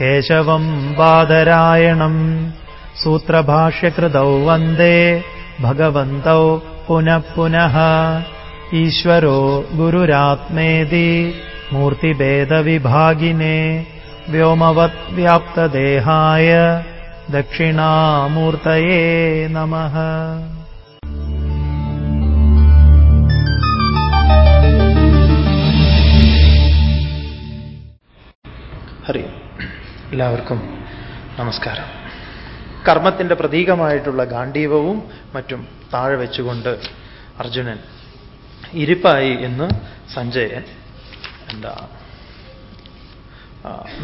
केशवम् बादरायणम् सूत्रभाष्यकृतौ वन्दे भगवन्तौ पुनः पुनः। ईश्वरो गुरुरात्मेति मूर्तिभेदविभागिने व्योमवद्व्याप्तदेहाय दक्षिणामूर्तये नमः എല്ലാവർക്കും നമസ്കാരം. കർമ്മത്തിന്റെ പ്രതീകമായിട്ടുള്ള ഗാന്ഡീവവും മറ്റും താഴെ വെച്ചുകൊണ്ട് അർജുനൻ ഇരിപ്പായി എന്ന് സഞ്ജയൻ എന്താ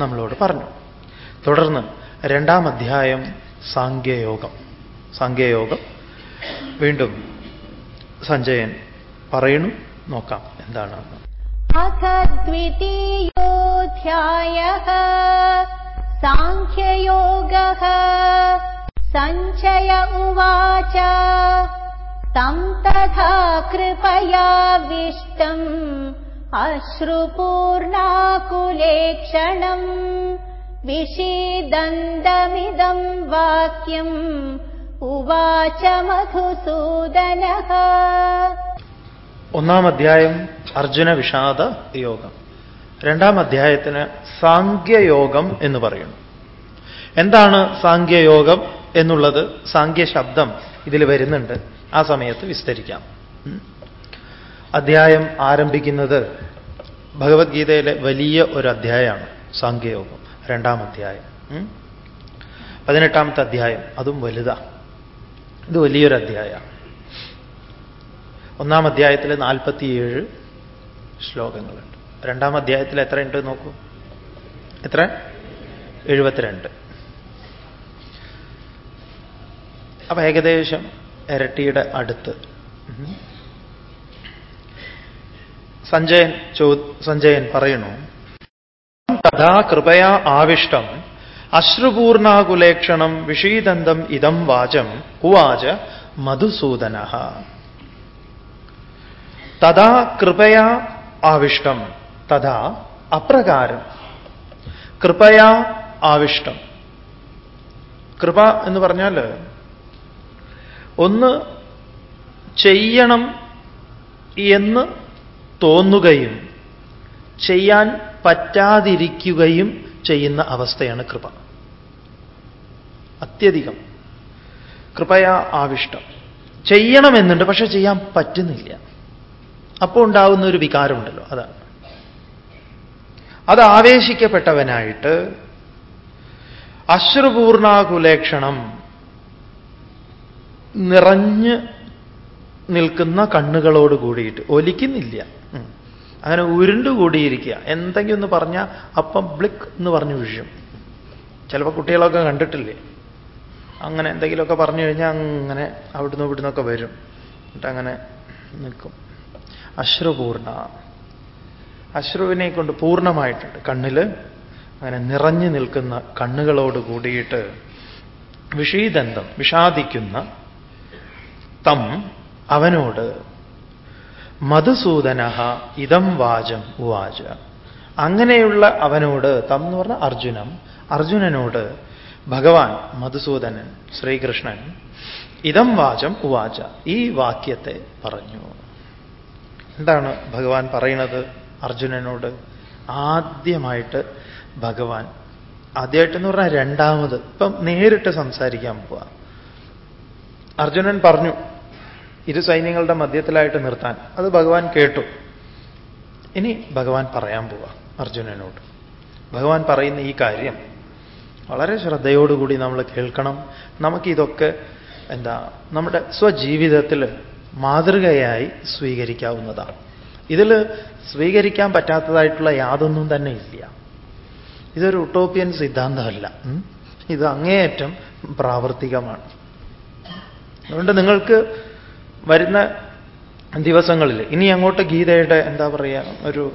നമ്മളോട് പറഞ്ഞു. തുടർന്ന് രണ്ടാം അധ്യായം സാങ്കേയോഗം സാങ്കേയോഗം വീണ്ടും സഞ്ജയൻ പറയുന്നു നോക്കാം എന്താണ് അഥ साङ्ख्ययोगः सञ्चय उवाच तम् तथा कृपयाविष्टम् अश्रुपूर्णाकुलेक्षणम् विषीदन्तमिदम् वाक्यम् उवाच मधुसूदनः ഒന്നാം അധ്യായം അർജുന വിഷാദ യോഗം രണ്ടാം അധ്യായത്തിന് സാങ്ക്യയോഗം എന്ന് പറയുന്നു. എന്താണ് സാങ്ക്യയോഗം എന്നുള്ളത്? സാങ്ക്യ ശബ്ദം ഇതിൽ വരുന്നുണ്ട്. ആ സമയത്ത് വിസ്തരിക്കാം. അധ്യായം ആരംഭിക്കുന്നത് ഭഗവത്ഗീതയിലെ വലിയ ഒരു അധ്യായമാണ് സാങ്ക്യയോഗം രണ്ടാം അധ്യായം. പതിനെട്ടാമത്തെ അധ്യായം അതും വലുതാ. ഇത് വലിയൊരു അധ്യായമാണ്. ഒന്നാം അധ്യായത്തിൽ നാൽപ്പത്തിയേഴ് ശ്ലോകങ്ങളുണ്ട്. രണ്ടാം അധ്യായത്തിൽ എത്രയുണ്ട് നോക്കൂ. എത്ര? എഴുപത്തിരണ്ട്. അപ്പൊ ഏകദേശം ഇരട്ടിയുടെ അടുത്ത്. സഞ്ജയൻ ചോ സഞ്ജയൻ പറയുന്നു തഥാ കൃപയാ ആവിഷ്ടം അശ്രുപൂർണാകുലേക്ഷണം വിഷീദന്തം ഇതം വാചം ഉവാച മധുസൂദന. തഥാ കൃപയാ ആവിഷ്ടം തഥാ അപ്രകാരം. കൃപയാ ആവിഷ്ടം. കൃപ എന്ന് പറഞ്ഞാൽ ഒന്ന് ചെയ്യണം എന്ന് തോന്നുകയും ചെയ്യാൻ പറ്റാതിരിക്കുകയും ചെയ്യുന്ന അവസ്ഥയാണ് കൃപ. അത്യധികം. കൃപയാ ആവിഷ്ടം. ചെയ്യണമെന്നുണ്ട് പക്ഷെ ചെയ്യാൻ പറ്റുന്നില്ല. അപ്പോൾ ഉണ്ടാവുന്ന ഒരു വികാരമുണ്ടല്ലോ അതാണ്. അത് ആവേശിക്കപ്പെട്ടവനായിട്ട് അശ്രുപൂർണാകുലേക്ഷണം നിറഞ്ഞ് നിൽക്കുന്ന കണ്ണുകളോട് കൂടിയിട്ട് ഒലിക്കുന്നില്ല. അങ്ങനെ ഉരുണ്ടുകൂടിയിരിക്കുക എന്തെങ്കിലും ഒന്ന് പറഞ്ഞാൽ അപ്പം ബ്ലിക്ക് എന്ന് പറഞ്ഞു വീഴും. ചിലപ്പോൾ കുട്ടികളൊക്കെ കണ്ടിട്ടില്ലേ? അങ്ങനെ എന്തെങ്കിലുമൊക്കെ പറഞ്ഞു കഴിഞ്ഞാൽ അങ്ങനെ അവിടുന്ന് ഇവിടുന്നൊക്കെ വരും. എന്നിട്ട് അങ്ങനെ നിൽക്കും. അശ്രുപൂർണ. അശ്രുവിനെ കൊണ്ട് പൂർണമായിട്ടുണ്ട്. കണ്ണിൽ അങ്ങനെ നിറഞ്ഞു നിൽക്കുന്ന കണ്ണുകളോട് കൂടിയിട്ട് വിഷീദന്തം വിഷാദിക്കുന്ന തം അവനോട് മധുസൂദന ഇതം വാചം ഉവാച. അങ്ങനെയുള്ള അവനോട് തം എന്ന് പറഞ്ഞ അർജുനം. അർജുനനോട് ഭഗവാൻ മധുസൂദനൻ ശ്രീകൃഷ്ണൻ ഇതം വാചം ഉവാച. ഈ വാക്യത്തെ പറഞ്ഞു. എന്താണ് ഭഗവാൻ പറയുന്നത്? അർജുനനോട് ആദ്യമായിട്ട് ഭഗവാൻ ആദ്യമായിട്ടെന്ന് പറഞ്ഞാൽ രണ്ടാമത് ഇപ്പം നേരിട്ട് സംസാരിക്കാൻ പോവാ. അർജുനൻ പറഞ്ഞു ഇരു സൈന്യങ്ങളുടെ മധ്യത്തിലായിട്ട് നിർത്താൻ. അത് ഭഗവാൻ കേട്ടു. ഇനി ഭഗവാൻ പറയാൻ പോവാ അർജുനനോട്. ഭഗവാൻ പറയുന്ന ഈ കാര്യം വളരെ ശ്രദ്ധയോടുകൂടി നമ്മൾ കേൾക്കണം. നമുക്കിതൊക്കെ എന്താ നമ്മുടെ സ്വജീവിതത്തിൽ മാതൃകയായി സ്വീകരിക്കാവുന്നതാണ്. ഇതിൽ സ്വീകരിക്കാൻ പറ്റാത്തതായിട്ടുള്ള യാതൊന്നും തന്നെ ഇല്ല. ഇതൊരു ഉട്ടോപ്യൻ സിദ്ധാന്തമല്ല. ഇത് അങ്ങേയറ്റം പ്രാവർത്തികമാണ്. അതുകൊണ്ട് നിങ്ങൾക്ക് വരുന്ന ദിവസങ്ങളിൽ ഇനി അങ്ങോട്ട് ഗീതയുടെ എന്താ പറയുക ഒരു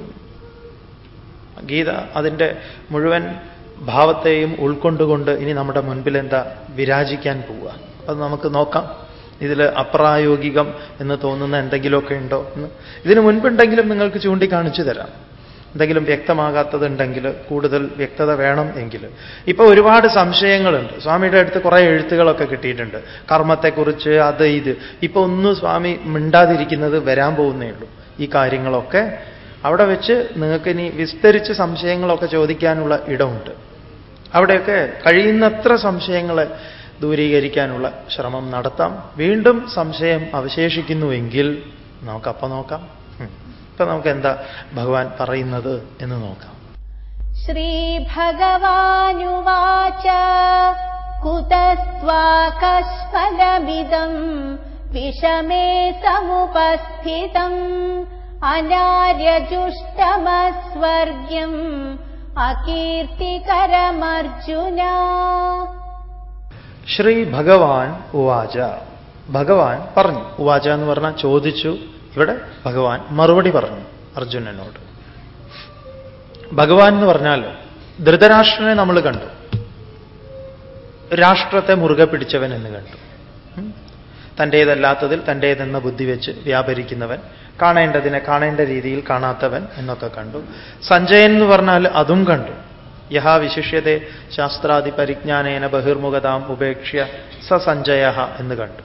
ഗീത അതിന്റെ മുഴുവൻ ഭാവത്തെയും ഉൾക്കൊണ്ടുകൊണ്ട് ഇനി നമ്മുടെ മുൻപിൽ എന്താ വിരാജിക്കാൻ പോവുക. അത് നമുക്ക് നോക്കാം. ഇതിൽ അപ്രായോഗികം എന്ന് തോന്നുന്ന എന്തെങ്കിലുമൊക്കെ ഉണ്ടോ എന്ന്. ഇതിനു മുൻപുണ്ടെങ്കിലും നിങ്ങൾക്ക് ചൂണ്ടിക്കാണിച്ചു തരാം. എന്തെങ്കിലും വ്യക്തമാകാത്തതുണ്ടെങ്കിൽ കൂടുതൽ വ്യക്തത വേണം എങ്കിൽ. ഇപ്പൊ ഒരുപാട് സംശയങ്ങളുണ്ട്. സ്വാമിയുടെ അടുത്ത് കുറെ എഴുത്തുകളൊക്കെ കിട്ടിയിട്ടുണ്ട്. കർമ്മത്തെക്കുറിച്ച് അത് ഇത്. ഇപ്പൊ ഒന്നും സ്വാമി മിണ്ടാതിരിക്കുന്നത് വരാൻ പോകുന്നേ ഉള്ളൂ. ഈ കാര്യങ്ങളൊക്കെ അവിടെ വെച്ച് നിങ്ങൾക്ക് ഇനി വിസ്തരിച്ച് സംശയങ്ങളൊക്കെ ചോദിക്കാനുള്ള ഇടമുണ്ട്. അവിടെയൊക്കെ കഴിയുന്നത്ര സംശയങ്ങളെ ദൂരീകരിക്കാനുള്ള ശ്രമം നടത്താം. വീണ്ടും സംശയം അവശേഷിക്കുന്നുവെങ്കിൽ നമുക്കപ്പോൾ നോക്കാം. ഇപ്പൊ നമുക്ക് എന്താ ഭഗവാൻ പറയുന്നത് എന്ന് നോക്കാം. ശ്രീ ഭഗവാനുവാച കുതസ്വാകസ്ഫലമിതം വിഷമേ സമുപസ്ഥിതം അനാര്യജുഷ്ടമസ്വർഗ്യം അകീർത്തികരമർജുന ശ്രീ ഭഗവാൻ ഉവാച. ഭഗവാൻ പറഞ്ഞു. ഉവാച എന്ന് പറഞ്ഞാൽ ചോദിച്ചു. ഇവിടെ ഭഗവാൻ മറുപടി പറഞ്ഞു അർജുനനോട്. ഭഗവാൻ എന്ന് പറഞ്ഞാൽ ധൃതരാഷ്ട്രനെ നമ്മൾ കണ്ടു. രാഷ്ട്രത്തെ മുറുകെ പിടിച്ചവൻ എന്ന് കണ്ടു. തന്റേതല്ലാത്തതിൽ തന്റേതെന്ന ബുദ്ധി വെച്ച് വ്യാപരിക്കുന്നവൻ കാണേണ്ടതിനെ കാണേണ്ട രീതിയിൽ കാണാത്തവൻ എന്നൊക്കെ കണ്ടു. സഞ്ജയൻ എന്ന് പറഞ്ഞാൽ അതും കണ്ടു. യഹാ വിശിഷ്യത്തെ ശാസ്ത്രാദി പരിജ്ഞാനേന ബഹിർമുഖതാം ഉപേക്ഷ്യ സ സഞ്ജയ എന്ന് കണ്ടു.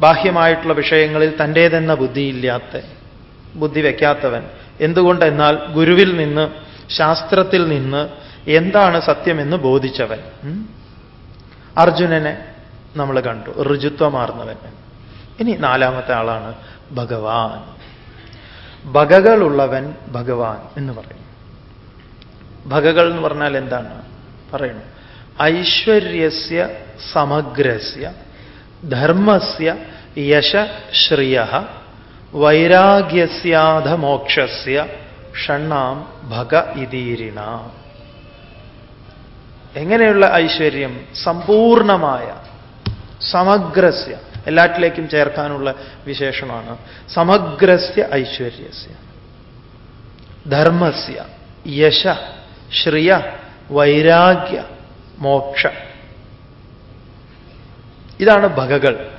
ബാഹ്യമായിട്ടുള്ള വിഷയങ്ങളിൽ തന്റേതെന്ന ബുദ്ധിയില്ലാത്ത ബുദ്ധി വയ്ക്കാത്തവൻ എന്തുകൊണ്ടെന്നാൽ ഗുരുവിൽ നിന്ന് ശാസ്ത്രത്തിൽ നിന്ന് എന്താണ് സത്യമെന്ന് ബോധിച്ചവൻ? അർജുനനെ നമ്മൾ കണ്ടു ഋജുത്വമാർന്നവൻ. ഇനി നാലാമത്തെ ആളാണ് ഭഗവാൻ. ഭഗകളുള്ളവൻ ഭഗവാൻ എന്ന് പറയും ഭഗകൾ എന്ന് പറഞ്ഞാൽ എന്താണ്? പറയണം. ഐശ്വര്യസ്യ സമഗ്രസ്യ ധർമ്മസ്യ യശശ്രിയ വൈരാഗ്യസ്യാധമോക്ഷസ്യ ഷണ്ണാം ഭഗ ഇതീരിണ. എങ്ങനെയുള്ള ഐശ്വര്യം? സമ്പൂർണമായ സമഗ്രസ്യ. എല്ലാറ്റിലേക്കും ചേർക്കാനുള്ള വിശേഷമാണ്. സമഗ്രസ്യ ഐശ്വര്യസ്യ. ധർമ്മസ്യ യശ ശ്രിയ വൈരാഗ്യ മോക്ഷ. ഇതാണ് ഭഗകൾ.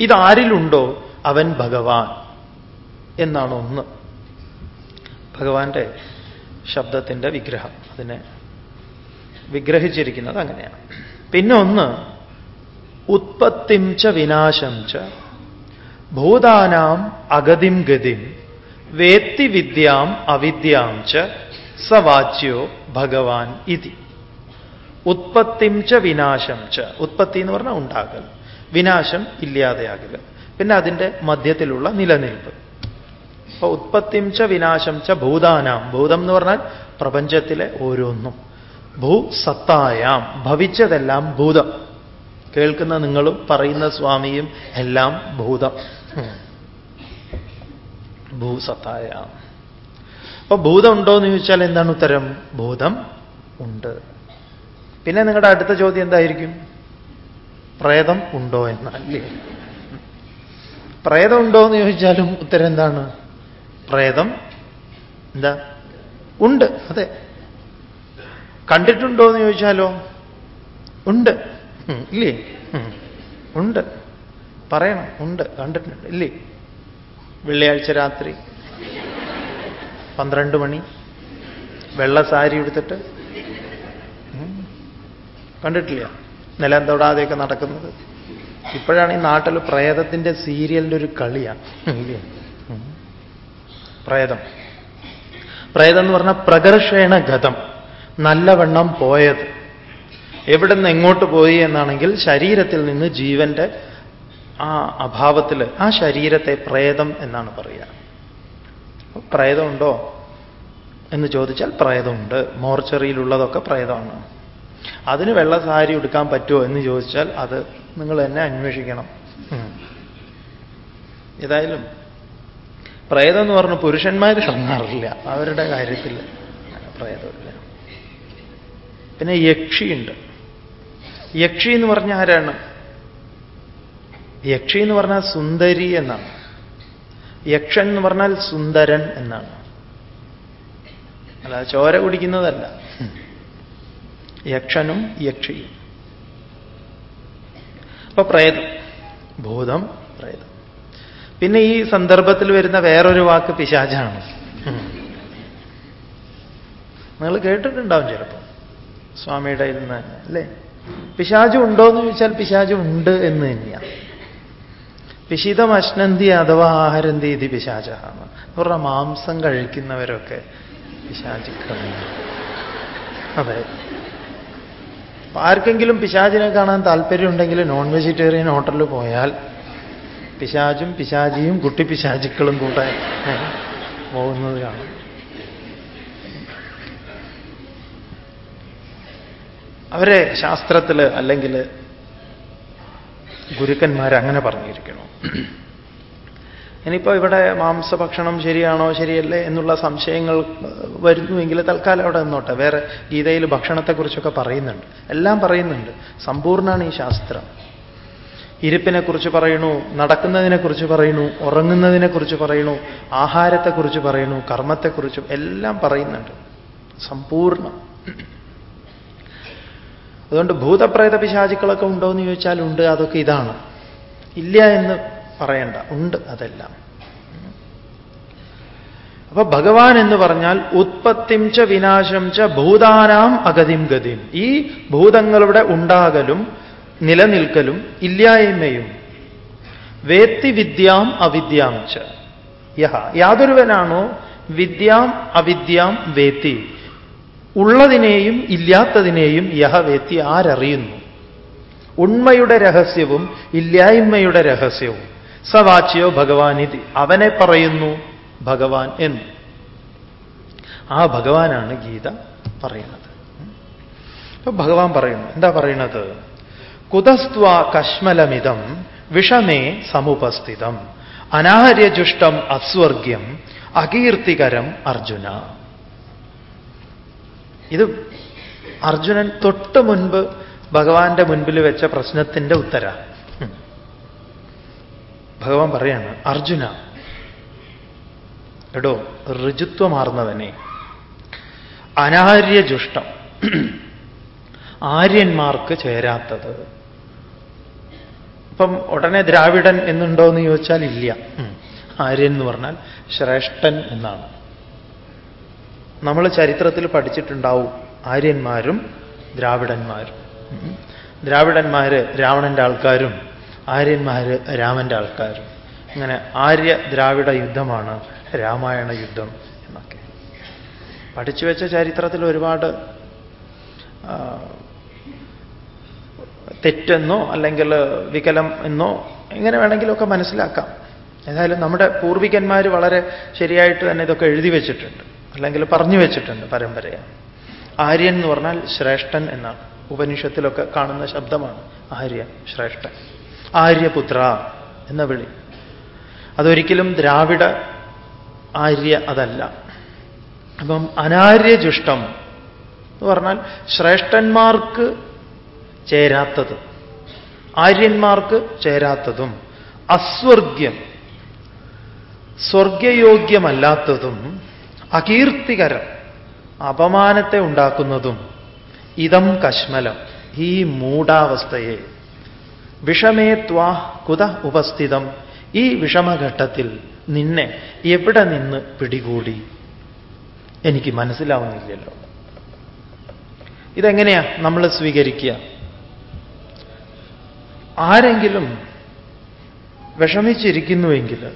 ഇതാരിലുണ്ടോ അവൻ ഭഗവാൻ എന്നാണ് ഒന്ന്. ഭഗവാന്റെ ശബ്ദത്തിന്റെ വിഗ്രഹം. അതിനെ വിഗ്രഹിച്ചിരിക്കുന്നത് അങ്ങനെയാണ്. പിന്നെ ഒന്ന് ഉത്പത്തിം ച വിനാശം ച ഭൂതാനാം അഗതിം ഗതിം വേത്തി വിദ്യാം അവിദ്യാം ച സവാച്യോ ഭഗവാൻ ഇതി. ഉത്പത്തിം ച വിനാശം ച. ഉത്പത്തി എന്ന് പറഞ്ഞാൽ ഉണ്ടാകൽ. വിനാശം ഇല്ലാതെയാകുക പിന്നെ അതിന്റെ മധ്യത്തിലുള്ള നിലനിൽപ്പ്. അപ്പൊ ഉത്പത്തിം ച വിനാശം ച ഭൂതാനാം. ഭൂതം എന്ന് പറഞ്ഞാൽ പ്രപഞ്ചത്തിലെ ഓരോന്നും. ഭൂസത്തായാം ഭവിച്ചതെല്ലാം ഭൂതം. കേൾക്കുന്ന നിങ്ങളും പറയുന്ന സ്വാമിയും എല്ലാം ഭൂതം. ഭൂസത്തായാം അപ്പൊ ഭൂതം ഉണ്ടോ എന്ന് ചോദിച്ചാൽ എന്താണ് ഉത്തരം? ഭൂതം ഉണ്ട്. പിന്നെ നിങ്ങളുടെ അടുത്ത ചോദ്യം എന്തായിരിക്കും? പ്രേതം ഉണ്ടോ എന്നല്ലേ. പ്രേതം ഉണ്ടോ എന്ന് ചോദിച്ചാലും ഉത്തരം എന്താണ്? പ്രേതം എന്താ? ഉണ്ട്. അതെ. കണ്ടിട്ടുണ്ടോ എന്ന് ചോദിച്ചാലോ? ഉണ്ട്. ഇല്ലേ? ഉണ്ട്. പറയണം. ഉണ്ട്. കണ്ടിട്ടുണ്ട്. ഇല്ലേ? വെള്ളിയാഴ്ച രാത്രി. പന്ത്രണ്ട് മണി. വെള്ള സാരി എടുത്തിട്ട് കണ്ടിട്ടില്ല. നിലം തൊടാതെയൊക്കെ നടക്കുന്നത്. ഇപ്പോഴാണ് ഈ നാട്ടിൽ പ്രേതത്തിന്റെ സീരിയലിന്റെ ഒരു കളിയാണ്. പ്രേതം. പ്രേതം എന്ന് പറഞ്ഞാൽ പ്രകർഷേണ ഗതം. നല്ലവണ്ണം പോയത്. എവിടെ നിന്ന് എങ്ങോട്ട് പോയി എന്നാണെങ്കിൽ ശരീരത്തിൽ നിന്ന് ജീവന്റെ ആ അഭാവത്തിൽ ആ ശരീരത്തെ പ്രേതം എന്നാണ് പറയുക പ്രേതമുണ്ടോ എന്ന് ചോദിച്ചാൽ പ്രേതമുണ്ട്. മോർച്ചറിയിലുള്ളതൊക്കെ പ്രേതമാണ്. അതിന് വെള്ള സാരി എടുക്കാൻ പറ്റുമോ എന്ന് ചോദിച്ചാൽ അത് നിങ്ങൾ തന്നെ അന്വേഷിക്കണം. ഏതായാലും പ്രേതം എന്ന് പറഞ്ഞ പുരുഷന്മാർ കാണാറില്ല അവരുടെ കാര്യത്തിൽ പ്രേതമില്ല. പിന്നെ യക്ഷിയുണ്ട്. യക്ഷി എന്ന് പറഞ്ഞാൽ ആരാണ് യക്ഷി എന്ന് പറഞ്ഞാൽ സുന്ദരി എന്നാണ്. യക്ഷൻ എന്ന് പറഞ്ഞാൽ സുന്ദരൻ എന്നാണ്. അല്ല ചോര കുടിക്കുന്നതല്ല. യക്ഷനും യക്ഷിയും. അപ്പൊ പ്രേതം ഭൂതം പ്രേതം. പിന്നെ ഈ സന്ദർഭത്തിൽ വരുന്ന വേറൊരു വാക്ക് പിശാചാണ്. നിങ്ങൾ കേട്ടിട്ടുണ്ടാവും ചിലപ്പോൾ. സ്വാമിയുടെ ഇരുന്ന് തന്നെ അല്ലേ? പിശാചു ഉണ്ടോ എന്ന് ചോദിച്ചാൽ പിശാചു ഉണ്ട് എന്ന് തന്നെയാണ്. പിശിതം അശ്നന്തി അഥവാ ആഹരന്തി ഇത് എന്ന് പറഞ്ഞാൽ മാംസം കഴിക്കുന്നവരൊക്കെ പിശാചുക്കളാണ് അതെ. ആർക്കെങ്കിലും പിശാചിനെ കാണാൻ താല്പര്യമുണ്ടെങ്കിൽ നോൺ വെജിറ്റേറിയൻ ഹോട്ടലിൽ പോയാൽ പിശാചും പിശാചിയും കുട്ടി പിശാചിക്കളും കൂടെ പോകുന്നത് കാണാം. അവരെ ശാസ്ത്രത്തിൽ അല്ലെങ്കിൽ ഗുരുക്കന്മാർ അങ്ങനെ പറഞ്ഞിരിക്കണം ഇനിയിപ്പോൾ ഇവിടെ മാംസഭക്ഷണം ശരിയാണോ ശരിയല്ലേ എന്നുള്ള സംശയങ്ങൾ വരുന്നുവെങ്കിൽ തൽക്കാലം അവിടെ നിന്നോട്ടെ. വേറെ ഗീതയിൽ ഭക്ഷണത്തെക്കുറിച്ചൊക്കെ പറയുന്നുണ്ട്. എല്ലാം പറയുന്നുണ്ട്. സമ്പൂർണമാണ് ഈ ശാസ്ത്രം. ഇരിപ്പിനെക്കുറിച്ച് പറയണു നടക്കുന്നതിനെക്കുറിച്ച് പറയണു ഉറങ്ങുന്നതിനെക്കുറിച്ച് പറയണു ആഹാരത്തെക്കുറിച്ച് പറയണു കർമ്മത്തെക്കുറിച്ചും എല്ലാം പറയുന്നുണ്ട്. സമ്പൂർണം. അതുകൊണ്ട് ഭൂതപ്രേത പിശാചുക്കളൊക്കെ ഉണ്ടോ എന്ന് ചോദിച്ചാൽ ഉണ്ട് അതൊക്കെ ഇതാണ്. ഇല്ല എന്ന് പറയണ്ട ഉണ്ട് അതെല്ലാം. അപ്പൊ ഭഗവാൻ എന്ന് പറഞ്ഞാൽ ഉത്പത്തിം ച വിനാശം ച ഭൂതാനാം അഗതിം ഗതിം. ഈ ഭൂതങ്ങളുടെ ഉണ്ടാകലും നിലനിൽക്കലും ഇല്ലായ്മയും വേത്തി വിദ്യാം അവിദ്യാം ച. യഹ. യാതൊരുവനാണോ? വിദ്യാം അവിദ്യാം വേത്തി. ഉള്ളതിനെയും ഇല്ലാത്തതിനെയും യഹ വേത്തി ആരറിയുന്നു? ഉണ്മയുടെ രഹസ്യവും ഇല്ലായ്മയുടെ രഹസ്യവും. സവാച്യോ ഭഗവാനിതി അവനെ പറയുന്നു ഭഗവാൻ എന്ന്. ആ ഭഗവാനാണ് ഗീത പറയുന്നത്. അപ്പൊ ഭഗവാൻ പറയുന്നു എന്താ പറയുന്നത്? കുതസ്ത്വ കശ്മലമിതം വിഷമേ സമുപസ്ഥിതം. അനാഹര്യജുഷ്ടം അസ്വർഗ്യം അകീർത്തികരം അർജുന. ഇത് അർജുനൻ തൊട്ട് മുൻപ് ഭഗവാന്റെ മുൻപിൽ വെച്ച പ്രശ്നത്തിന്റെ ഉത്തര. ഭഗവാൻ പറയാണ് അർജുന എടോ ഋജുത്വമാർന്നവനെ. അനാര്യജുഷ്ടം ആര്യന്മാർക്ക് ചേരാത്തത്. ഇപ്പം ഉടനെ ദ്രാവിഡൻ എന്നുണ്ടോ എന്ന് ചോദിച്ചാൽ ഇല്ല. ആര്യൻ എന്ന് പറഞ്ഞാൽ ശ്രേഷ്ഠൻ എന്നാണ്. നമ്മൾ ചരിത്രത്തിൽ പഠിച്ചിട്ടുണ്ടാവും ആര്യന്മാരും ദ്രാവിഡന്മാരും. ദ്രാവിഡന്മാര് രാവണന്റെ ആൾക്കാരും ആര്യന്മാര് രാമന്റെ ആൾക്കാരും. അങ്ങനെ ആര്യ ദ്രാവിഡ യുദ്ധമാണ് രാമായണ യുദ്ധം എന്നൊക്കെ. പഠിച്ചു വെച്ച ചരിത്രത്തിൽ ഒരുപാട് തെറ്റെന്നോ അല്ലെങ്കിൽ വികലം എന്നോ എങ്ങനെ വേണമെങ്കിലുമൊക്കെ മനസ്സിലാക്കാം. ഏതായാലും നമ്മുടെ പൂർവികന്മാർ വളരെ ശരിയായിട്ട് തന്നെ ഇതൊക്കെ എഴുതി വെച്ചിട്ടുണ്ട്. അല്ലെങ്കിൽ പറഞ്ഞു വെച്ചിട്ടുണ്ട് പരമ്പരയെ. ആര്യൻ എന്ന് പറഞ്ഞാൽ ശ്രേഷ്ഠൻ എന്നാണ്. ഉപനിഷത്തിലൊക്കെ കാണുന്ന ശബ്ദമാണ് ആര്യ ശ്രേഷ്ഠൻ. ആര്യപുത്ര എന്ന വിളി. അതൊരിക്കലും ദ്രാവിഡ ആര്യ അതല്ല. അപ്പം അനാര്യജുഷ്ടം എന്ന് പറഞ്ഞാൽ ശ്രേഷ്ഠന്മാർക്ക് ചേരാത്തത് ആര്യന്മാർക്ക് ചേരാത്തതും അസ്വർഗ്യം സ്വർഗയോഗ്യമല്ലാത്തതും അകീർത്തികരം അപമാനത്തെ ഉണ്ടാക്കുന്നതും ഇതം കശ്മലം ഈ മൂടാവസ്ഥയെ. വിഷമേ ത്വാ കുത ഉപസ്ഥിതം ഈ വിഷമഘട്ടത്തിൽ നിന്നെ എവിടെ നിന്ന് പിടികൂടി? എനിക്ക് മനസ്സിലാവുന്നില്ലല്ലോ. ഇതെങ്ങനെയാ നമ്മൾ സ്വീകരിക്കുക? ആരെങ്കിലും വിഷമിച്ചിരിക്കുന്നുവെങ്കിൽ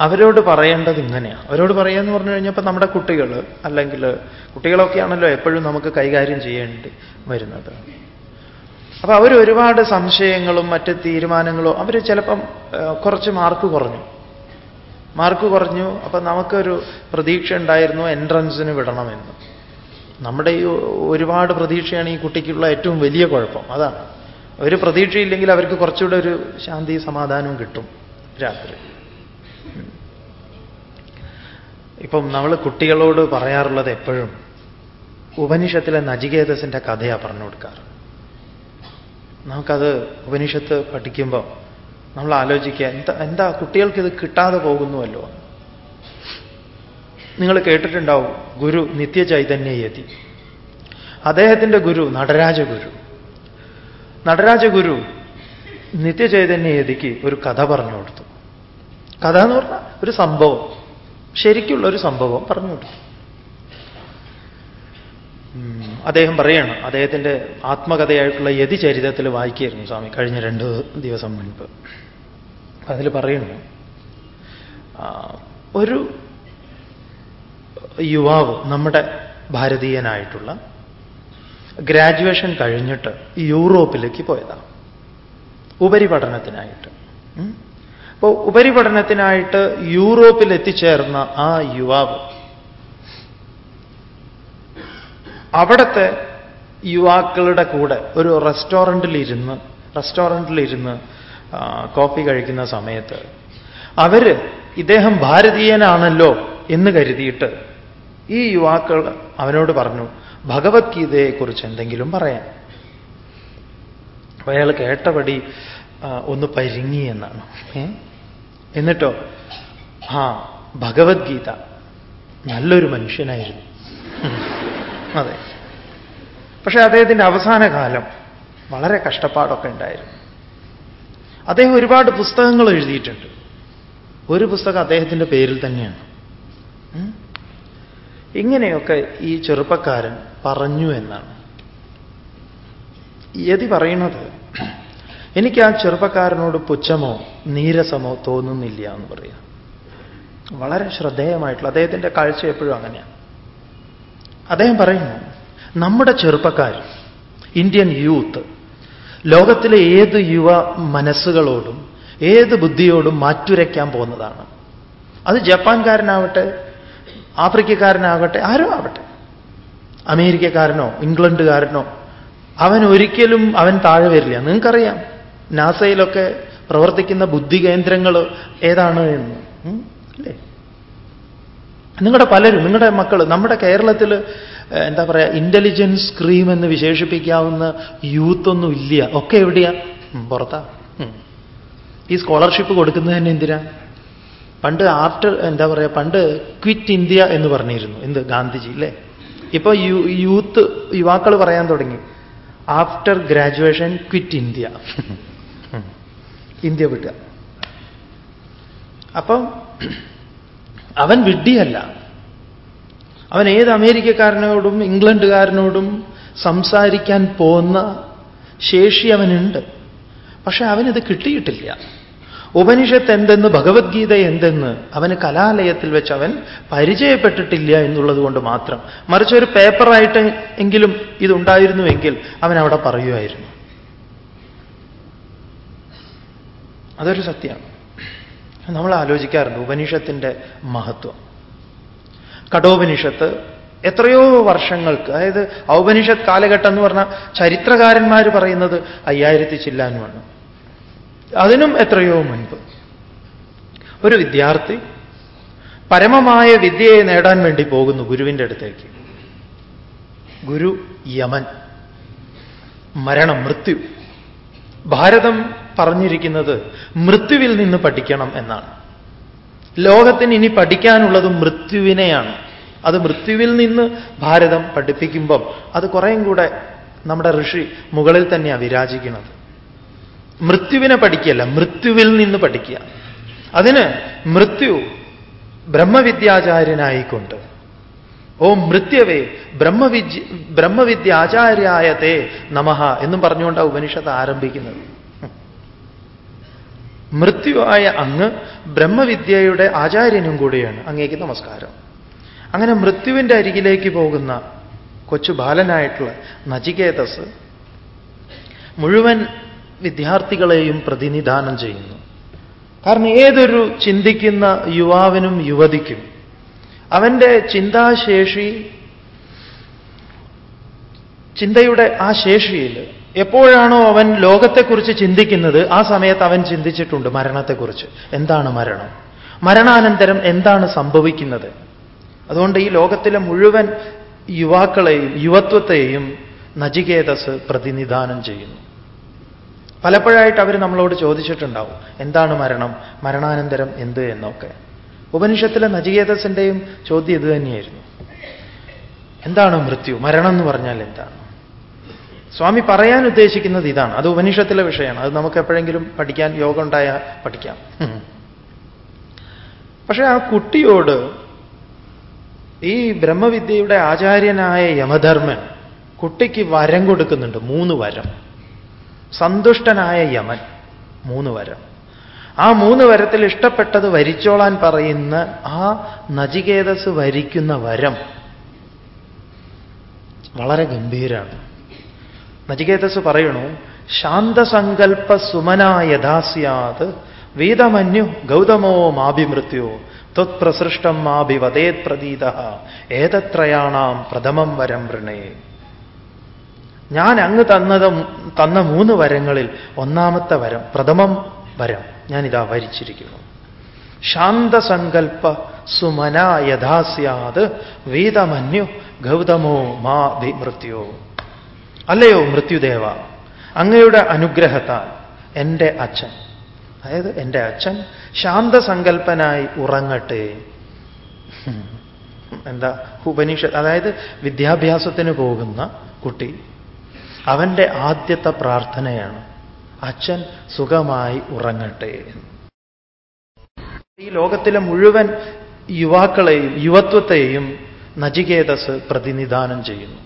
അവരോട് പറയേണ്ടത് ഇങ്ങനെയാണ് അവരോട് പറയാന്ന് പറഞ്ഞു കഴിഞ്ഞപ്പോൾ നമ്മുടെ കുട്ടികൾ അല്ലെങ്കിൽ കുട്ടികളൊക്കെയാണല്ലോ എപ്പോഴും നമുക്ക് കൈകാര്യം ചെയ്യേണ്ടി വരുന്നത്. അപ്പൊ അവർ ഒരുപാട് സംശയങ്ങളും മറ്റ് തീരുമാനങ്ങളും അവർ ചിലപ്പം കുറച്ച് മാർക്ക് കുറഞ്ഞു. മാർക്ക് കുറഞ്ഞു. അപ്പൊ നമുക്കൊരു പ്രതീക്ഷ ഉണ്ടായിരുന്നു എൻട്രൻസിന് വിടണമെന്ന്. നമ്മുടെ ഈ ഒരുപാട് പ്രതീക്ഷയാണ് ഈ കുട്ടിക്കുള്ള ഏറ്റവും വലിയ കുഴപ്പം. അതാണ്. ഒരു പ്രതീക്ഷയില്ലെങ്കിൽ അവർക്ക് കുറച്ചുകൂടെ ഒരു ശാന്തി സമാധാനവും കിട്ടും രാത്രി. ഇപ്പം നമ്മൾ കുട്ടികളോട് പറയാറുള്ളത് എപ്പോഴും ഉപനിഷത്തിലെ നചികേതസിന്റെ കഥയാണ് പറഞ്ഞു കൊടുക്കാറ്. നമുക്കത് ഉപനിഷത്ത് പഠിക്കുമ്പോൾ നമ്മൾ ആലോചിക്കുക എന്താ എന്താ കുട്ടികൾക്ക് ഇത് കിട്ടാതെ പോകുന്നുവല്ലോ? നിങ്ങൾ കേട്ടിട്ടുണ്ടാവും ഗുരു നിത്യചൈതന്യയതി. അദ്ദേഹത്തിന്റെ ഗുരു നടരാജഗുരു. നടരാജഗുരു നിത്യചൈതന്യയതിക്ക് ഒരു കഥ പറഞ്ഞു കൊടുത്തു. കഥ എന്ന് പറഞ്ഞാൽ ഒരു സംഭവം. ശരിക്കുള്ള ഒരു സംഭവം പറഞ്ഞു. കൊടുത്തു അദ്ദേഹം പറയണം അദ്ദേഹത്തിന്റെ ആത്മകഥയായിട്ടുള്ള യതിചരിതത്തിൽ വായിക്കുകയായിരുന്നു സ്വാമി കഴിഞ്ഞ രണ്ട് ദിവസം മുൻപ്. അതിൽ പറയുന്നു ഒരു യുവാവ് നമ്മുടെ ഭാരതീയനായിട്ടുള്ള ഗ്രാജുവേഷൻ കഴിഞ്ഞിട്ട് യൂറോപ്പിലേക്ക് പോയതാണ് ഉപരിപഠനത്തിനായിട്ട്. അപ്പോൾ ഉപരിപഠനത്തിനായിട്ട് യൂറോപ്പിൽ എത്തിച്ചേർന്ന ആ യുവാവ് അവിടുത്തെ യുവാക്കളുടെ കൂടെ ഒരു റെസ്റ്റോറന്റിലിരുന്ന് റെസ്റ്റോറന്റിലിരുന്ന് കോഫി കഴിക്കുന്ന സമയത്ത് അവർ ഇദ്ദേഹം ഭാരതീയനാണല്ലോ എന്ന് കരുതിയിട്ട് ഈ യുവാക്കൾ അവനോട് പറഞ്ഞു ഭഗവത്ഗീതയെക്കുറിച്ച് എന്തെങ്കിലും പറയാൻ. അപ്പൊ അയാൾ കേട്ടപടി ഒന്ന് പരിങ്ങി എന്നാണ്. എന്നിട്ടോ? ആ ഭഗവത്ഗീത. നല്ലൊരു മനുഷ്യനായിരുന്നു. അതെ. പക്ഷെ അദ്ദേഹത്തിന്റെ അവസാന കാലം വളരെ കഷ്ടപ്പാടൊക്കെ ഉണ്ടായിരുന്നു. അദ്ദേഹം ഒരുപാട് പുസ്തകങ്ങൾ എഴുതിയിട്ടുണ്ട്. ഒരു പുസ്തകം അദ്ദേഹത്തിന്റെ പേരിൽ തന്നെയാണ്. ഇങ്ങനെയൊക്കെ ഈ ചെറുപ്പക്കാരൻ പറഞ്ഞു എന്നാണ്. യതി പറയുന്നത് എനിക്ക് ആ ചെറുപ്പക്കാരനോട് പുച്ഛമോ നീരസമോ തോന്നുന്നില്ല എന്ന് പറയാം. വളരെ ശ്രദ്ധേയമായിട്ടുള്ള അദ്ദേഹത്തിന്റെ കാഴ്ച എപ്പോഴും അങ്ങനെയാണ് അദ്ദേഹം പറയുന്നു നമ്മുടെ ചെറുപ്പക്കാർ ഇന്ത്യൻ യൂത്ത് ലോകത്തിലെ ഏത് യുവ മനസ്സുകളോടും ഏത് ബുദ്ധിയോടും മാറ്റുരയ്ക്കാൻ പോകുന്നതാണ്. അത് ജപ്പാൻകാരനാവട്ടെ ആഫ്രിക്കക്കാരനാവട്ടെ ആരും ആവട്ടെ. അമേരിക്കക്കാരനോ ഇംഗ്ലണ്ടുകാരനോ അവൻ ഒരിക്കലും അവൻ താഴെ വരില്ല. നിങ്ങൾക്കറിയാം നാസയിലൊക്കെ പ്രവർത്തിക്കുന്ന ബുദ്ധി കേന്ദ്രങ്ങൾ ഏതാണ് എന്ന്? അല്ലേ? നിങ്ങളുടെ പലരും നിങ്ങളുടെ മക്കൾ നമ്മുടെ കേരളത്തിൽ എന്താ പറയുക ഇന്റലിജൻസ് ക്രീം എന്ന് വിശേഷിപ്പിക്കാവുന്ന യൂത്ത് ഒന്നും ഇല്ല. ഒക്കെ എവിടെയാ? പുറത്താ. ഈ സ്കോളർഷിപ്പ് കൊടുക്കുന്നത് തന്നെ എന്തിനാ? പണ്ട് ആർട്ട് എന്താ പറയുക പണ്ട് ക്വിറ്റ് ഇന്ത്യ എന്ന് പറഞ്ഞിരുന്നു. എന്ത്? ഗാന്ധിജി അല്ലേ? ഇപ്പൊ യൂത്ത് യുവാക്കൾ പറയാൻ തുടങ്ങി. After graduation quit India. India വിട്ടുക അപ്പം അവൻ വിഡ്ഢിയല്ല. അവൻ ഏത് അമേരിക്കക്കാരനോടും ഇംഗ്ലണ്ടുകാരനോടും സംസാരിക്കാൻ പോകുന്ന ശേഷി അവനുണ്ട്. പക്ഷെ അവനിത് കിട്ടിയിട്ടില്ല. ഉപനിഷത്ത് എന്തെന്ന് ഭഗവത്ഗീത എന്തെന്ന് അവന് കലാലയത്തിൽ വെച്ച് അവൻ പരിചയപ്പെട്ടിട്ടില്ല എന്നുള്ളത് കൊണ്ട് മാത്രം. മറിച്ച് ഒരു പേപ്പറായിട്ട് എങ്കിലും ഇതുണ്ടായിരുന്നുവെങ്കിൽ അവൻ അവിടെ പറയുമായിരുന്നു. അതൊരു സത്യമാണ്. നമ്മൾ ആലോചിക്കാറുണ്ട് ഉപനിഷത്തിന്റെ മഹത്വം. കഠോപനിഷത്ത് എത്രയോ വർഷങ്ങൾക്ക് അതായത് ഔപനിഷത്ത് കാലഘട്ടം എന്ന് പറഞ്ഞാൽ ചരിത്രകാരന്മാർ പറയുന്നത് അയ്യായിരത്തി ചില്ലാനുമാണ് അതിനും എത്രയോ മുൻപ്. ഒരു വിദ്യാർത്ഥി പരമമായ വിദ്യയെ നേടാൻ വേണ്ടി പോകുന്നു ഗുരുവിന്റെ അടുത്തേക്ക്. ഗുരു യമൻ. മരണം മൃത്യു. ഭാരതം പറഞ്ഞിരിക്കുന്നത് മൃത്യുവിൽ നിന്ന് പഠിക്കണം എന്നാണ്. ലോകത്തിന് ഇനി പഠിക്കാനുള്ളത് മൃത്യുവിനെയാണ്. അത് മൃത്യുവിൽ നിന്ന് ഭാരതം പഠിപ്പിക്കുമ്പം അത് കുറേയും കൂടെ നമ്മുടെ ഋഷി മുകളിൽ തന്നെയാണ് വിരാജിക്കുന്നത്. മൃത്യുവിനെ പഠിക്കുകയല്ല മൃത്യുവിൽ നിന്ന് പഠിക്കുക. അതിന് മൃത്യു ബ്രഹ്മവിദ്യാചാര്യനായിക്കൊണ്ട്. ഓ മൃത്യവേ ബ്രഹ്മവിദ്യ ബ്രഹ്മവിദ്യാചാര്യായതേ നമഹ എന്നും പറഞ്ഞുകൊണ്ടാണ് ഉപനിഷത്ത് ആരംഭിക്കുന്നത്. മൃത്യുവായ അങ്ങ് ബ്രഹ്മവിദ്യയുടെ ആചാര്യനും കൂടിയാണ്. അങ്ങേക്ക് നമസ്കാരം. അങ്ങനെ മൃത്യുവിന്റെ അരികിലേക്ക് പോകുന്ന കൊച്ചു ബാലനായിട്ടുള്ള നചികേതസ് മുഴുവൻ വിദ്യാർത്ഥികളെയും പ്രതിനിധാനം ചെയ്യുന്നു. കാരണം ഏതൊരു ചിന്തിക്കുന്ന യുവാവിനും യുവതിക്കും അവന്റെ ചിന്താശേഷി ചിന്തയുടെ ആ ശേഷിയിൽ എപ്പോഴാണോ അവൻ ലോകത്തെക്കുറിച്ച് ചിന്തിക്കുന്നത് ആ സമയത്ത് അവൻ ചിന്തിച്ചിട്ടുണ്ട് മരണത്തെക്കുറിച്ച്. എന്താണ് മരണം? മരണാനന്തരം എന്താണ് സംഭവിക്കുന്നത്? അതുകൊണ്ട് ഈ ലോകത്തിലെ മുഴുവൻ യുവാക്കളെയും യുവത്വത്തെയും നചികേതസ് പ്രതിനിധാനം ചെയ്യുന്നു. പലപ്പോഴായിട്ട് അവർ നമ്മളോട് ചോദിച്ചിട്ടുണ്ടാവും എന്താണ് മരണം? മരണാനന്തരം എന്ത് എന്നൊക്കെ. ഉപനിഷത്തിലെ നചികേതസിന്റെയും ചോദ്യം ഇത് തന്നെയായിരുന്നു. എന്താണ് മൃത്യു? മരണം എന്ന് പറഞ്ഞാൽ എന്താണ്? സ്വാമി പറയാൻ ഉദ്ദേശിക്കുന്നത് ഇതാണ്. അത് ഉപനിഷത്തിലെ വിഷയമാണ്. അത് നമുക്ക് എപ്പോഴെങ്കിലും പഠിക്കാൻ യോഗം ഉണ്ടായാൽ പഠിക്കാം. പക്ഷേ ആ കുട്ടിയോട് ഈ ബ്രഹ്മവിദ്യയുടെ ആചാര്യനായ യമധർമ്മൻ കുട്ടിക്ക് വരം കൊടുക്കുന്നുണ്ട്. മൂന്ന് വരം. സന്തുഷ്ടനായ യമൻ. മൂന്ന് വരം. ആ മൂന്ന് വരത്തിൽ ഇഷ്ടപ്പെട്ടത് വരിച്ചോളാൻ പറയുന്ന ആ നചികേതസ് വരിക്കുന്ന വരം വളരെ ഗംഭീരാണ്. നചികേതസ് പറയണു ശാന്തസങ്കൽപ്പ സുമന യഥാസ്യാത് വേദമന്യു ഗൗതമോ മാഭിമൃത്യോ ത്വത്പ്രസൃഷ്ടം മാഭിവതേത് പ്രതീത ഏതത്രയാണാം പ്രഥമം വരം വൃണേ. ഞാൻ അങ്ങ് തന്നത് തന്ന മൂന്ന് വരങ്ങളിൽ ഒന്നാമത്തെ വരം പ്രഥമം വരം ഞാനിതാ വരിച്ചിരിക്കുന്നു. ശാന്തസങ്കൽപ്പ സുമന യഥാസ്യാത് വേദമന്യു ഗൗതമോ മാഭിമൃത്യോ. മൃത്യോ അല്ലയോ മൃത്യുദേവ അങ്ങയുടെ അനുഗ്രഹത്താൽ എന്റെ അച്ഛൻ. അതായത് എന്റെ അച്ഛൻ ശാന്തസങ്കല്പനായി ഉറങ്ങട്ടെ. എന്താ? ഉപനിഷ അതായത് വിദ്യാഭ്യാസത്തിന് പോകുന്ന കുട്ടി. അവന്റെ ആദ്യത്തെ പ്രാർത്ഥനയാണ് അച്ഛൻ സുഖമായി ഉറങ്ങട്ടെ. ഈ ലോകത്തിലെ മുഴുവൻ യുവാക്കളെയും യുവത്വത്തെയും നചികേതസ് പ്രതിനിധാനം ചെയ്യുന്നു.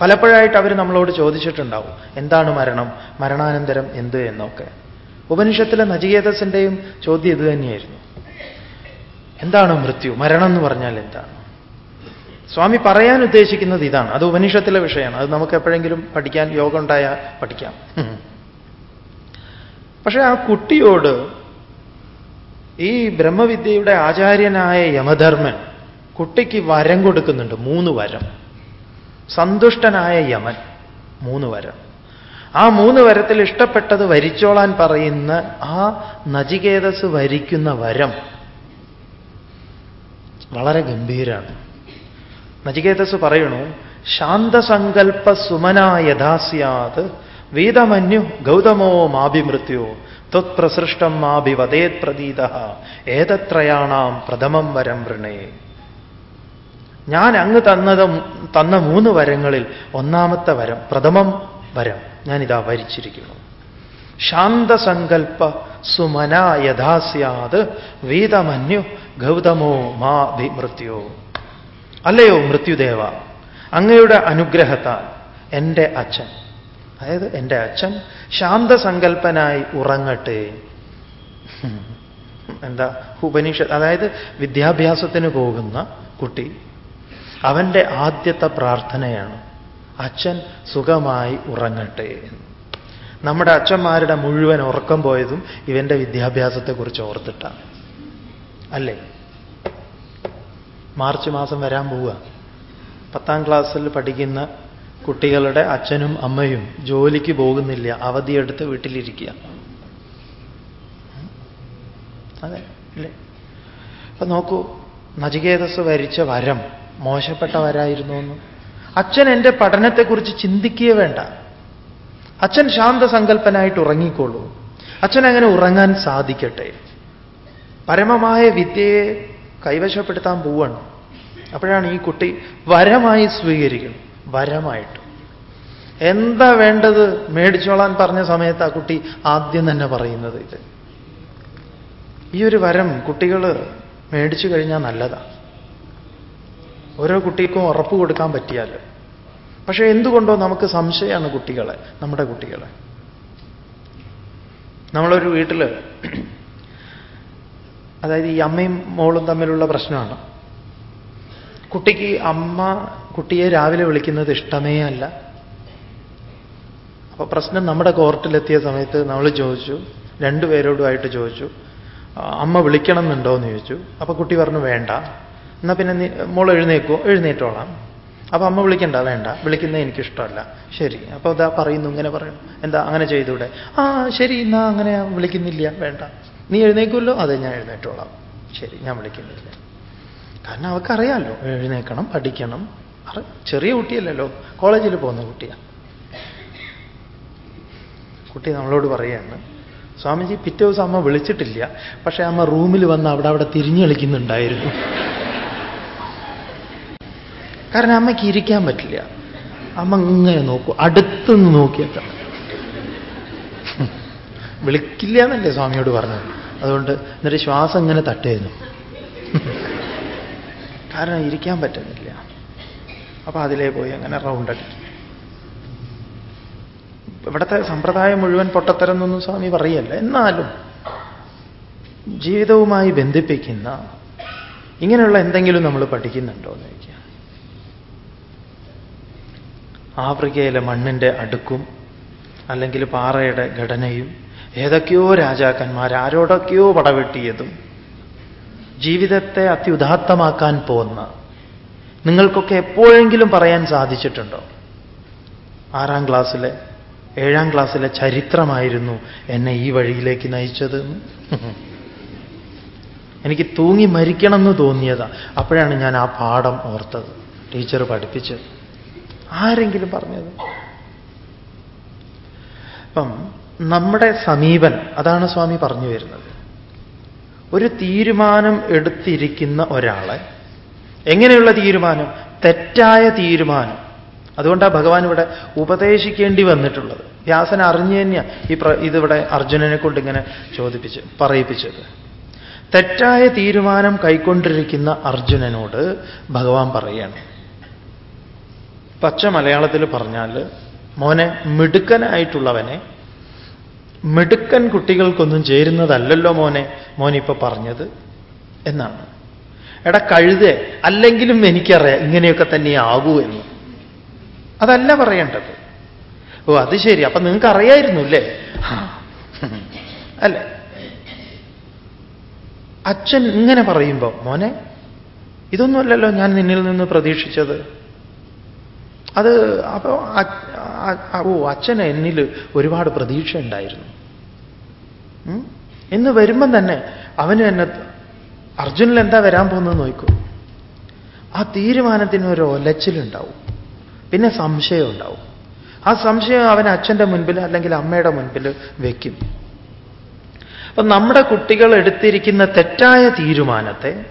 പലപ്പോഴായിട്ട് അവർ നമ്മളോട് ചോദിച്ചിട്ടുണ്ടാവും എന്താണ് മരണം? മരണാനന്തരം എന്ത്? എന്നൊക്കെ. ഉപനിഷത്തിലെ നചികേതസിന്റെയും ചോദ്യം ഇത് തന്നെയായിരുന്നു. എന്താണ് മൃത്യു? മരണം എന്ന് പറഞ്ഞാൽ എന്താണ്? സ്വാമി പറയാൻ ഉദ്ദേശിക്കുന്നത് ഇതാണ്. അത് ഉപനിഷത്തിലെ വിഷയമാണ്. അത് നമുക്ക് എപ്പോഴെങ്കിലും പഠിക്കാൻ യോഗം ഉണ്ടായാൽ പഠിക്കാം. പക്ഷേ ആ കുട്ടിയോട് ഈ ബ്രഹ്മവിദ്യയുടെ ആചാര്യനായ യമധർമ്മൻ കുട്ടിക്ക് വരം കൊടുക്കുന്നുണ്ട് മൂന്ന് വരം. സന്തുഷ്ടനായ യമൻ. മൂന്ന് വരം. ആ മൂന്ന് വരത്തിൽ ഇഷ്ടപ്പെട്ടത് വരിച്ചോളാൻ പറയുന്ന ആ നചികേതസ് വരിക്കുന്ന വരം വളരെ ഗംഭീരാണ്. നചികേതസ് പറയണു ശാന്തസങ്കൽപ്പ സുമന യഥാസ്യാത് വീതമന്യു ഗൗതമോ മാഭിമൃത്യോ ത്വത്പ്രസൃഷ്ടം മാഭിവതേത് പ്രതീത ഏതത്രയാണാം പ്രഥമം വരം വൃണേ. ഞാൻ അങ്ങ് തന്നത് തന്ന മൂന്ന് വരങ്ങളിൽ ഒന്നാമത്തെ വരം പ്രഥമം വരം ഞാനിതാ വരിച്ചിരിക്കുന്നു. ശാന്തസങ്കൽപ്പ സുമന യഥാസ്യാത് വേദമന്യു ഗൗതമോ മാ മൃത്യോ അല്ലയോ മൃത്യുദേവ അങ്ങയുടെ അനുഗ്രഹത്താൽ എന്റെ അച്ഛൻ അതായത് എന്റെ അച്ഛൻ ശാന്തസങ്കൽപ്പനായി ഉറങ്ങട്ടെ. എന്താ? ഉപനിഷ അതായത് വിദ്യാഭ്യാസത്തിന് പോകുന്ന കുട്ടി. അവന്റെ ആദ്യത്തെ പ്രാർത്ഥനയാണ്. അച്ഛൻ സുഖമായി ഉറങ്ങട്ടെ എന്ന്. നമ്മുടെ അച്ഛന്മാരുടെ മുഴുവൻ ഉറക്കം പോയതും ഇവന്റെ വിദ്യാഭ്യാസത്തെക്കുറിച്ച് ഓർത്തിട്ടാണ്. അല്ലേ? മാർച്ച് മാസം വരാൻ പോവുക. പത്താം ക്ലാസ്സിൽ പഠിക്കുന്ന കുട്ടികളുടെ അച്ഛനും അമ്മയും ജോലിക്ക് പോകുന്നില്ല. അവധിയെടുത്ത് വീട്ടിലിരിക്കുക. അതെ അല്ലേ? അപ്പൊ നോക്കൂ നചികേതസ് വരിച്ച വരം മോശപ്പെട്ട വരായിരുന്നു എന്ന് അച്ഛൻ എന്റെ പഠനത്തെക്കുറിച്ച് ചിന്തിക്കുകയേ വേണ്ട. അച്ഛൻ ശാന്തസങ്കല്പനായിട്ട് ഉറങ്ങിക്കോളൂ. അച്ഛൻ അങ്ങനെ ഉറങ്ങാൻ സാധിക്കട്ടെ. പരമമായ വിദ്യയെ കൈവശപ്പെടുത്താൻ പോവാണ്. അപ്പോഴാണ് ഈ കുട്ടി വരമായി സ്വീകരിക്കണം വരമായിട്ട്. എന്താ വേണ്ടത്? മേടിച്ചോളാൻ പറഞ്ഞ സമയത്ത് ആ കുട്ടി ആദ്യം തന്നെ പറയുന്നത് ഇത്. ഈ ഒരു വരം കുട്ടികൾ മേടിച്ചു കഴിഞ്ഞാൽ നല്ലതാണ് ഓരോ കുട്ടിക്കും ഉറപ്പ് കൊടുക്കാൻ പറ്റിയാൽ പക്ഷേ എന്തുകൊണ്ടോ നമുക്ക് സംശയമാണ് കുട്ടികളെ നമ്മുടെ കുട്ടികളെ. നമ്മളൊരു വീട്ടിൽ അതായത് ഈ അമ്മയും മോളും തമ്മിലുള്ള പ്രശ്നമാണ്. കുട്ടിക്ക് അമ്മ കുട്ടിയെ രാവിലെ വിളിക്കുന്നത് ഇഷ്ടമേ അല്ല. അപ്പൊ പ്രശ്നം നമ്മുടെ കോർട്ടിലെത്തിയ സമയത്ത് നമ്മൾ ചോദിച്ചു രണ്ടുപേരോടുമായിട്ട് ചോദിച്ചു അമ്മ വിളിക്കണം എന്നുണ്ടോ എന്ന് ചോദിച്ചു. അപ്പൊ കുട്ടി പറഞ്ഞു വേണ്ട. എന്നാ പിന്നെ മോൾ എഴുന്നേക്കോ എഴുന്നേറ്റോളാം. അപ്പൊ അമ്മ വിളിക്കണ്ട വേണ്ട. വിളിക്കുന്നത് എനിക്കിഷ്ടമല്ല. ശരി. അപ്പൊ ഇതാ പറയുന്നു ഇങ്ങനെ പറയുന്നു. എന്താ അങ്ങനെ ചെയ്തൂടെ? ആ ശരി എന്നാ അങ്ങനെ വിളിക്കുന്നില്ല. വേണ്ട. നീ എഴുന്നേക്കുമല്ലോ അതെ ഞാൻ എഴുന്നേറ്റോളാം. ശരി ഞാൻ വിളിക്കുന്നില്ല. കാരണം അവൾക്കറിയാമല്ലോ എഴുന്നേക്കണം പഠിക്കണം. ചെറിയ കുട്ടിയല്ലല്ലോ. കോളേജിൽ പോകുന്ന കുട്ടിയാണ് കുട്ടി നമ്മളോട് പറയാണ് സ്വാമിജി പിറ്റേ ദിവസം അമ്മ വിളിച്ചിട്ടില്ല. പക്ഷേ അമ്മ റൂമിൽ വന്ന് അവിടെ അവിടെ തിരിഞ്ഞു കളിക്കുന്നുണ്ടായിരുന്നു. കാരണം അമ്മയ്ക്ക് ഇരിക്കാൻ പറ്റില്ല. അമ്മ ഇങ്ങനെ നോക്കൂ അടുത്തുനിന്ന് നോക്കിയേക്കാം വിളിക്കില്ല എന്നല്ലേ സ്വാമിയോട് പറഞ്ഞത്. അതുകൊണ്ട് എന്നിട്ട് ശ്വാസം ഇങ്ങനെ തട്ടായിരുന്നു. കാരണം ഇരിക്കാൻ പറ്റുന്നില്ല. അപ്പൊ അതിലേ പോയി അങ്ങനെ റൗണ്ട് അടിക്കും ഇവിടുത്തെ സമ്പ്രദായം മുഴുവൻ പൊട്ടത്തരം എന്നൊന്നും സ്വാമി പറയല്ല. എന്നാലും ജീവിതവുമായി ബന്ധിപ്പിക്കുന്ന ഇങ്ങനെയുള്ള എന്തെങ്കിലും നമ്മൾ പഠിക്കുന്നുണ്ടോ എന്ന് ചോദിക്കുക ആഫ്രിക്കയിലെ മണ്ണിന്റെ അടുക്കും അല്ലെങ്കിൽ പാറയുടെ ഘടനയും ഏതൊക്കെയോ രാജാക്കന്മാർ ആരോടൊക്കെയോ പടവെട്ടിയതും ജീവിതത്തെ അത്യുദാത്തമാക്കാൻ പോന്ന നിങ്ങൾക്കൊക്കെ എപ്പോഴെങ്കിലും പറയാൻ സാധിച്ചിട്ടുണ്ടോ? ആറാം ക്ലാസ്സിലെ ഏഴാം ക്ലാസ്സിലെ ചരിത്രമായിരുന്നു എന്നെ ഈ വഴിയിലേക്ക് നയിച്ചത്. എനിക്ക് തൂങ്ങി മരിക്കണമെന്ന് തോന്നിയതാ. അപ്പോഴാണ് ഞാൻ ആ പാഠം ഓർത്തത്. ടീച്ചർ പഠിപ്പിച്ചത്. ആരെങ്കിലും പറഞ്ഞത്? അപ്പം നമ്മുടെ സമീപൻ അതാണ് സ്വാമി പറഞ്ഞു വരുന്നത്. ഒരു തീരുമാനം എടുത്തിരിക്കുന്ന ഒരാളെ എങ്ങനെയുള്ള തീരുമാനം? തെറ്റായ തീരുമാനം. അതുകൊണ്ടാണ് ഭഗവാൻ ഇവിടെ ഉപദേശിക്കേണ്ടി വന്നിട്ടുള്ളത്. വ്യാസൻ അറിഞ്ഞു തന്നെയാ ഈ ഇതിവിടെ അർജുനനെ കൊണ്ട് ഇങ്ങനെ ചോദിപ്പിച്ച് പറയിപ്പിച്ചത്. തെറ്റായ തീരുമാനം കൈക്കൊണ്ടിരിക്കുന്ന അർജുനനോട് ഭഗവാൻ പറയാണ് പച്ച മലയാളത്തിൽ പറഞ്ഞാൽ മോനെ മിടുക്കനായിട്ടുള്ളവനെ മിടുക്കൻ കുട്ടികൾക്കൊന്നും ചേരുന്നതല്ലല്ലോ മോനെ മോനിപ്പോ പറഞ്ഞത് എന്നാണ്. എടാ കഴുതേ അല്ലെങ്കിലും എനിക്കറിയാം ഇങ്ങനെയൊക്കെ തന്നെ ആകൂ എന്ന്. അതല്ല പറയേണ്ടത്. ഓ അത് ശരി. അപ്പൊ നിങ്ങൾക്ക് അറിയായിരുന്നു അല്ലേ? അല്ല അല്ലേ? അച്ഛൻ ഇങ്ങനെ പറയുമ്പോ മോനെ ഇതൊന്നുമല്ലല്ലോ ഞാൻ നിന്നിൽ നിന്ന് പ്രതീക്ഷിച്ചത്. അത് അപ്പോ അ- അ- ഓ അച്ഛന് എന്നിൽ ഒരുപാട് പ്രതീക്ഷ ഉണ്ടായിരുന്നു. എന്ന് വരുമ്പം തന്നെ അവന് എന്നെ അർജുനിൽ എന്താ വരാൻ പോകുന്നത് നോക്കൂ. ആ തീരുമാനത്തിന് ഒരു ഒലച്ചിലുണ്ടാവും. പിന്നെ സംശയം ഉണ്ടാവും. ആ സംശയം അവൻ അച്ഛന്റെ മുൻപിൽ അല്ലെങ്കിൽ അമ്മയുടെ മുൻപിൽ വയ്ക്കും അപ്പൊ നമ്മുടെ കുട്ടികൾ എടുത്തിരിക്കുന്ന തെറ്റായ തീരുമാനത്തെ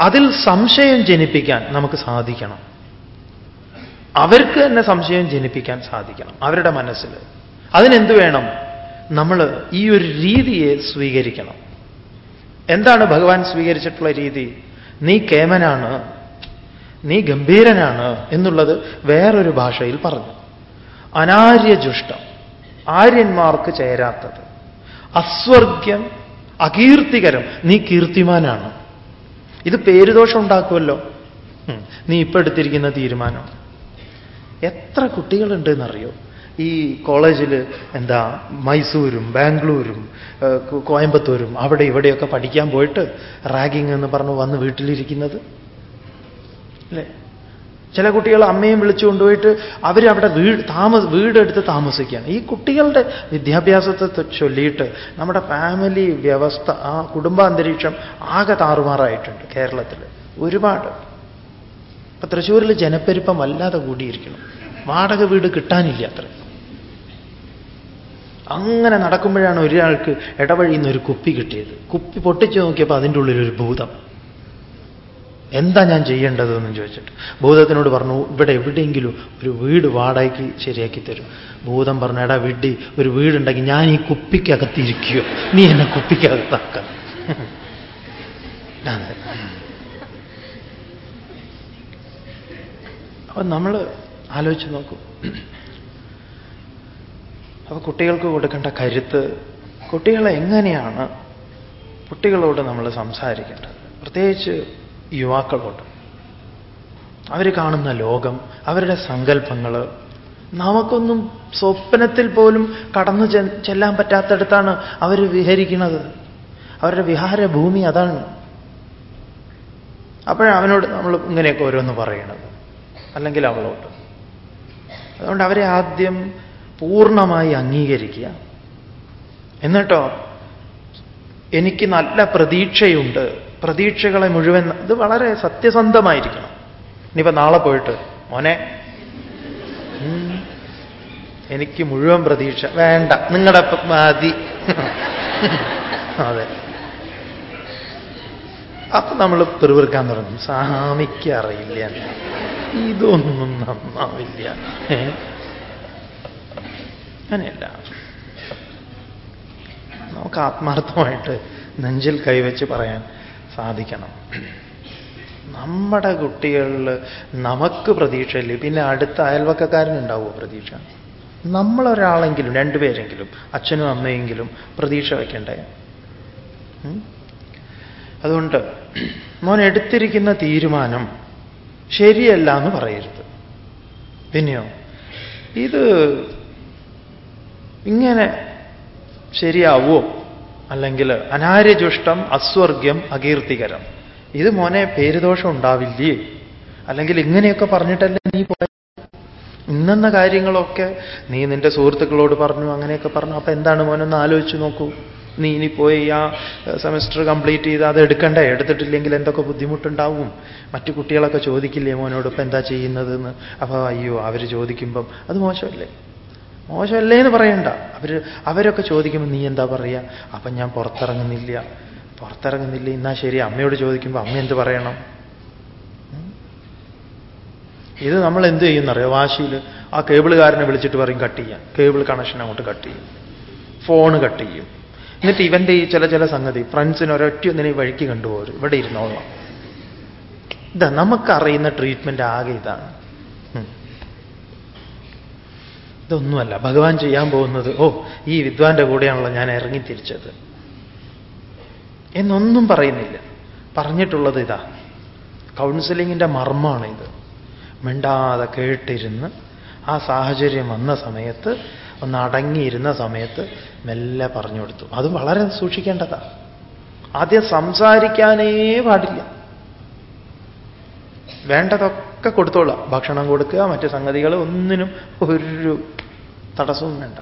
അതിൽ സംശയം ജനിപ്പിക്കാൻ നമുക്ക് സാധിക്കണം. അവർക്ക് തന്നെ സംശയം ജനിപ്പിക്കാൻ സാധിക്കണം. അവരുടെ മനസ്സിൽ. അതിനെന്ത് വേണം? നമ്മൾ ഈ ഒരു രീതിയെ സ്വീകരിക്കണം. എന്താണ് ഭഗവാൻ സ്വീകരിച്ചിട്ടുള്ള രീതി? നീ കേമനാണ് നീ ഗംഭീരനാണ് എന്നുള്ളത് വേറൊരു ഭാഷയിൽ പറഞ്ഞു. അനാര്യജുഷ്ടം ആര്യന്മാർക്ക് ചേരാത്തത്. അസ്വർഗ്യം അകീർത്തികരം നീ കീർത്തിമാനാണ്. ഇത് പേരുദോഷം ഉണ്ടാക്കുമല്ലോ. നീ ഇപ്പൊ എടുത്തിരിക്കുന്ന തീരുമാനം. എത്ര കുട്ടികളുണ്ട് എന്നറിയോ ഈ കോളേജിൽ എന്താ മൈസൂരും ബാംഗ്ലൂരും കോയമ്പത്തൂരും അവിടെ ഇവിടെയൊക്കെ പഠിക്കാൻ പോയിട്ട് റാഗിങ് എന്ന് പറഞ്ഞ് വന്ന് വീട്ടിലിരിക്കുന്നത്? അല്ലേ? ചില കുട്ടികൾ അമ്മയും വിളിച്ചു കൊണ്ടുപോയിട്ട് അവരവിടെ വീട് താമസ വീടെടുത്ത് താമസിക്കുകയാണ്. ഈ കുട്ടികളുടെ വിദ്യാഭ്യാസത്തെ ചൊല്ലിയിട്ട് നമ്മുടെ ഫാമിലി വ്യവസ്ഥ ആ കുടുംബാന്തരീക്ഷം ആകെ താറുമാറായിട്ടുണ്ട് കേരളത്തിൽ ഒരുപാട്. ഇപ്പൊ തൃശ്ശൂരിൽ ജനപ്പെരുപ്പം വല്ലാതെ കൂടിയിരിക്കണം. വാടക വീട് കിട്ടാനില്ല അത്ര. അങ്ങനെ നടക്കുമ്പോഴാണ് ഒരാൾക്ക് ഇടവഴിയിൽ നിന്ന് ഒരു കുപ്പി കിട്ടിയത്. കുപ്പി പൊട്ടിച്ചു നോക്കിയപ്പോൾ അതിന്റെ ഉള്ളിലൊരു ഭൂതം. എന്താ ഞാൻ ചെയ്യേണ്ടതെന്ന് ചോദിച്ചിട്ട് ഭൂതത്തിനോട് പറഞ്ഞു ഇവിടെ എവിടെയെങ്കിലും ഒരു വീട് വാടകയ്ക്ക് ശരിയാക്കി തരും. ഭൂതം പറഞ്ഞു എടാ വിഡി ഒരു വീടുണ്ടെങ്കിൽ ഞാൻ ഈ കുപ്പിക്കകത്തിരിക്കുകയോ നീ എന്നെ കുപ്പിക്കകത്താക്കാം. അപ്പൊ നമ്മൾ ആലോചിച്ച് നോക്കൂ. അപ്പൊ കുട്ടികൾക്ക് കൊടുക്കേണ്ട കരുത്ത് കുട്ടികളെ എങ്ങനെയാണ് കുട്ടികളോട് നമ്മൾ സംസാരിക്കേണ്ടത്? പ്രത്യേകിച്ച് യുവാക്കളോട്. അവർ കാണുന്ന ലോകം അവരുടെ സങ്കല്പങ്ങൾ നമുക്കൊന്നും സ്വപ്നത്തിൽ പോലും കടന്നു ചെല്ലാൻ പറ്റാത്തടത്താണ് അവർ വിഹരിക്കുന്നത്. അവരുടെ വിഹാര ഭൂമി അതാണ് അപ്പോഴവനോട് നമ്മൾ ഇങ്ങനെയൊക്കെ ഓരോന്ന് പറയണത്. അല്ലെങ്കിൽ അവളോട്ട്. അതുകൊണ്ട് അവരെ ആദ്യം പൂർണമായി അംഗീകരിക്കുക. എന്നിട്ടോ എനിക്ക് നല്ല പ്രതീക്ഷയുണ്ട്. പ്രതീക്ഷകളെ മുഴുവൻ ഇത് വളരെ സത്യസന്ധമായിരിക്കണം. ഇനിയിപ്പോ നാളെ പോയിട്ട് മോനെ എനിക്ക് മുഴുവൻ പ്രതീക്ഷ. വേണ്ട നിങ്ങളുടെ മതി. അതെ. അപ്പൊ നമ്മൾ പെരുവിർക്കാൻ തുടങ്ങും. സ്വാമിക്ക് അറിയില്ല. ഇതൊന്നും നന്നാവില്ല? അങ്ങനെയല്ല. നമുക്ക് ആത്മാർത്ഥമായിട്ട് നെഞ്ചിൽ കൈവച്ച് പറയാൻ സാധിക്കണം. നമ്മുടെ കുട്ടികളിൽ നമുക്ക് പ്രതീക്ഷയില്ല. പിന്നെ അടുത്ത അയൽവക്കക്കാരനുണ്ടാവുമോ പ്രതീക്ഷ? നമ്മളൊരാളെങ്കിലും രണ്ടുപേരെങ്കിലും അച്ഛനും അമ്മയെങ്കിലും പ്രതീക്ഷ വയ്ക്കണ്ടേ അതുകൊണ്ട് മോൻ എടുത്തിരിക്കുന്ന തീരുമാനം ശരിയല്ല എന്ന് പറയരുത്. പിന്നെയോ? ഇത് ഇങ്ങനെ ശരിയാവോ അല്ലെങ്കിൽ അനാര്യജുഷ്ടം അസ്വർഗ്യം അകീർത്തികരം. ഇത് മോനെ പേരുദോഷം ഉണ്ടാവില്ലേ? അല്ലെങ്കിൽ ഇങ്ങനെയൊക്കെ പറഞ്ഞിട്ടല്ലേ നീ പോയ ഇന്നെന്ന കാര്യങ്ങളൊക്കെ നീ നിന്റെ സുഹൃത്തുക്കളോട് പറഞ്ഞു അങ്ങനെയൊക്കെ പറഞ്ഞു. അപ്പൊ എന്താണ് മോനൊന്ന് ആലോചിച്ച് നോക്കൂ. നീ ഇനി പോയി ആ സെമസ്റ്റർ കംപ്ലീറ്റ് ചെയ്ത് അത് എടുക്കണ്ടേ? എടുത്തിട്ടില്ലെങ്കിൽ എന്തൊക്കെ ബുദ്ധിമുട്ടുണ്ടാവും? മറ്റു കുട്ടികളൊക്കെ ചോദിക്കില്ലേ മോനോട് ഇപ്പം എന്താ ചെയ്യുന്നതെന്ന്? അപ്പോൾ അയ്യോ അവർ ചോദിക്കുമ്പം അത് മോശമല്ലേ? മോശമല്ലേ എന്ന് പറയണ്ട. അവർ അവരൊക്കെ ചോദിക്കുമ്പോൾ നീ എന്താ പറയുക? അപ്പം ഞാൻ പുറത്തിറങ്ങുന്നില്ല. പുറത്തിറങ്ങുന്നില്ല. എന്നാ ശരി അമ്മയോട് ചോദിക്കുമ്പോൾ അമ്മ എന്ത് പറയണം? ഇത് നമ്മൾ എന്ത് ചെയ്യുന്നറിയോ വാശിയിൽ ആ കേബിളുകാരനെ വിളിച്ചിട്ട് പറയും കട്ട് ചെയ്യാം കേബിൾ കണക്ഷൻ അങ്ങോട്ട് കട്ട് ചെയ്യും. ഫോണ് കട്ട് ചെയ്യും. എന്നിട്ട് ഇവന്റെ ഈ ചില ചില സംഗതി. ഫ്രണ്ട്സിന് ഒരൊറ്റ ഒന്നിനെ വഴിക്ക് കണ്ടുപോകും ഇവിടെ ഇരുന്നോളാം. ഇതാ നമുക്കറിയുന്ന ട്രീറ്റ്മെന്റ് ആകെ ഇതാണ്. ഇതൊന്നുമല്ല. ഭഗവാൻ ചെയ്യാൻ പോകുന്നത് ഓ ഈ വിദ്വാന്റെ കൂടെയാണല്ലോ ഞാൻ ഇറങ്ങി തിരിച്ചത് എന്നൊന്നും പറയുന്നില്ല. പറഞ്ഞിട്ടുള്ളത് ഇതാ. കൗൺസിലിങ്ങിന്റെ മർമ്മമാണ് ഇത്. മിണ്ടാതെ കേട്ടിരുന്ന് ആ സാഹചര്യം വന്ന സമയത്ത് ഒന്ന് അടങ്ങിയിരുന്ന സമയത്ത് മെല്ലെ പറഞ്ഞു കൊടുത്തു. അത് വളരെ സൂക്ഷിക്കേണ്ടതാ. ആദ്യം സംസാരിക്കാനേ പാടില്ല. വേണ്ടതൊക്കെ കൊടുത്തോളാം. ഭക്ഷണം കൊടുക്കുക മറ്റു സംഗതികൾ ഒന്നിനും ഒരു തടസ്സവും വേണ്ട.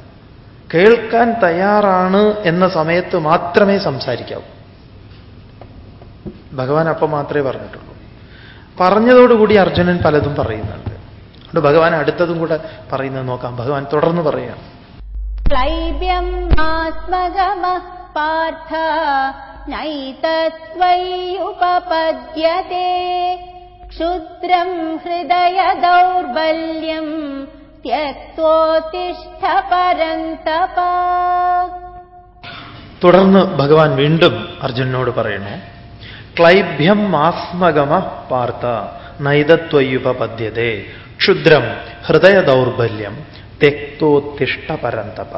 കേൾക്കാൻ തയ്യാറാണ് എന്ന സമയത്ത് മാത്രമേ സംസാരിക്കാവൂ. ഭഗവാൻ അപ്പം മാത്രമേ പറഞ്ഞിട്ടുള്ളൂ. പറഞ്ഞതോടുകൂടി അർജുനൻ പലതും പറയുന്നുണ്ട്. അതുകൊണ്ട് ഭഗവാൻ അടുത്തതും കൂടെ പറയുന്നത് നോക്കാം. ഭഗവാൻ തുടർന്ന് പറയാം പാർത്ഥ ക്ഷുദ്രം ഹൃദയ ദൗർബല്യം ത്യക്തോതിഷ്ഠ തുടർന്ന് ഭഗവാൻ വീണ്ടും അർജുനോട് പറയുന്നു. ക്ലൈഭ്യം ആസ്മഗമ പാർത്ഥ നൈതത്വയുപപദ്യതേ ക്ഷുദ്രം ഹൃദയ ദൗർബല്യം തെക്തോത്തിഷ്ട പരന്തപ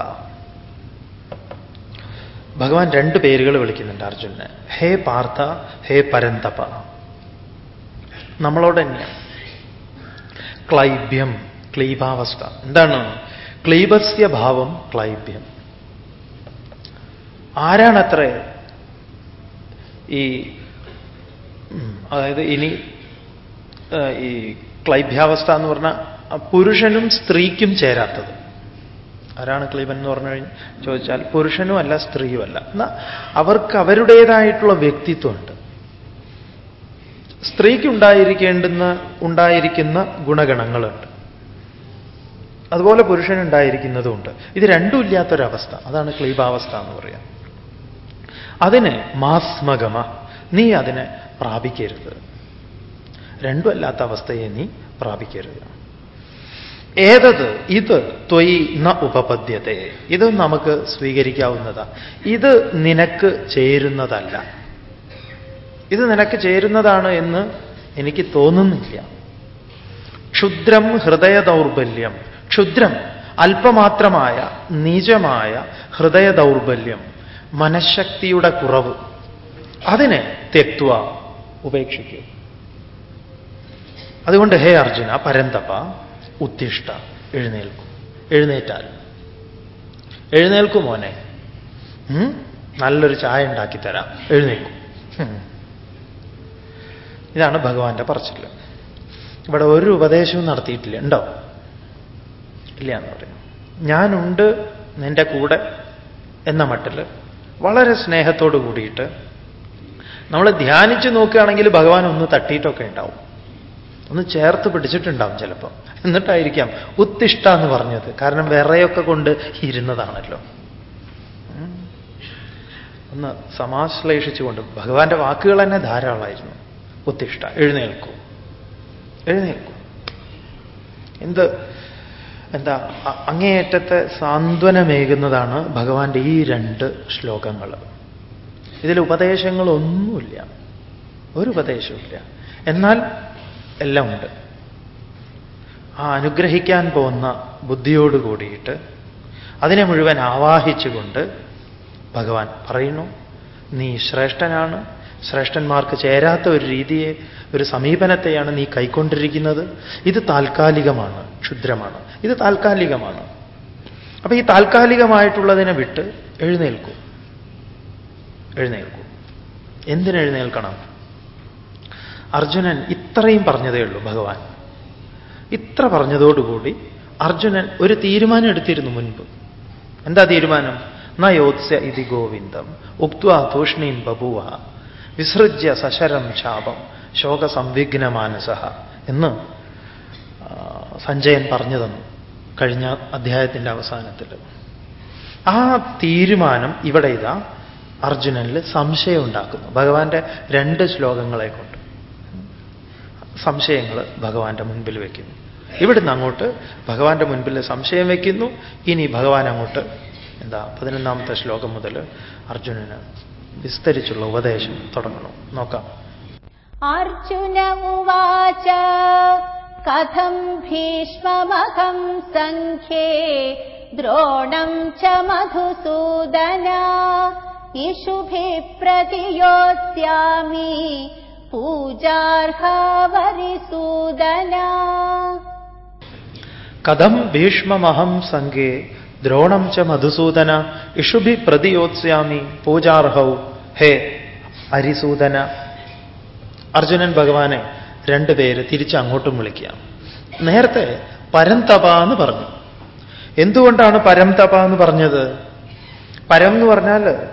ഭഗവാൻ രണ്ട് പേരുകൾ വിളിക്കുന്നുണ്ട് അർജുനന്. ഹേ പാർത്ഥ ഹേ പരന്തപ. നമ്മളോട് തന്നെയാണ് ക്ലൈബ്യം ക്ലീബാവസ്ഥ എന്താണ്? ക്ലീബസ്യ ഭാവം ക്ലൈബ്യം ആരാണത്രേ ഈ അതായത് ഇനി ഈ ക്ലൈഭ്യാവസ്ഥ എന്ന് പറഞ്ഞാൽ പുരുഷനും സ്ത്രീക്കും ചേരാത്തത്. ആരാണ് ക്ലീബൻ എന്ന് പറഞ്ഞു കഴിഞ്ഞ് ചോദിച്ചാൽ പുരുഷനും അല്ല സ്ത്രീയുമല്ല എന്നാൽ അവർക്ക് അവരുടേതായിട്ടുള്ള വ്യക്തിത്വമുണ്ട്. സ്ത്രീക്ക് ഉണ്ടായിരിക്കേണ്ടുന്ന ഉണ്ടായിരിക്കുന്ന ഗുണഗണങ്ങളുണ്ട്. അതുപോലെ പുരുഷനുണ്ടായിരിക്കുന്നതുമുണ്ട് ഇത് രണ്ടും ഇല്ലാത്തൊരവസ്ഥ. അതാണ് ക്ലീബാവസ്ഥ എന്ന് പറയാം. അതിനെ മാസ്മഗമ നീ അതിനെ പ്രാപിക്കരുത്. രണ്ടും അല്ലാത്ത അവസ്ഥയെ നീ പ്രാപിക്കരുത്. ഏതത്? ഇത് ത്വയി ന ഉപപദ്യത്തെ ഇത് നമുക്ക് സ്വീകരിക്കാവുന്നതാ. ഇത് നിനക്ക് ചേരുന്നതല്ല. ഇത് നിനക്ക് ചേരുന്നതാണ് എന്ന് എനിക്ക് തോന്നുന്നില്ല. ക്ഷുദ്രം ഹൃദയ ദൗർബല്യം. ക്ഷുദ്രം അല്പമാത്രമായ നീചമായ ഹൃദയ ദൗർബല്യം. മനഃശക്തിയുടെ കുറവ്. അതിനെ തെക്വ ഉപേക്ഷിക്കൂ. അതുകൊണ്ട് ഹേ അർജുന പരന്തപ ഉത്തിഷ്ഠ എഴുന്നേൽക്കും. എഴുന്നേറ്റാൽ. എഴുന്നേൽക്കും മോനെ? നല്ലൊരു ചായ ഉണ്ടാക്കി തരാം. എഴുന്നേൽക്കും. ഇതാണ് ഭഗവാന്റെ പറച്ചിൽ. ഇവിടെ ഒരു ഉപദേശവും നടത്തിയിട്ടില്ല. ഉണ്ടോ? ഇല്ല എന്ന് പറയും ഞാനുണ്ട് നിന്റെ കൂടെ എന്ന മട്ടിൽ വളരെ സ്നേഹത്തോട് കൂടിയിട്ട് നമ്മൾ ധ്യാനിച്ച് നോക്കുകയാണെങ്കിൽ ഭഗവാൻ ഒന്ന് തട്ടിയിട്ടൊക്കെ ഉണ്ടാവും. ഒന്ന് ചേർത്ത് പിടിച്ചിട്ടുണ്ടാവും ചിലപ്പോൾ എന്നിട്ടായിരിക്കാം ഉത്തിഷ്ട എന്ന് പറഞ്ഞത്. കാരണം വിറയൊക്കെ കൊണ്ട് ഇരുന്നതാണല്ലോ. ഒന്ന് സമാശ്ലേഷിച്ചുകൊണ്ട് ഭഗവാന്റെ വാക്കുകൾ തന്നെ ധാരാളമായിരുന്നു. ഉത്തിഷ്ട എഴുന്നേൽക്കൂ. എഴുന്നേൽക്കൂ. എന്ത്? എന്താ അങ്ങേയറ്റത്തെ സാന്ത്വനമേകുന്നതാണ് ഭഗവാന്റെ ഈ രണ്ട് ശ്ലോകങ്ങൾ. ഇതിൽ ഉപദേശങ്ങളൊന്നുമില്ല. ഒരു ഉപദേശമില്ല എന്നാൽ എല്ലാം ഉണ്ട് ആ അനുഗ്രഹിക്കാൻ പോകുന്ന ബുദ്ധിയോട് കൂടിയിട്ട് അതിനെ മുഴുവൻ ആവാഹിച്ചുകൊണ്ട് ഭഗവാൻ പറയുന്നു നീ ശ്രേഷ്ഠനാണ്. ശ്രേഷ്ഠന്മാർക്ക് ചേരാത്ത ഒരു രീതിയെ ഒരു സമീപനത്തെയാണ് നീ കൈക്കൊണ്ടിരിക്കുന്നത്. ഇത് താൽക്കാലികമാണ് ക്ഷുദ്രമാണ്. ഇത് താൽക്കാലികമാണ്. അപ്പൊ ഈ താൽക്കാലികമായിട്ടുള്ളതിനെ വിട്ട് എഴുന്നേൽക്കൂ. എഴുന്നേൽക്കൂ. എന്തിനെഴുന്നേൽക്കണം? അർജുനൻ ഇത്രയും പറഞ്ഞതേ ഉള്ളൂ ഭഗവാൻ. ഇത്ര പറഞ്ഞതോടുകൂടി അർജുനൻ ഒരു തീരുമാനം എടുത്തിരുന്നു മുൻപ്. എന്താ തീരുമാനം? ന യോത്സ്യ ഇതി ഗോവിന്ദം ഉക്വാ തൂഷ്ണീം ബബുവ വിസൃജ്യ സശരം ശാപം ശോകസംവിഘ്നമാനസ എന്ന് സഞ്ജയൻ പറഞ്ഞു തന്നു കഴിഞ്ഞ അധ്യായത്തിന്റെ അവസാനത്തിൽ. ആ തീരുമാനം ഇവിടെ ഇതാ അർജുനനിൽ സംശയം ഉണ്ടാക്കുന്നു. ഭഗവാന്റെ രണ്ട് ശ്ലോകങ്ങളെ കൊണ്ട്. സംശയങ്ങൾ ഭഗവാന്റെ മുൻപിൽ വയ്ക്കുന്നു ഇവിടുന്ന് അങ്ങോട്ട് ഭഗവാന്റെ മുൻപിൽ സംശയം വയ്ക്കുന്നു ഇനി ഭഗവാൻ അങ്ങോട്ട് എന്താ പതിനൊന്നാമത്തെ ശ്ലോകം മുതൽ അർജുനന് വിസ്തരിച്ചുള്ള ഉപദേശം തുടങ്ങണം. നോക്കാം. അർജുന ഉവാച കഥം ഭീഷ്മമഹം സംഖ്യേ ദ്രോണം ച മധുസൂദന ഇഷുഭി പ്രതിയോസ്യാമി പൂജാർഹാവരിസൂദന. കഥം ഭീഷ്മഹം സംഘേ ദ്രോണം ച മധുസൂദന ഇഷുഭി പ്രതിയോത്സ്യാമി പൂജാർഹൗ ഹേ ഹരിസൂദന അർജുനൻ ഭഗവാനെ രണ്ടുപേര് തിരിച്ച് അങ്ങോട്ടും വിളിക്കുക നേരത്തെ പരംതപ എന്ന് പറഞ്ഞു. എന്തുകൊണ്ടാണ് പരംതപ എന്ന് പറഞ്ഞത്? പരം എന്ന് പറഞ്ഞാൽ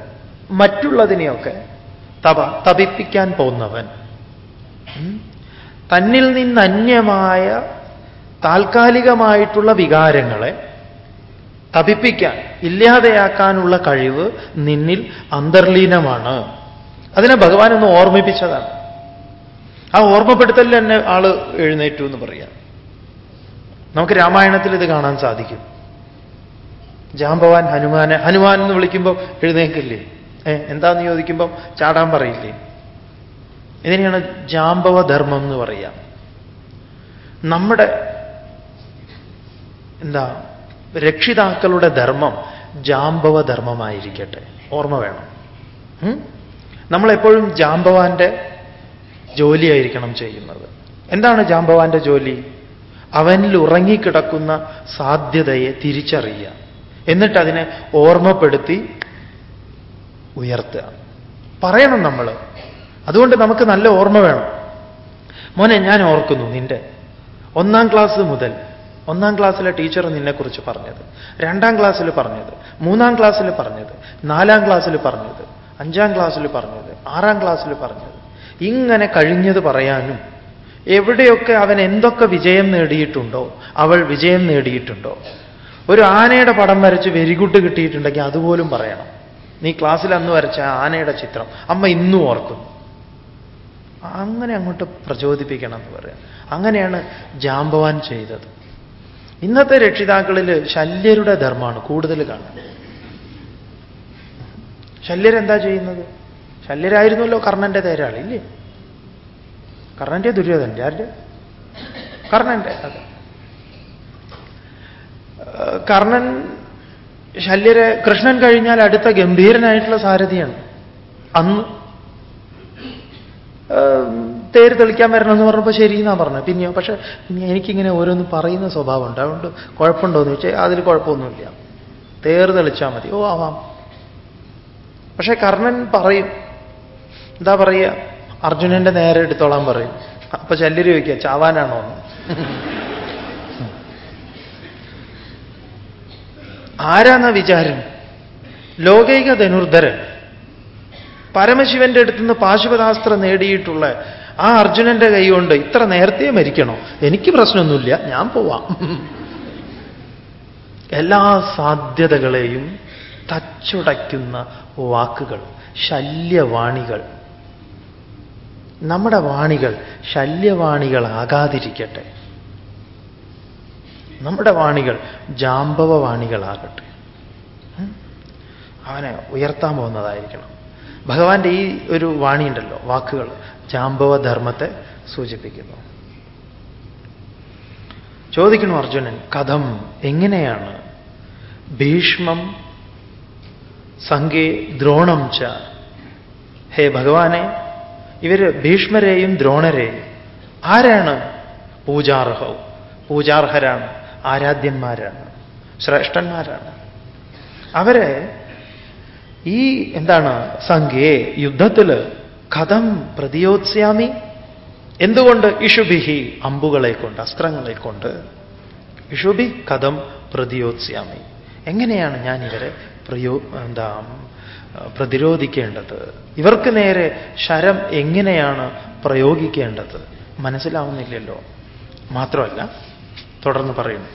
മറ്റുള്ളതിനെയൊക്കെ തപ തപിപ്പിക്കാൻ പോകുന്നവൻ. തന്നിൽ നിന്ന് അന്യമായ താൽക്കാലികമായിട്ടുള്ള വികാരങ്ങളെ തപിപ്പിക്കാൻ ഇല്ലാതെയാക്കാനുള്ള കഴിവ് നിന്നിൽ അന്തർലീനമാണ്. അതിനെ ഭഗവാൻ ഒന്ന് ഓർമ്മിപ്പിച്ചതാണ്. ആ ഓർമ്മപ്പെടുത്തലിൽ തന്നെ ആൾ എഴുന്നേറ്റു എന്ന് പറയാം. നമുക്ക് രാമായണത്തിൽ ഇത് കാണാൻ സാധിക്കും. ജാംബവാൻ ഹനുമാനെ ഹനുമാൻ എന്ന് വിളിക്കുമ്പോൾ എഴുന്നേക്കില്ലേ ഏ എന്താന്ന് ചോദിക്കുമ്പോൾ ചാടാൻ പറയില്ലേ? ഇതിനെയാണ് ജാമ്പവധർമ്മം എന്ന് പറയുക. നമ്മുടെ എന്താ രക്ഷിതാക്കളുടെ ധർമ്മം ജാമ്പവധർമ്മമായിരിക്കട്ടെ. ഓർമ്മ വേണം? നമ്മളെപ്പോഴും ജാമ്പവാന്റെ ജോലിയായിരിക്കണം ചെയ്യുന്നത്. എന്താണ് ജാമ്പവാന്റെ ജോലി? അവനിൽ ഉറങ്ങിക്കിടക്കുന്ന സാധ്യതയെ തിരിച്ചറിയുക. എന്നിട്ട് അതിനെ ഓർമ്മപ്പെടുത്തി ഉയർത്തുക. പറയണം നമ്മൾ അതുകൊണ്ട് നമുക്ക് നല്ല ഓർമ്മ വേണം. മോനെ ഞാൻ ഓർക്കുന്നു നിന്റെ ഒന്നാം ക്ലാസ് മുതൽ ഒന്നാം ക്ലാസ്സിലെ ടീച്ചർ നിന്നെക്കുറിച്ച് പറഞ്ഞത് രണ്ടാം ക്ലാസ്സിൽ പറഞ്ഞത് മൂന്നാം ക്ലാസ്സിൽ പറഞ്ഞത് നാലാം ക്ലാസ്സിൽ പറഞ്ഞത് അഞ്ചാം ക്ലാസ്സിൽ പറഞ്ഞത് ആറാം ക്ലാസ്സിൽ പറഞ്ഞത്. ഇങ്ങനെ കഴിഞ്ഞത് പറയാനും എവിടെയൊക്കെ അവൻ എന്തൊക്കെ വിജയം നേടിയിട്ടുണ്ടോ അവൾ വിജയം നേടിയിട്ടുണ്ടോ? ഒരു ആനയുടെ പടം വരച്ച് വെരി ഗുഡ് കിട്ടിയിട്ടുണ്ടെങ്കിൽ അതുപോലും പറയണം. നീ ക്ലാസ്സിൽ അന്ന് വരച്ച ആനയുടെ ചിത്രം അമ്മ ഇന്നും ഓർക്കുന്നു. അങ്ങനെ അങ്ങോട്ട് പ്രചോദിപ്പിക്കണം എന്ന് പറയാം. അങ്ങനെയാണ് ജാമ്പവാൻ ചെയ്തത്. ഇന്നത്തെ രക്ഷിതാക്കളിൽ ശല്യരുടെ ധർമ്മമാണ് കൂടുതൽ കാണുന്നത്. ശല്യരെന്താ ചെയ്യുന്നത്? ശല്യരായിരുന്നല്ലോ കർണന്റെ തേരാളി ഇല്ലേ? കർണന്റെ ദുര്യോധനന്റെ ആരുടെ? കർണന്റെ അതെ. കർണൻ ശല്യരെ കൃഷ്ണൻ കഴിഞ്ഞാൽ അടുത്ത ഗംഭീരനായിട്ടുള്ള സാരഥിയാണ്. അന്ന് തേര് തെളിക്കാൻ വരണമെന്ന് പറഞ്ഞപ്പോൾ ശരി എന്നാ പറഞ്ഞത്. പിന്നെയോ? പക്ഷെ എനിക്കിങ്ങനെ ഓരോന്ന് പറയുന്ന സ്വഭാവമുണ്ട്. അതുകൊണ്ട് കുഴപ്പമുണ്ടോ എന്ന് ചോദിച്ചാൽ അതിൽ കുഴപ്പമൊന്നുമില്ല. തേർ തെളിച്ചാൽ മതി. ഓ ആവാം. പക്ഷേ കർണൻ പറയും. എന്താ പറയുക? അർജുനന്റെ നേരെ എടുത്തോളാൻ പറയും. അപ്പൊ ശല്യര് ചോദിക്കുക ചാവാനാണോ എന്ന്. ആരാന്ന വിചാരം? ലോകൈക ധനുർധരൻ. പരമശിവന്റെ അടുത്തുനിന്ന് പാശുപതാസ്ത്രം നേടിയിട്ടുള്ള ആ അർജുനന്റെ കൈ കൊണ്ട് ഇത്ര നേരത്തെ മരിക്കണോ? എനിക്ക് പ്രശ്നമൊന്നുമില്ല. ഞാൻ പോവാം. എല്ലാ സാധ്യതകളെയും തച്ചുടയ്ക്കുന്ന വാക്കുകൾ ശല്യവാണികൾ. നമ്മുടെ വാണികൾ ശല്യവാണികളാകാതിരിക്കട്ടെ. നമ്മുടെ വാണികൾ ജാമ്പവ വാണികളാകട്ടെ. അവനെ ഉയർത്താൻ പോകുന്നതായിരിക്കണം. ഭഗവാന്റെ ഈ ഒരു വാണിയുണ്ടല്ലോ വാക്കുകൾ ജാമ്പവ ധർമ്മത്തെ സൂചിപ്പിക്കുന്നു. ചോദിക്കുന്നു അർജുനൻ കഥം എങ്ങനെയാണ്? ഭീഷ്മം സംഘേ ദ്രോണം ച. ഹേ ഭഗവാനെ ഇവർ ഭീഷ്മരെയും ദ്രോണരെയും ആരാണ്? പൂജാർഹവും പൂജാർഹരാണ് ആരാധ്യന്മാരാണ് ശ്രേഷ്ഠന്മാരാണ്. അവരെ ഈ എന്താണ് സംഖ്യയെ യുദ്ധത്തിൽ കഥം പ്രതിയോത്സ്യാമി? എന്തുകൊണ്ട് ഇഷുബിഹി അമ്പുകളെ കൊണ്ട് അസ്ത്രങ്ങളെ കൊണ്ട്? ഇഷുബി കഥം പ്രതിയോത്സ്യാമി. എങ്ങനെയാണ് ഞാൻ ഇവരെ പ്രയോ എന്താ പ്രതിരോധിക്കേണ്ടത്? ഇവർക്ക് നേരെ ശരം എങ്ങനെയാണ് പ്രയോഗിക്കേണ്ടത്? മനസ്സിലാവുന്നില്ലല്ലോ. മാത്രമല്ല തുടർന്ന് പറയുന്നു.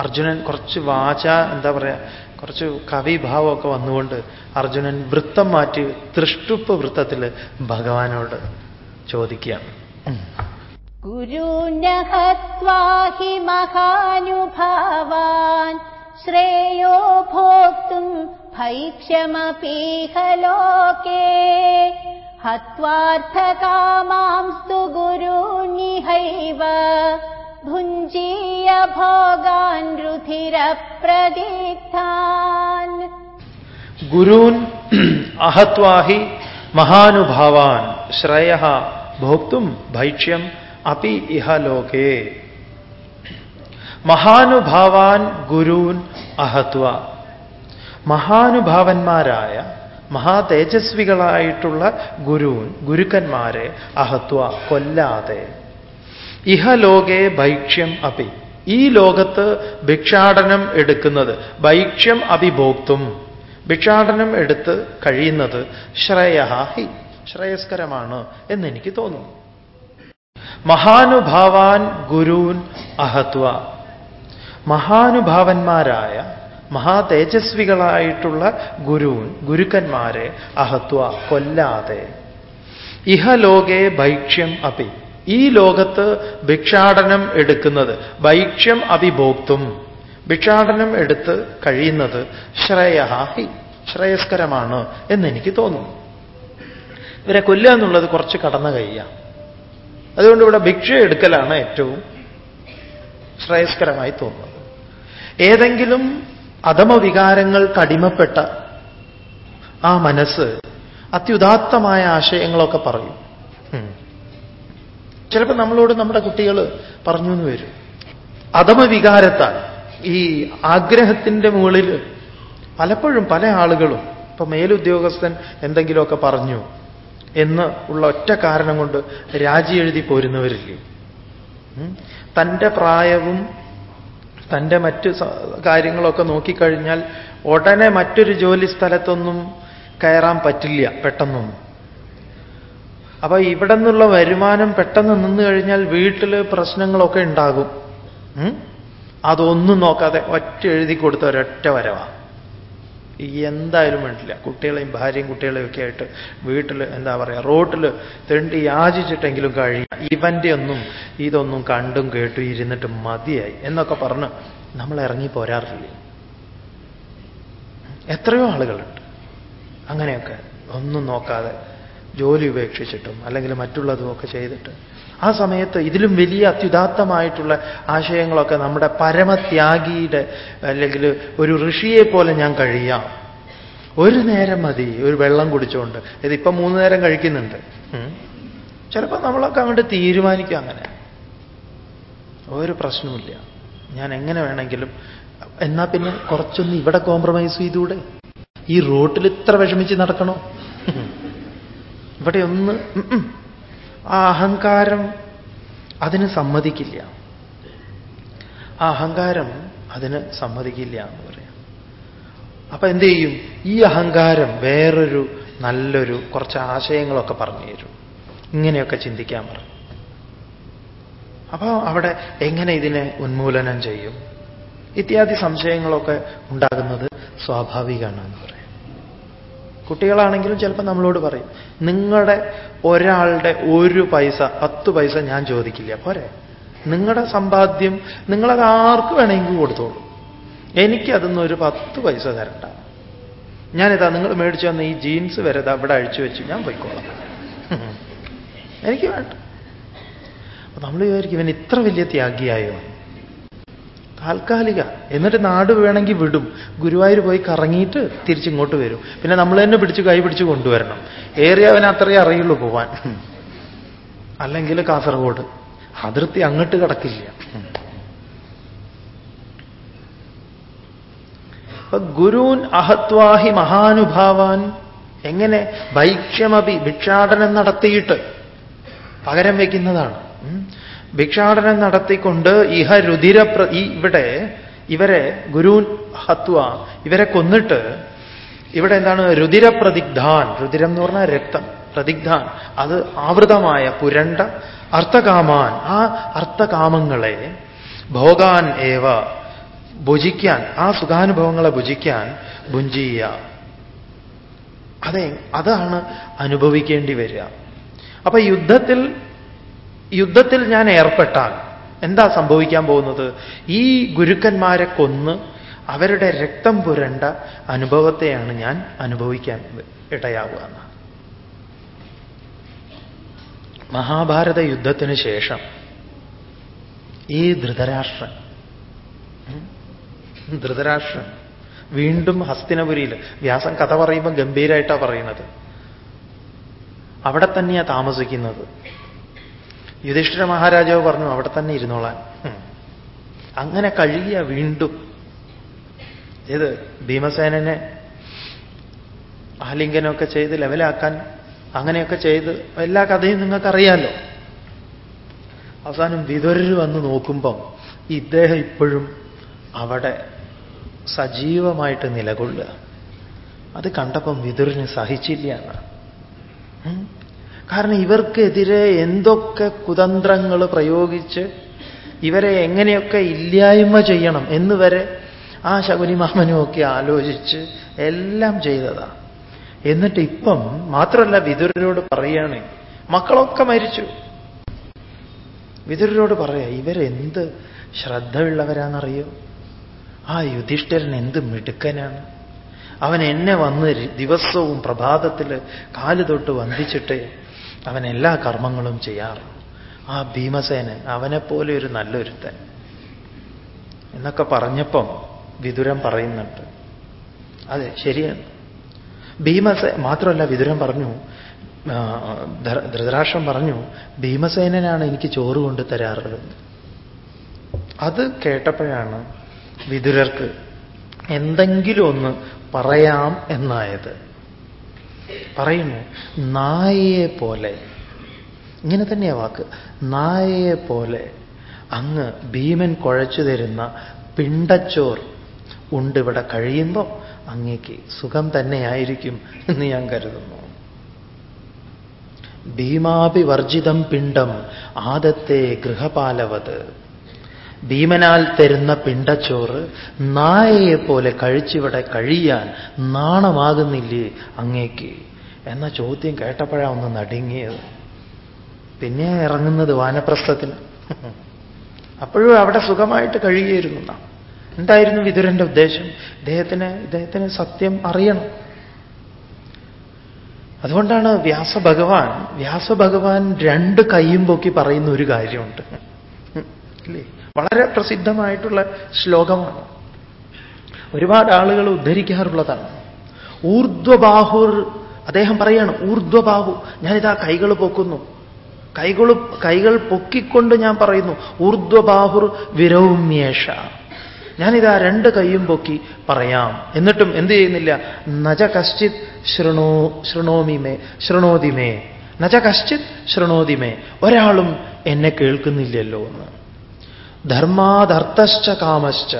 അർജുനൻ കുറച്ച് വാച എന്താ പറയാ കുറച്ച് കവിഭാവമൊക്കെ വന്നുകൊണ്ട് അർജുനൻ വൃത്തം മാറ്റി തൃഷ്ടുപ്പ് വൃത്തത്തിൽ ഭഗവാനോട് ചോദിക്കുകയാണ്. ഗുരുനഹത്വാഹി മഹാനുഭാവാൻ ശ്രേയോ ഭോക്തും ഭൈക്ഷമപീഹ ലോകേ. ഹത്വാർത്ഥകാമാംസ്തു ഗുരുനിഹൈവ ഭുഞ്ജീയ ഭോഗാൻ രുധിരപ്രദീപ്താൻ ഗുരൂൻ അഹത്വാഹി മഹാനുഭാവാൻ ശ്രേയ ഭോക്തും ഭൈക്ഷ്യം അപി ഇഹ ലോകേ മഹാനുഭാവാൻ ഗുരൂൻ അഹത്വ മഹാനുഭാവന്മാരായ മഹാതേജസ്വികളായിട്ടുള്ള ഗുരുൻ ഗുരുക്കന്മാരെ അഹത്വ കൊല്ലാതെ। ഇഹലോകെ ഭൈക്ഷ്യം അപി. ഈ ലോകത്ത് ഭിക്ഷാടനം എടുക്കുന്നത് ഭൈക്ഷ്യം അഭിഭോക്തും. ഭിക്ഷാടനം എടുത്ത് കഴിയുന്നത് ശ്രേയ ഹി ശ്രേയസ്കരമാണ് എന്നെനിക്ക് തോന്നുന്നു. മഹാനുഭാവാൻ ഗുരൂൻ അഹത്വ. മഹാനുഭാവന്മാരായ മഹാതേജസ്വികളായിട്ടുള്ള ഗുരുൻ ഗുരുക്കന്മാരെ അഹത്വ കൊല്ലാതെ. ഇഹലോകേ ഭൈക്ഷ്യം അപി. ഈ ലോകത്ത് ഭിക്ഷാടനം എടുക്കുന്നത് ഭൈക്ഷ്യം അഭിഭോക്തും. ഭിക്ഷാടനം എടുത്ത് കഴിയുന്നത് ശ്രേയഹി ശ്രേയസ്കരമാണ് എന്നെനിക്ക് തോന്നുന്നു. ഇവരെ കൊല്ലുക എന്നുള്ളത് കുറച്ച് കടന്ന കഴിയാം അതുകൊണ്ട് ഇവിടെ ഭിക്ഷ എടുക്കലാണ് ഏറ്റവും ശ്രേയസ്കരമായി തോന്നുന്നത്. ഏതെങ്കിലും അധമവികാരങ്ങൾ കടിമപ്പെട്ട ആ മനസ്സ് അത്യുദാത്തമായ ആശയങ്ങളൊക്കെ പറയും. ചിലപ്പോൾ നമ്മളോട് നമ്മുടെ കുട്ടികൾ പറഞ്ഞു എന്ന് വരും. അധമവികാരത്താൽ ഈ ആഗ്രഹത്തിന്റെ മുകളിൽ പലപ്പോഴും പല ആളുകളും ഇപ്പൊ മേലുദ്യോഗസ്ഥൻ എന്തെങ്കിലുമൊക്കെ പറഞ്ഞു എന്ന് ഉള്ള ഒറ്റ കാരണം കൊണ്ട് രാജി എഴുതി പോരുന്നവരില്ലേ? തന്റെ പ്രായവും തന്റെ മറ്റ് കാര്യങ്ങളൊക്കെ നോക്കിക്കഴിഞ്ഞാൽ ഉടനെ മറ്റൊരു ജോലി സ്ഥലത്തൊന്നും കയറാൻ പറ്റില്ല പെട്ടെന്നൊന്നും. അപ്പൊ ഇവിടെ നിന്നുള്ള വരുമാനം പെട്ടെന്ന് നിന്ന് കഴിഞ്ഞാൽ വീട്ടിൽ പ്രശ്നങ്ങളൊക്കെ ഉണ്ടാകും. അതൊന്നും നോക്കാതെ ഒറ്റ എഴുതി കൊടുത്ത ഒരൊറ്റ വരവാ. എന്തായാലും വേണ്ടില്ല. കുട്ടികളെയും ഭാര്യയും കുട്ടികളെയും ഒക്കെ ആയിട്ട് വീട്ടിൽ എന്താ പറയുക റോട്ടിൽ തെണ്ടി യാചിച്ചിട്ടെങ്കിലും കഴിയും. ഇവന്റെ ഒന്നും ഇതൊന്നും കണ്ടും കേട്ടും ഇരുന്നിട്ട് മതിയായി എന്നൊക്കെ പറഞ്ഞ് നമ്മൾ ഇറങ്ങി പോരാറില്ല? എത്രയോ ആളുകളുണ്ട്. അങ്ങനെയൊക്കെ ഒന്നും നോക്കാതെ ജോലി ഉപേക്ഷിച്ചിട്ടും അല്ലെങ്കിൽ മറ്റുള്ളതുമൊക്കെ ചെയ്തിട്ട്. ആ സമയത്ത് ഇതിലും വലിയ അത്യുദാത്തമായിട്ടുള്ള ആശയങ്ങളൊക്കെ നമ്മുടെ പരമത്യാഗിയുടെ അല്ലെങ്കിൽ ഒരു ഋഷിയെ പോലെ ഞാൻ കഴിയാം. ഒരു നേരം മതി ഒരു വെള്ളം കുടിച്ചുകൊണ്ട് ഇതിപ്പം മൂന്ന് നേരം കഴിക്കുന്നുണ്ട്. ചിലപ്പോൾ നമ്മളൊക്കെ അങ്ങോട്ട് തീരുമാനിക്കും അങ്ങനെ. ഒരു പ്രശ്നമില്ല ഞാൻ എങ്ങനെ വേണമെങ്കിലും എന്നാൽ പിന്നെ കുറച്ചൊന്ന് ഇവിടെ കോംപ്രമൈസ് ചെയ്തൂടെ? ഈ റോട്ടിൽ ഇത്ര വിഷമിച്ച് നടക്കണോ? ഇവിടെ ഒന്ന് ആ അഹങ്കാരം അതിന് സമ്മതിക്കില്ല. ആ അഹങ്കാരം അതിന് സമ്മതിക്കില്ല എന്ന് പറയാം. അപ്പൊ എന്ത് ചെയ്യും? ഈ അഹങ്കാരം വേറൊരു നല്ലൊരു കുറച്ച് ആശയങ്ങളൊക്കെ പറഞ്ഞു തരും. ഇങ്ങനെയൊക്കെ ചിന്തിക്കാൻ പറഞ്ഞു അപ്പോൾ അവിടെ എങ്ങനെ ഇതിനെ ഉന്മൂലനം ചെയ്യും? ഇത്യാദി സംശയങ്ങളൊക്കെ ഉണ്ടാകുന്നത് സ്വാഭാവികമാണെന്ന് പറയും. കുട്ടികളാണെങ്കിലും ചിലപ്പോൾ നമ്മളോട് പറയും നിങ്ങളുടെ ഒരാളുടെ ഒരു പൈസ പത്ത് പൈസ ഞാൻ ചോദിക്കില്ല പോരെ? നിങ്ങളുടെ സമ്പാദ്യം നിങ്ങളത് ആർക്ക് വേണമെങ്കിൽ കൊടുത്തോളൂ. എനിക്കതൊന്നും ഒരു പത്ത് പൈസ തരണ്ട. ഞാനിതാ നിങ്ങൾ മേടിച്ചു വന്ന ഈ ജീൻസ് വരെ അവിടെ അഴിച്ചു വെച്ച് ഞാൻ പോയിക്കോളാം. എനിക്ക് വേണ്ട. നമ്മൾ വിചാരിക്കും ഇവൻ ഇത്ര വലിയ ത്യാഗിയായോ? താൽക്കാലിക. എന്നിട്ട് നാട് വേണമെങ്കിൽ വിടും. ഗുരുവായൂർ പോയി കറങ്ങിയിട്ട് തിരിച്ചിങ്ങോട്ട് വരും. പിന്നെ നമ്മൾ തന്നെ പിടിച്ച് കൈ പിടിച്ച് കൊണ്ടുവരണം. ഏറിയ അവൻ അത്രയേ അറിയുള്ളൂ പോവാൻ. അല്ലെങ്കിൽ കാസർഗോഡ്. അതിർത്തി അങ്ങോട്ട് കിടക്കില്ല. അപ്പൊ ഗുരുൻ അഹത്വാഹി മഹാനുഭാവാൻ എങ്ങനെ ഭൈക്ഷ്യമഭി ഭിക്ഷാടനം നടത്തിയിട്ട് പകരം വയ്ക്കുന്നതാണ്. ഭിക്ഷാടനം നടത്തിക്കൊണ്ട് ഇഹ രുധിര ഇവിടെ ഇവരെ ഗുരു ഹത്വ ഇവരെ കൊന്നിട്ട് ഇവിടെ എന്താണ് രുതിരപ്രതിഗ്ധാൻ രുതിരം എന്ന് പറഞ്ഞാൽ രക്തം പ്രതിഗ്ധാൻ. അത് ആവൃതമായ പുരണ്ട അർത്ഥകാമാൻ. ആ അർത്ഥകാമങ്ങളെ ഭോഗാൻ ഏവ ഭുജിക്കാൻ ആ സുഖാനുഭവങ്ങളെ ഭുജിക്കാൻ ഭുഞ്ചീയ അതെ അതാണ് അനുഭവിക്കേണ്ടി വരിക. അപ്പൊ യുദ്ധത്തിൽ യുദ്ധത്തിൽ ഞാൻ ഏർപ്പെട്ടാൽ എന്താ സംഭവിക്കാൻ പോകുന്നത്? ഈ ഗുരുക്കന്മാരെ കൊന്ന് അവരുടെ രക്തം പുരണ്ട അനുഭവത്തെയാണ് ഞാൻ അനുഭവിക്കാൻ ഇടയാവുക മഹാഭാരത യുദ്ധത്തിന് ശേഷം ഈ ധൃതരാഷ്ട്രൻ ധൃതരാഷ്ട്രൻ വീണ്ടും ഹസ്തിനപുരിയിൽ വ്യാസം കഥ പറയുമ്പോൾ ഗംഭീരമായിട്ടാണ് പറയുന്നത്. അവിടെ തന്നെയാണ് താമസിക്കുന്നത്. യുധിഷ്ഠിര മഹാരാജാവ് പറഞ്ഞു അവിടെ തന്നെ ഇരുന്നോളാൻ. അങ്ങനെ കഴിയ വീണ്ടും ഏത് ഭീമസേനനെ ആലിംഗനമൊക്കെ ചെയ്ത് ലെവലാക്കാൻ അങ്ങനെയൊക്കെ ചെയ്ത് എല്ലാ കഥയും നിങ്ങൾക്കറിയാമല്ലോ അവസാനം വിതുരർ വന്ന് നോക്കുമ്പം ഇദ്ദേഹം ഇപ്പോഴും അവിടെ സജീവമായിട്ട് നിലകൊള്ളുക. അത് കണ്ടപ്പം വിതുരന് സഹിച്ചില്ല എന്നാണ്. കാരണം ഇവർക്കെതിരെ എന്തൊക്കെ കുതന്ത്രങ്ങൾ പ്രയോഗിച്ച് ഇവരെ എങ്ങനെയൊക്കെ ഇല്ലായ്മ ചെയ്യണം എന്ന് വരെ ആ ശകുനിമാമനുമൊക്കെ ആലോചിച്ച് എല്ലാം ചെയ്തതാണ് എന്നിട്ട് ഇപ്പം മാത്രമല്ല വിതുരരോട് പറയാണ് മക്കളൊക്കെ മരിച്ചു. വിതുരരോട് പറയാ ഇവരെന്ത് ശ്രദ്ധയുള്ളവരാണെന്നറിയോ? ആ യുധിഷ്ഠിരൻ എന്ത് മിടുക്കനാണ്. അവൻ എന്നെ വന്ന് ദിവസവും പ്രഭാതത്തിൽ കാൽ തൊട്ട് വന്ദിച്ചിട്ട് അവൻ എല്ലാ കർമ്മങ്ങളും ചെയ്യാറ്. ആ ഭീമസേനൻ അവനെപ്പോലെ ഒരു നല്ലൊരുത്തൻ. എന്നൊക്കെ പറഞ്ഞപ്പം വിതുരം പറയുന്നുണ്ട്. അതെ ശരിയാണ്. ഭീമസേ മാത്രമല്ല വിതുരം പറഞ്ഞു ധൃതരാഷ്ട്രം പറഞ്ഞു ഭീമസേനനാണ് എനിക്ക് ചോറ് കൊണ്ട് തരാറുള്ളത്. അത് കേട്ടപ്പോഴാണ് വിതുരർക്ക് എന്തെങ്കിലും ഒന്ന് പറയാം എന്നായത്. പറയുന്നു നായയെ പോലെ. ഇങ്ങനെ തന്നെയാ വാക്ക്. നായയെ പോലെ. അങ്ങ് ഭീമൻ കുഴച്ചു തരുന്ന പിണ്ടച്ചോർ ഉണ്ട് ഇവിടെ കഴിയുമ്പോൾ അങ്ങേക്ക് സുഖം തന്നെയായിരിക്കും എന്ന് ഞാൻ കരുതുന്നു. ഭീമാഭിവർജിതം പിണ്ടം ആദത്തെ ഗൃഹപാലവത്. ഭീമനാൽ തരുന്ന പിണ്ടച്ചോറ് നായയെ പോലെ കഴിച്ചിവിടെ കഴിയാൻ നാണമാകുന്നില്ലേ അങ്ങേക്ക്? എന്ന ചോദ്യം കേട്ടപ്പോഴാ ഒന്ന് നടുങ്ങിയത്. പിന്നെ ഇറങ്ങുന്നത് വാനപ്രസ്ഥത്തിന് അപ്പോഴും അവിടെ സുഖമായിട്ട് കഴിയുകയായിരുന്നു എന്തായിരുന്നു വിതുരന്റെ ഉദ്ദേശം? ഇദ്ദേഹത്തിന് ഇദ്ദേഹത്തിന് സത്യം അറിയണം. അതുകൊണ്ടാണ് വ്യാസഭഗവാൻ വ്യാസഭഗവാൻ രണ്ട് കൈയും പൊക്കി പറയുന്ന ഒരു കാര്യമുണ്ട്. അല്ലേ വളരെ പ്രസിദ്ധമായിട്ടുള്ള ശ്ലോകമാണ്. ഒരുപാട് ആളുകൾ ഉദ്ധരിക്കാറുള്ളതാണ്. ഊർധ്വബാഹുർ അദ്ദേഹം പറയാണ് ഊർധ്വബാഹു ഞാനിതാ കൈകൾ പൊക്കുന്നു. കൈകൾ കൈകൾ പൊക്കിക്കൊണ്ട് ഞാൻ പറയുന്നു ഊർധ്വബാഹുർ വിരൗമ്യേഷ. ഞാനിതാ രണ്ട് കൈയും പൊക്കി പറയാം. എന്നിട്ടും എന്ത് ചെയ്യുന്നില്ല നജ കശ്ചിത് ശൃണോ ശൃണോമിമേ ശൃണോതിമേ നജ കശ്ചിത് ശൃണോതിമേ ഒരാളും എന്നെ കേൾക്കുന്നില്ലല്ലോ എന്ന്. ധർമാദർത്ഥശ്ച കാമശ്ച.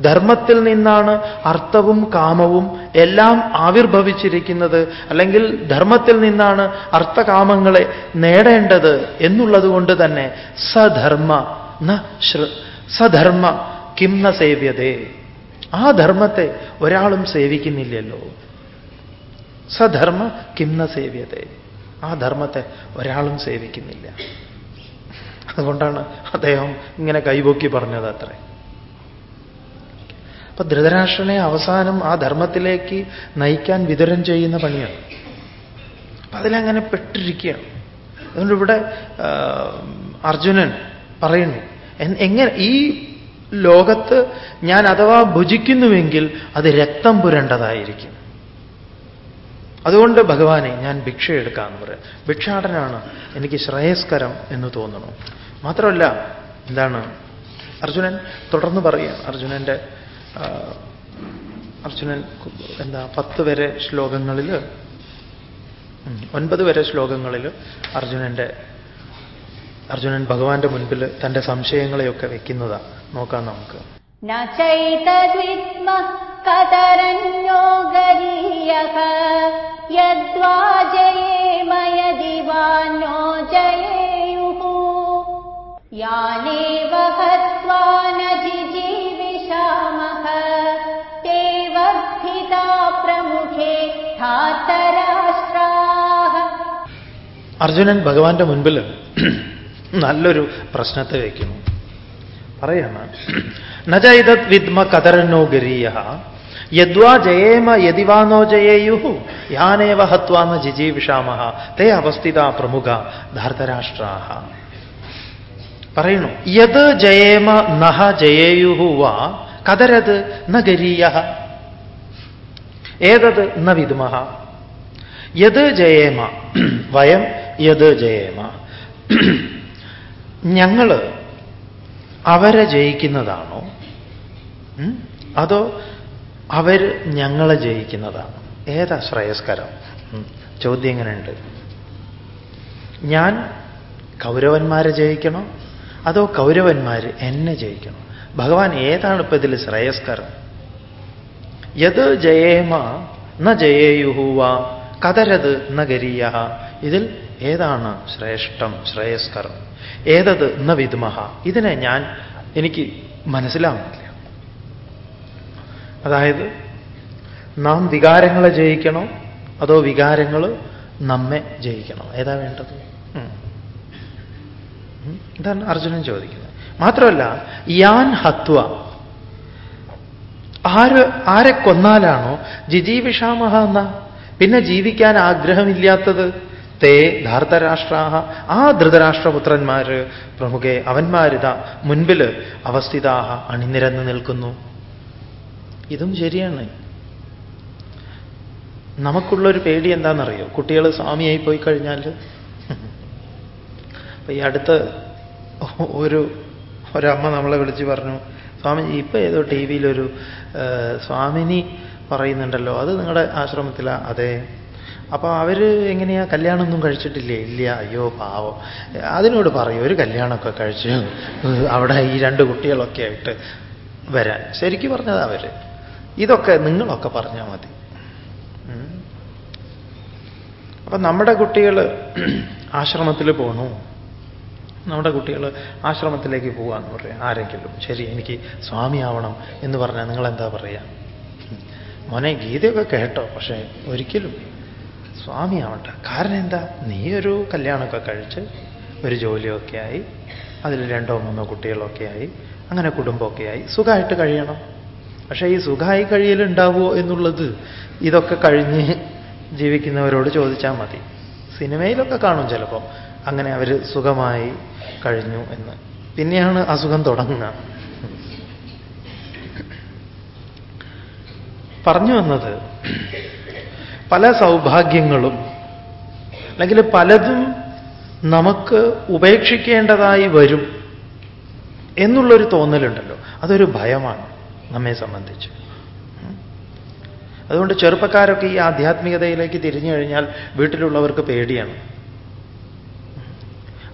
ധർമ്മത്തിൽ നിന്നാണ് അർത്ഥവും കാമവും എല്ലാം ആവിർഭവിച്ചിരിക്കുന്നത്. അല്ലെങ്കിൽ ധർമ്മത്തിൽ നിന്നാണ് അർത്ഥകാമങ്ങളെ നേടേണ്ടത് എന്നുള്ളത് കൊണ്ട് തന്നെ സധർമ്മ ന സധർമ്മ കിം ന സേവ്യതേ. ആ ധർമ്മത്തെ ഒരാളും സേവിക്കുന്നില്ലല്ലോ. സധർമ്മ കിം ന സേവ്യതേ. ആ ധർമ്മത്തെ ഒരാളും സേവിക്കുന്നില്ല. അതുകൊണ്ടാണ് അദ്ദേഹം ഇങ്ങനെ കൈപൊക്കി പറഞ്ഞത് അത്രേ. അപ്പൊ ധൃതരാഷ്ട്രനെ അവസാനം ആ ധർമ്മത്തിലേക്ക് നയിക്കാൻ വിതരം ചെയ്യുന്ന പണിയാണ്. അപ്പൊ അതിലങ്ങനെ പെട്ടിരിക്കുകയാണ്. അതുകൊണ്ട് ഇവിടെ അർജുനൻ പറയുന്നു എങ്ങനെ ഈ ലോകത്ത് ഞാൻ അഥവാ ഭുജിക്കുന്നുവെങ്കിൽ അത് രക്തം പുരണ്ടതായിരിക്കും. അതുകൊണ്ട് ഭഗവാനെ ഞാൻ ഭിക്ഷ എടുക്കാമെന്ന് പറയാം ഭിക്ഷാടനാണ് എനിക്ക് ശ്രേയസ്കരം എന്ന് തോന്നുന്നു. മാത്രമല്ല എന്താണ്? അർജുനൻ തുടർന്ന് പറയുക അർജുനന്റെ അർജുനൻ എന്താ പത്ത് വരെ ശ്ലോകങ്ങളിൽ ഒൻപത് വരെ ശ്ലോകങ്ങളിൽ അർജുനന്റെ അർജുനൻ ഭഗവാന്റെ മുൻപിൽ തന്റെ സംശയങ്ങളെയൊക്കെ വെക്കുന്നതാ. നോക്കാം നമുക്ക്. നൈതദ്വിത്മ കതരന്യോ അർജുനൻ ഭഗവാന്റെ മുൻപിൽ നല്ലൊരു പ്രശ്നത്തെ വയ്ക്കുന്നു പറയാണ് നജൈതത് വിദ്മ കതരനോ ഗരീയ യദ്വാ ജയേമ യതിവാനോ ജയേയു യാനേവ ഹത്വാന്ന് ജിജീവിഷാമ തേ അവസ്ഥിത പ്രമുഖ ധാർത്തരാഷ്ട്രാ പറയുന്നു. യത് ജയേമ നഹ ജയേയുഹുവ കതരത് ന ഗരീയ ഏതത് ന വിദുമഹ യത് ജയേമ വയം യത് ജയേമ. ഞങ്ങൾ അവരെ ജയിക്കുന്നതാണോ? അതോ അവർ ഞങ്ങളെ ജയിക്കുന്നതാണ്? ഏതാ ശ്രേയസ്കരം? ചോദ്യം എങ്ങനെയുണ്ട്? ഞാൻ കൗരവന്മാരെ ജയിക്കണോ? അതോ കൗരവന്മാർ എന്നെ ജയിക്കണം ഭഗവാൻ ഏതാണ് ഇപ്പൊ ഇതിൽ ശ്രേയസ്കരം? യത് ജയേമ ന ജയേയുഹുവ കതരത് ന ഗരീയ ഇതിൽ ഏതാണ് ശ്രേഷ്ഠം ശ്രേയസ്കരം? ഏതത് ന വിദ്മഹ? ഇതിനെ ഞാൻ എനിക്ക് മനസ്സിലാവുന്നില്ല. അതായത് നാം വികാരങ്ങളെ ജയിക്കണോ? അതോ വികാരങ്ങൾ നമ്മെ ജയിക്കണോ? ഏതാ വേണ്ടത്? ഇതാണ് അർജുനൻ ചോദിക്കുന്നത്. മാത്രമല്ല യാൻ ഹത്വ. ആര് ആരെ കൊന്നാലാണോ? ജിജീവിഷാമഹ എന്ന. പിന്നെ ജീവിക്കാൻ ആഗ്രഹമില്ലാത്തത് തേ ധാർത്തരാഷ്ട്രാഹ. ആ ധൃതരാഷ്ട്രപുത്രന്മാര് പ്രമുഖെ അവന്മാരിത മുൻപിൽ അവസ്ഥിതാഹ അണിനിരന്ന് നിൽക്കുന്നു. ഇതും ശരിയാണ്. നമുക്കുള്ളൊരു പേടി എന്താണെന്നറിയോ? കുട്ടികൾ സ്വാമിയായി പോയി കഴിഞ്ഞാൽ അപ്പൊ ഈ അടുത്ത് ഒരു ഒരമ്മ നമ്മളെ വിളിച്ച് പറഞ്ഞു സ്വാമി ഇപ്പൊ ഏതോ ടി വിയിലൊരു സ്വാമിനി പറയുന്നുണ്ടല്ലോ അത് നിങ്ങളുടെ ആശ്രമത്തിലാണ് അതെ. അപ്പൊ അവർ എങ്ങനെയാ കല്യാണമൊന്നും കഴിച്ചിട്ടില്ലേ? ഇല്ല. അയ്യോ പാവം. അതിനോട് പറയും ഒരു കല്യാണമൊക്കെ കഴിച്ച് അവിടെ ഈ രണ്ട് കുട്ടികളൊക്കെ ആയിട്ട് വരാൻ. ശരിക്കും പറഞ്ഞതാ അവർ. ഇതൊക്കെ നിങ്ങളൊക്കെ പറഞ്ഞാൽ മതി. അപ്പൊ നമ്മുടെ കുട്ടികൾ ആശ്രമത്തിൽ പോകണു നമ്മുടെ കുട്ടികൾ ആശ്രമത്തിലേക്ക് പോകാമെന്ന് പറയാം. ആരെങ്കിലും ശരി എനിക്ക് സ്വാമിയാവണം എന്ന് പറഞ്ഞാൽ നിങ്ങളെന്താ പറയുക പറയാ? മോനെ ഗീതയൊക്കെ കേട്ടോ പക്ഷേ ഒരിക്കലും സ്വാമിയാവണ്ട. കാരണം എന്താ? നീ ഒരു കല്യാണമൊക്കെ കഴിച്ച് ഒരു ജോലിയൊക്കെ ആയി അതിൽ രണ്ടോ മൂന്നോ കുട്ടികളൊക്കെ ആയി അങ്ങനെ കുടുംബമൊക്കെ ആയി സുഖമായിട്ട് കഴിയണം. പക്ഷേ ഈ സുഖമായി കഴിയലുണ്ടാവുമോ എന്നുള്ളത് ഇതൊക്കെ കഴിഞ്ഞ് ജീവിക്കുന്നവരോട് ചോദിച്ചാൽ മതി. സിനിമയിലൊക്കെ കാണും ചിലപ്പം. അങ്ങനെ അവർ സുഖമായി കഴിഞ്ഞു എന്ന്. പിന്നെയാണ് അസുഖം തുടങ്ങുക. പറഞ്ഞു വന്നത് പല സൗഭാഗ്യങ്ങളും അല്ലെങ്കിൽ പലതും നമുക്ക് ഉപേക്ഷിക്കേണ്ടതായി വരും എന്നുള്ളൊരു തോന്നലുണ്ടല്ലോ. അതൊരു ഭയമാണ് നമ്മെ സംബന്ധിച്ച്. അതുകൊണ്ട് ചെറുപ്പക്കാരൊക്കെ ഈ ആധ്യാത്മികതയിലേക്ക് തിരിഞ്ഞു കഴിഞ്ഞാൽ വീട്ടിലുള്ളവർക്ക് പേടിയാണ്.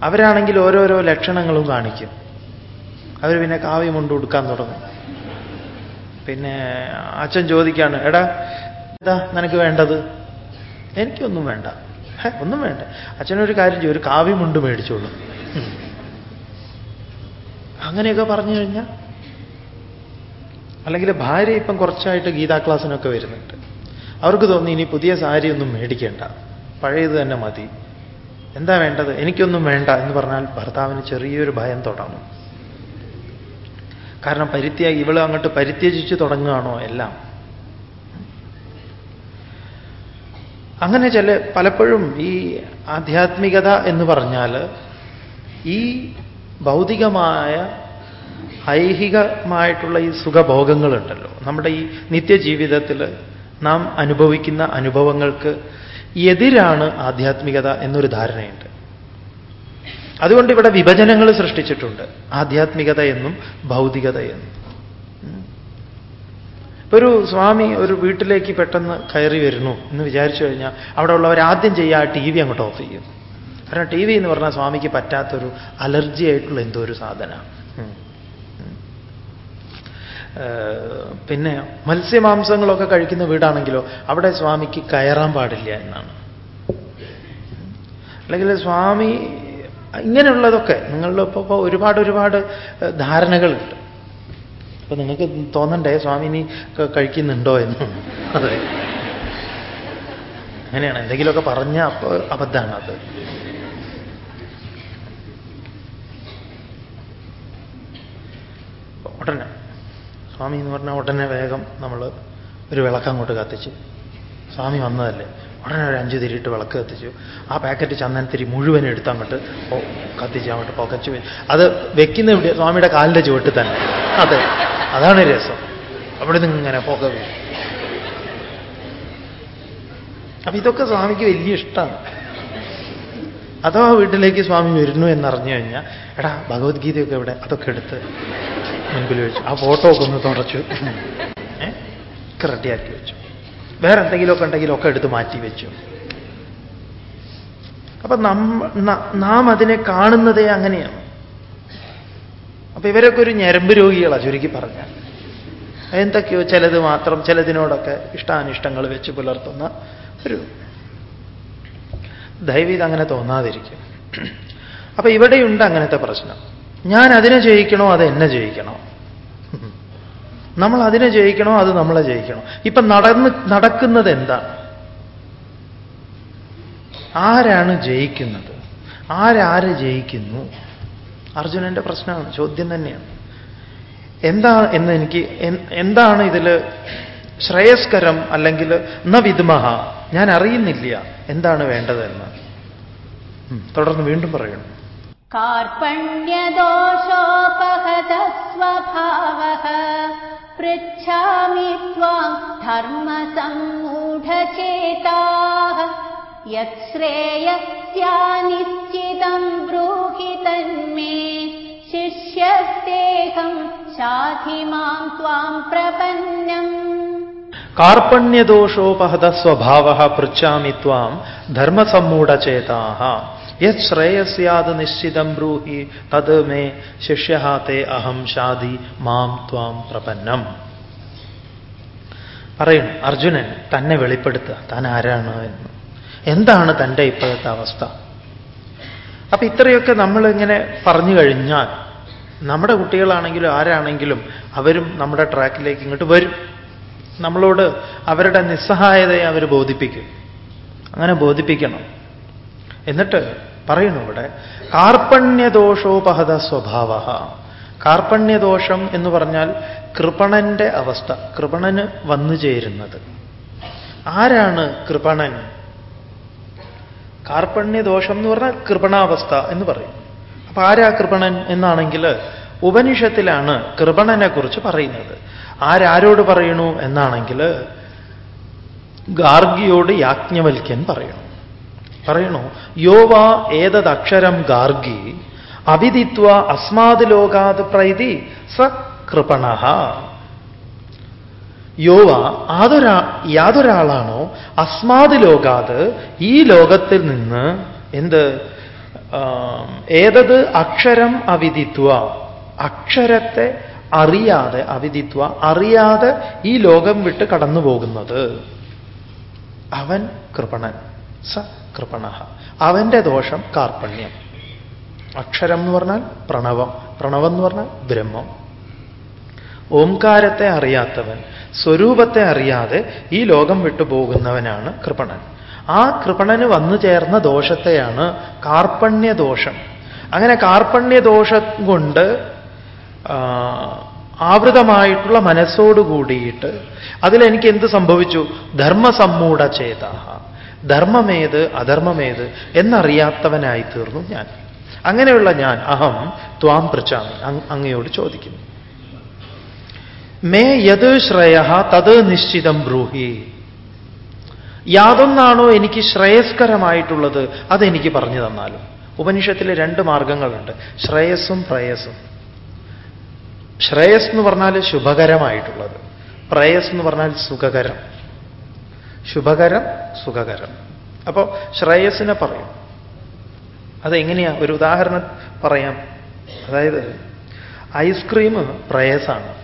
അവരാണെങ്കിൽ ഓരോരോ ലക്ഷണങ്ങളും കാണിക്കും. അവർ പിന്നെ കാവ്യം കൊണ്ട് കൊടുക്കാൻ തുടങ്ങും. പിന്നെ അച്ഛൻ ചോദിക്കാണ് എടാ എന്താ നിനക്ക് വേണ്ടത്? എനിക്കൊന്നും വേണ്ട. ഒന്നും വേണ്ട. അച്ഛനൊരു കാര്യം ചെയ്യും ഒരു കാവ്യമുണ്ട് മേടിച്ചോളൂ. അങ്ങനെയൊക്കെ പറഞ്ഞു കഴിഞ്ഞാൽ അല്ലെങ്കിൽ ഭാര്യ ഇപ്പം കുറച്ചായിട്ട് ഗീതാ ക്ലാസ്സിനൊക്കെ വരുന്നുണ്ട്. അവർക്ക് തോന്നി ഇനി പുതിയ സാരി ഒന്നും മേടിക്കേണ്ട. പഴയത് തന്നെ മതി. എന്താ വേണ്ടത്? എനിക്കൊന്നും വേണ്ട എന്ന് പറഞ്ഞാൽ ഭർത്താവിന് ചെറിയൊരു ഭയം തുടങ്ങും കാരണം പരിത്യ ഇവൾ അങ്ങോട്ട് പരിത്യജിച്ച് തുടങ്ങുകയാണോ എല്ലാം. അങ്ങനെ ചില പലപ്പോഴും ഈ ആധ്യാത്മികത എന്ന് പറഞ്ഞാൽ ഈ ഭൗതികമായ ഐഹികമായിട്ടുള്ള ഈ സുഖഭോഗങ്ങളുണ്ടല്ലോ. നമ്മുടെ ഈ നിത്യജീവിതത്തിൽ നാം അനുഭവിക്കുന്ന അനുഭവങ്ങൾക്ക് എതിരാണ് ആധ്യാത്മികത എന്നൊരു ധാരണയുണ്ട്. അതുകൊണ്ട് ഇവിടെ വിഭജനങ്ങൾ സൃഷ്ടിച്ചിട്ടുണ്ട്. ആധ്യാത്മികത എന്നും ഭൗതികത എന്നും. ഇപ്പൊ ഒരു സ്വാമി ഒരു വീട്ടിലേക്ക് പെട്ടെന്ന് കയറി വരുന്നു എന്ന് വിചാരിച്ചു കഴിഞ്ഞാൽ അവിടെ ഉള്ളവർ ആദ്യം ചെയ്യുക ആ ടി വി അങ്ങോട്ട് ഓഫ് ചെയ്യും. കാരണം ടി വി എന്ന് പറഞ്ഞാൽ സ്വാമിക്ക് പറ്റാത്തൊരു അലർജി ആയിട്ടുള്ള എന്തോ ഒരു സാധന പിന്നെ മത്സ്യമാംസങ്ങളൊക്കെ കഴിക്കുന്ന വീടാണെങ്കിലോ അവിടെ സ്വാമിക്ക് കയറാൻ പാടില്ല എന്നാണ്. അല്ലെങ്കിൽ സ്വാമി ഇങ്ങനെയുള്ളതൊക്കെ നിങ്ങളുടെ ഇപ്പോൾ ഒരുപാട് ഒരുപാട് ധാരണകളുണ്ട്. അപ്പൊ നിങ്ങൾക്ക് തോന്നണ്ടേ സ്വാമി ഇനി കഴിക്കുന്നുണ്ടോ എന്ന്? അതെ. അങ്ങനെയാണ്. എന്തെങ്കിലുമൊക്കെ പറഞ്ഞ അബദ്ധമാണ് അത്. ഉടനെ. സ്വാമി എന്ന് പറഞ്ഞാൽ ഉടനെ വേഗം നമ്മൾ ഒരു വിളക്ക് അങ്ങോട്ട് കത്തിച്ച്. സ്വാമി വന്നതല്ലേ? ഉടനെ ഒരു അഞ്ച് തിരിയിട്ട് വിളക്ക് കത്തിച്ചു. ആ പാക്കറ്റ് ചന്ദനത്തിരി മുഴുവൻ എടുത്ത് അങ്ങോട്ട് കത്തിച്ച് അങ്ങോട്ട് പൊക്കച്ചു അത് വെക്കുന്ന ഇവിടെ സ്വാമിയുടെ കാലിന്റെ ചുവട്ടിൽ തന്നെ. അതെ അതാണ് രസം. അവിടെ നിന്ന് ഇങ്ങനെ പുക വീഴും. അപ്പൊ ഇതൊക്കെ സ്വാമിക്ക് വലിയ ഇഷ്ടമാണ് അഥവാ വീട്ടിലേക്ക് സ്വാമി വരുന്നു എന്നറിഞ്ഞു കഴിഞ്ഞാൽ എടാ ഭഗവത്ഗീതയൊക്കെ ഇവിടെ അതൊക്കെ എടുത്ത് മുൻപിൽ വെച്ചു. ആ ഫോട്ടോ ഒക്കെ ഒന്ന് തുടച്ചു ഒക്കെ റെഡിയാക്കി വെച്ചു. വേറെ എന്തെങ്കിലുമൊക്കെ ഉണ്ടെങ്കിലും ഒക്കെ എടുത്ത് മാറ്റി വെച്ചു. അപ്പൊ നാം അതിനെ കാണുന്നതേ അങ്ങനെയാണ്. അപ്പൊ ഇവരൊക്കെ ഒരു ഞരമ്പ് രോഗികളാണ് ചുരുക്കി പറഞ്ഞാൽ എന്തൊക്കെയോ ചിലത് മാത്രം ചിലതിനോടൊക്കെ ഇഷ്ടാനിഷ്ടങ്ങൾ വെച്ച് പുലർത്തുന്ന ഒരു ദൈവീത് അങ്ങനെ തോന്നാതിരിക്കും. അപ്പൊ ഇവിടെയുണ്ട് അങ്ങനത്തെ പ്രശ്നം. ഞാൻ അതിനെ ജയിക്കണോ അത് എന്നെ ജയിക്കണോ? നമ്മൾ അതിനെ ജയിക്കണോ അത് നമ്മളെ ജയിക്കണോ? ഇപ്പൊ നടന്ന് നടക്കുന്നത് എന്താണ് ആരാണ് ജയിക്കുന്നത്? ആരാര് ജയിക്കുന്നു? അർജുനന്റെ പ്രശ്നമാണ് ചോദ്യം തന്നെയാണ്. എന്താ എന്ന് എനിക്ക് എന്താണ് ഇതിൽ ശ്രേയസ്കരം അല്ലെങ്കിൽ ന വിദ്മഹ? ഞാൻ അറിയുന്നില്ല എന്താണ് വേണ്ടതെന്ന്. തുടർന്ന് വീണ്ടും പറയണം കാർപ്പണ്യദോഷോപഹത സ്വഭാവ പൃച്ഛാമി ത്വാം ബ്രൂഹിതന്മേ ശിഷ്യസ്തേഹം ശാധിമാം ത്വാം പ്രപന്നം. കാർപ്പണ്യദോഷോപഹത സ്വഭാവ പൃച്ഛാമി ത്വാം യത് ശ്രേയസ്യാത് നിശ്ചിതം ബ്രൂഹി തത് മേ ശിഷ്യഹാത്തെ അഹം ഷാദി മാം ത്വാം പ്രപന്നം പറയുന്നു അർജുനൻ തന്നെ വെളിപ്പെടുത്തുക താൻ ആരാണ് എന്ന്? എന്താണ് തന്റെ ഇപ്പോഴത്തെ അവസ്ഥ? അപ്പൊ ഇത്രയൊക്കെ നമ്മളിങ്ങനെ പറഞ്ഞു കഴിഞ്ഞാൽ നമ്മുടെ കുട്ടികളാണെങ്കിലും ആരാണെങ്കിലും അവരും നമ്മുടെ ട്രാക്കിലേക്ക് ഇങ്ങോട്ട് വരും. നമ്മളോട് അവരുടെ നിസ്സഹായതയെ അവർ ബോധിപ്പിക്കും. അങ്ങനെ ബോധിപ്പിക്കണം. എന്നിട്ട് പറയുന്നു ഇവിടെ കാർപ്പണ്യദോഷോപഹത സ്വഭാവ കാർപ്പണ്യദോഷം എന്ന് പറഞ്ഞാൽ കൃപണന്റെ അവസ്ഥ കൃപണന് വന്നു ചേരുന്നത്. ആരാണ് കൃപണൻ? കാർപ്പണ്യദോഷം എന്ന് പറഞ്ഞാൽ കൃപണാവസ്ഥ എന്ന് പറയും. അപ്പൊ ആരാ കൃപണൻ എന്നാണെങ്കിൽ ഉപനിഷത്തിലാണ് കൃപണനെ കുറിച്ച് പറയുന്നത്. ആരാരോട് പറയണു എന്നാണെങ്കിൽ ഗാർഗിയോട് യാജ്ഞവൽക്യൻ പറയണു. പറയണു യോവ ഏതദക്ഷരം ഗാർഗി? അഭിദിത്വ അസ്മാത് ലോകാത് പ്രൈതി സ കൃപണ യോവ ആതൊരാ യാതൊരാളാണോ അസ്മാത് ലോകാത് ഈ ലോകത്തിൽ നിന്ന് എന്ത്? ഏതത് അക്ഷരം അവിദിത്വ? അക്ഷരത്തെ അറിയാതെ അവിദിത്വ അറിയാതെ ഈ ലോകം വിട്ട് കടന്നു പോകുന്നത് അവൻ കൃപണൻ സ കൃപണ അവന്റെ ദോഷം കാർപ്പണ്യം. അക്ഷരം എന്ന് പറഞ്ഞാൽ പ്രണവം പ്രണവം എന്ന് പറഞ്ഞാൽ ബ്രഹ്മം. ഓംകാരത്തെ അറിയാത്തവൻ സ്വരൂപത്തെ അറിയാതെ ഈ ലോകം വിട്ടു പോകുന്നവനാണ് കൃപണൻ. ആ കൃപണന് വന്നു ചേർന്ന ദോഷത്തെയാണ് കാർപ്പണ്യദോഷം. അങ്ങനെ കാർപ്പണ്യദോഷം കൊണ്ട് ആവൃതമായിട്ടുള്ള മനസ്സോട് കൂടിയിട്ട് അതിലെനിക്ക് എന്ത് സംഭവിച്ചു? ധർമ്മസമ്മൂഢ ചേത ധർമ്മമേത് അധർമ്മമേത് എന്നറിയാത്തവനായി തീർന്നു ഞാൻ. അങ്ങനെയുള്ള ഞാൻ അഹം ത്വാം പ്രചാമി അങ്ങയോട് ചോദിക്കുന്നു. മേ യത് ശ്രേയ തത് നിശ്ചിതം ബ്രൂഹി. യാതൊന്നാണോ എനിക്ക് ശ്രേയസ്കരമായിട്ടുള്ളത്? അതെനിക്ക് പറഞ്ഞു തന്നാലും. ഉപനിഷത്തിലെ രണ്ട് മാർഗങ്ങളുണ്ട്. ശ്രേയസ്സും പ്രയസ്സും. ശ്രേയസ് എന്ന് പറഞ്ഞാൽ ശുഭകരമായിട്ടുള്ളത്. പ്രേയസ് എന്ന് പറഞ്ഞാൽ സുഖകരം. ശുഭകരം സുഖകരം. അപ്പോൾ ശ്രേയസിനെ പറയും. അതെങ്ങനെയാ? ഒരു ഉദാഹരണം പറയാം. അതായത് ഐസ്ക്രീം പ്രേയസാണ്.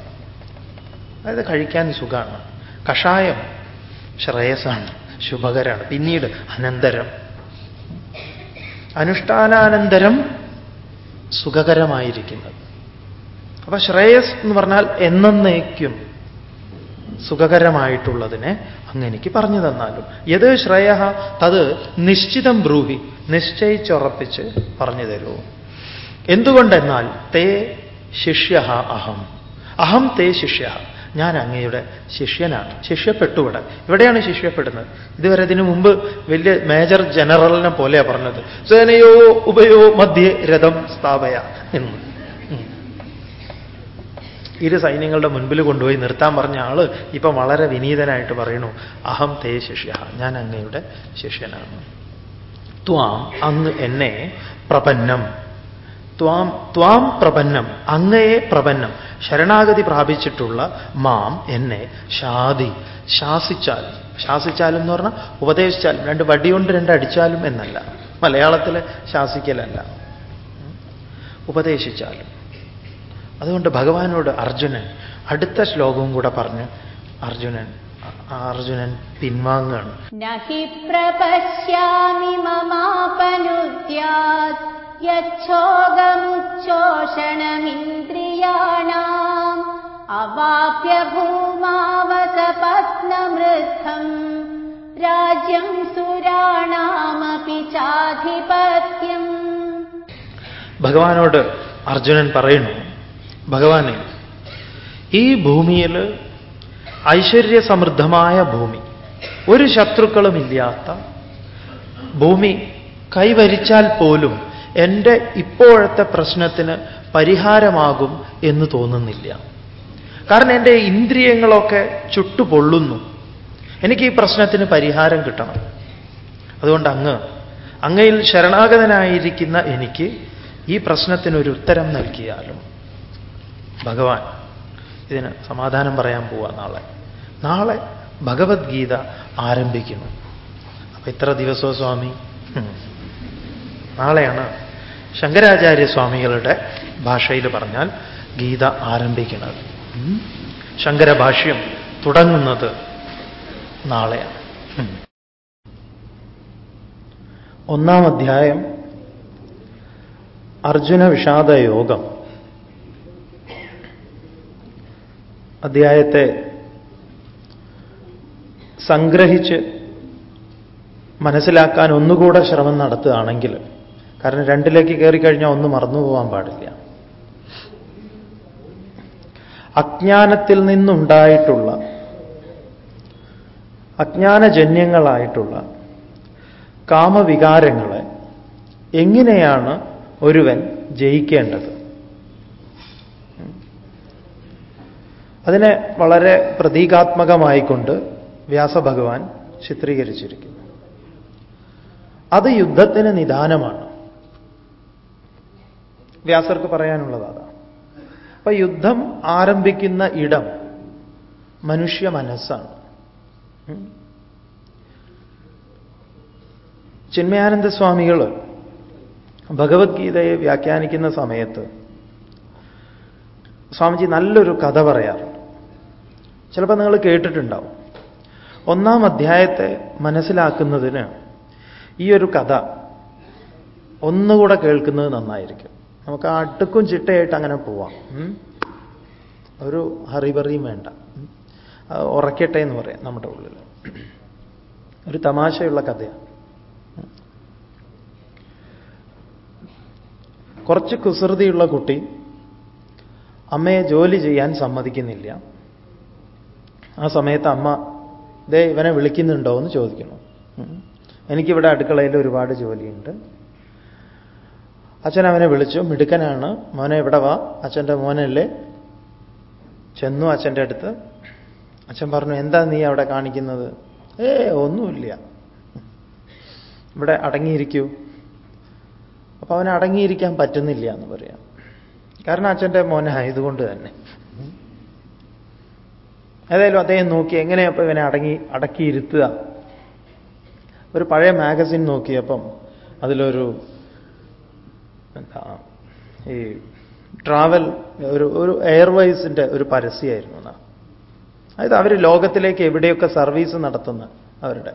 അതായത് കഴിക്കാൻ സുഖമാണ് കഷായം ശ്രേയസാണ്. ശുഭകരമാണ് പിന്നീട് അനന്തരം. അനുഷ്ഠാനാനന്തരം സുഖകരമായിരിക്കുന്നത്. അപ്പൊ ശ്രേയസ് എന്ന് പറഞ്ഞാൽ എന്നേക്കും സുഖകരമായിട്ടുള്ളതിനെ അങ്ങനെക്ക് പറഞ്ഞു തന്നാലും. ഏത് ശ്രേയ തത് നിശ്ചിതം ബ്രൂഹി നിശ്ചയിച്ചുറപ്പിച്ച് പറഞ്ഞു തരൂ. എന്തുകൊണ്ടെന്നാൽ തേ ശിഷ്യ അഹം. അഹം തേ ശിഷ്യ ഞാൻ അങ്ങയുടെ ശിഷ്യനാണ് ശിഷ്യപ്പെട്ടു ഇവിടെ ഇവിടെയാണ് ശിഷ്യപ്പെടുന്നത്. ഇതുവരെ ഇതിനു മുമ്പ് വലിയ മേജർ ജനറലിനെ പോലെയാണ് പറഞ്ഞത്. സേനയോ ഉഭയോ മധ്യേ രഥം സ്ഥാപയ എന്ന്. ഇരു സൈന്യങ്ങളുടെ മുൻപിൽ കൊണ്ടുപോയി നിർത്താൻ പറഞ്ഞ ആൾ ഇപ്പൊ വളരെ വിനീതനായിട്ട് പറയണു അഹം തേ ശിഷ്യ ഞാൻ അങ്ങയുടെ ശിഷ്യനാണ്. ത്വാം അങ്ങ് എന്നെ പ്രപന്നം. ത്വാം ത്വാം പ്രപന്നം അങ്ങയെ പ്രപന്നം. ശരണാഗതി പ്രാപിച്ചിട്ടുള്ള മാം എന്നെ ശാതി ശാസിച്ചാൽ ശാസിച്ചാലും എന്ന് പറഞ്ഞാൽ ഉപദേശിച്ചാലും. രണ്ട് വടികൊണ്ട് രണ്ട് അടിച്ചാലും എന്നല്ല. മലയാളത്തിലെ ശാസിക്കലല്ല. ഉപദേശിച്ചാലും. അതുകൊണ്ട് ഭഗവാനോട് അർജുനൻ അടുത്ത ശ്ലോകവും കൂടെ പറഞ്ഞ് അർജുനൻ അർജുനൻ പിൻവാങ്ങാണ്. അവാപ്യ ഭൂമാവസപത്നമൃദ്ധം രാജ്യം സുരാണാമപി ചാധിപത്യം. ഭഗവാനോട് അർജുനൻ പറയുന്നു ഭഗവാനെ ഈ ഭൂമിയിൽ ഐശ്വര്യസമൃദ്ധമായ ഭൂമി ഒരു ശത്രുക്കളുമില്ലാത്ത ഭൂമി കൈവരിച്ചാൽ പോലും എന്റെ ഇപ്പോഴത്തെ പ്രശ്നത്തിന് പരിഹാരമാകും എന്ന് തോന്നുന്നില്ല. കാരണം എന്റെ ഇന്ദ്രിയങ്ങളൊക്കെ ചുട്ടുപൊള്ളുന്നു. എനിക്ക് ഈ പ്രശ്നത്തിന് പരിഹാരം കിട്ടണം. അതുകൊണ്ട് അങ്ങ് അങ്ങയിൽ ശരണാഗതനായിരിക്കുന്ന എനിക്ക് ഈ പ്രശ്നത്തിനൊരു ഉത്തരം നൽകിയാലും ഭഗവാൻ ഇതിന് സമാധാനം പറയാൻ പോവാ നാളെ. നാളെ ഭഗവത്ഗീത ആരംഭിക്കുന്നു. അപ്പൊ ഇത്ര ദിവസവും സ്വാമി? നാളെയാണ് ശങ്കരാചാര്യ സ്വാമികളുടെ ഭാഷയിൽ പറഞ്ഞാൽ ഗീത ആരംഭിക്കുന്നത്. ശങ്കരഭാഷ്യം തുടങ്ങുന്നത് നാളെയാണ്. ഒന്നാം അധ്യായം അർജുന വിഷാദ യോഗം അധ്യായത്തെ സംഗ്രഹിച്ച് മനസ്സിലാക്കാൻ ഒന്നുകൂടെ ശ്രമം നടത്തുകയാണെങ്കിൽ കാരണം രണ്ടിലേക്ക് കയറിക്കഴിഞ്ഞാൽ ഒന്ന് മറന്നു പോകാൻ പാടില്ല. അജ്ഞാനത്തിൽ നിന്നുണ്ടായിട്ടുള്ള അജ്ഞാനജന്യങ്ങളായിട്ടുള്ള കാമവികാരങ്ങളെ എങ്ങനെയാണ് ഒരുവൻ ജയിക്കേണ്ടത്? അതിനെ വളരെ പ്രതീകാത്മകമായിക്കൊണ്ട് വ്യാസഭഗവാൻ ചിത്രീകരിച്ചിരിക്കുന്നു. അത് യുദ്ധത്തിന് നിദാനമാണ്. വ്യാസർക്ക് പറയാനുള്ളത് അതാണ്. അപ്പൊ യുദ്ധം ആരംഭിക്കുന്ന ഇടം മനുഷ്യ മനസ്സാണ്. ചിന്മയാനന്ദ സ്വാമികൾ ഭഗവത്ഗീതയെ വ്യാഖ്യാനിക്കുന്ന സമയത്ത് സ്വാമിജി നല്ലൊരു കഥ പറയാറുണ്ട്. ചിലപ്പോൾ നിങ്ങൾ കേട്ടിട്ടുണ്ടാവും. ഒന്നാം അധ്യായത്തെ മനസ്സിലാക്കുന്നതിന് ഈ ഒരു കഥ ഒന്നുകൂടെ കേൾക്കുന്നത് നന്നായിരിക്കും. നമുക്ക് ആ അട്ടുക്കും ചിട്ടയായിട്ട് അങ്ങനെ പോവാം. ഒരു ഹറിബറിയും വേണ്ട. ഉറക്കട്ടെ എന്ന് പറയാം നമ്മുടെ ഉള്ളിൽ ഒരു തമാശയുള്ള കഥയാണ്. കുറച്ച് കുസൃതിയുള്ള കുട്ടി അമ്മയെ ജോലി ചെയ്യാൻ സമ്മതിക്കുന്നില്ല. ആ സമയത്ത് അമ്മ ദേ ഇവനെ വിളിക്കുന്നുണ്ടോ എന്ന് ചോദിക്കണം. എനിക്കിവിടെ അടുക്കളയിൽ ഒരുപാട് ജോലിയുണ്ട്. അച്ഛൻ അവനെ വിളിച്ചു. മിടുക്കനാണ്. മോനെ ഇവിടെ വാ. അച്ഛന്റെ മോനല്ലേ? ചെന്നു അച്ഛന്റെ അടുത്ത്. അച്ഛൻ പറഞ്ഞു എന്താ നീ അവിടെ കാണിക്കുന്നത്? ഏ ഒന്നുമില്ല. ഇവിടെ അടങ്ങിയിരിക്കൂ. അപ്പൊ അവന് അടങ്ങിയിരിക്കാൻ പറ്റുന്നില്ല എന്ന് പറയാം. കാരണം അച്ഛന്റെ മോനായതുകൊണ്ട് തന്നെ. ഏതായാലും അദ്ദേഹം നോക്കി എങ്ങനെയപ്പോൾ ഇവനെ അടങ്ങി അടക്കിയിരുത്തുക? ഒരു പഴയ മാഗസിൻ നോക്കിയപ്പം അതിലൊരു എന്താ ഈ ട്രാവൽ ഒരു ഒരു എയർവൈസിന്റെ ഒരു പരസ്യമായിരുന്നു എന്നാ അതായത് അവർ ലോകത്തിലേക്ക് എവിടെയൊക്കെ സർവീസ് നടത്തുന്ന അവരുടെ.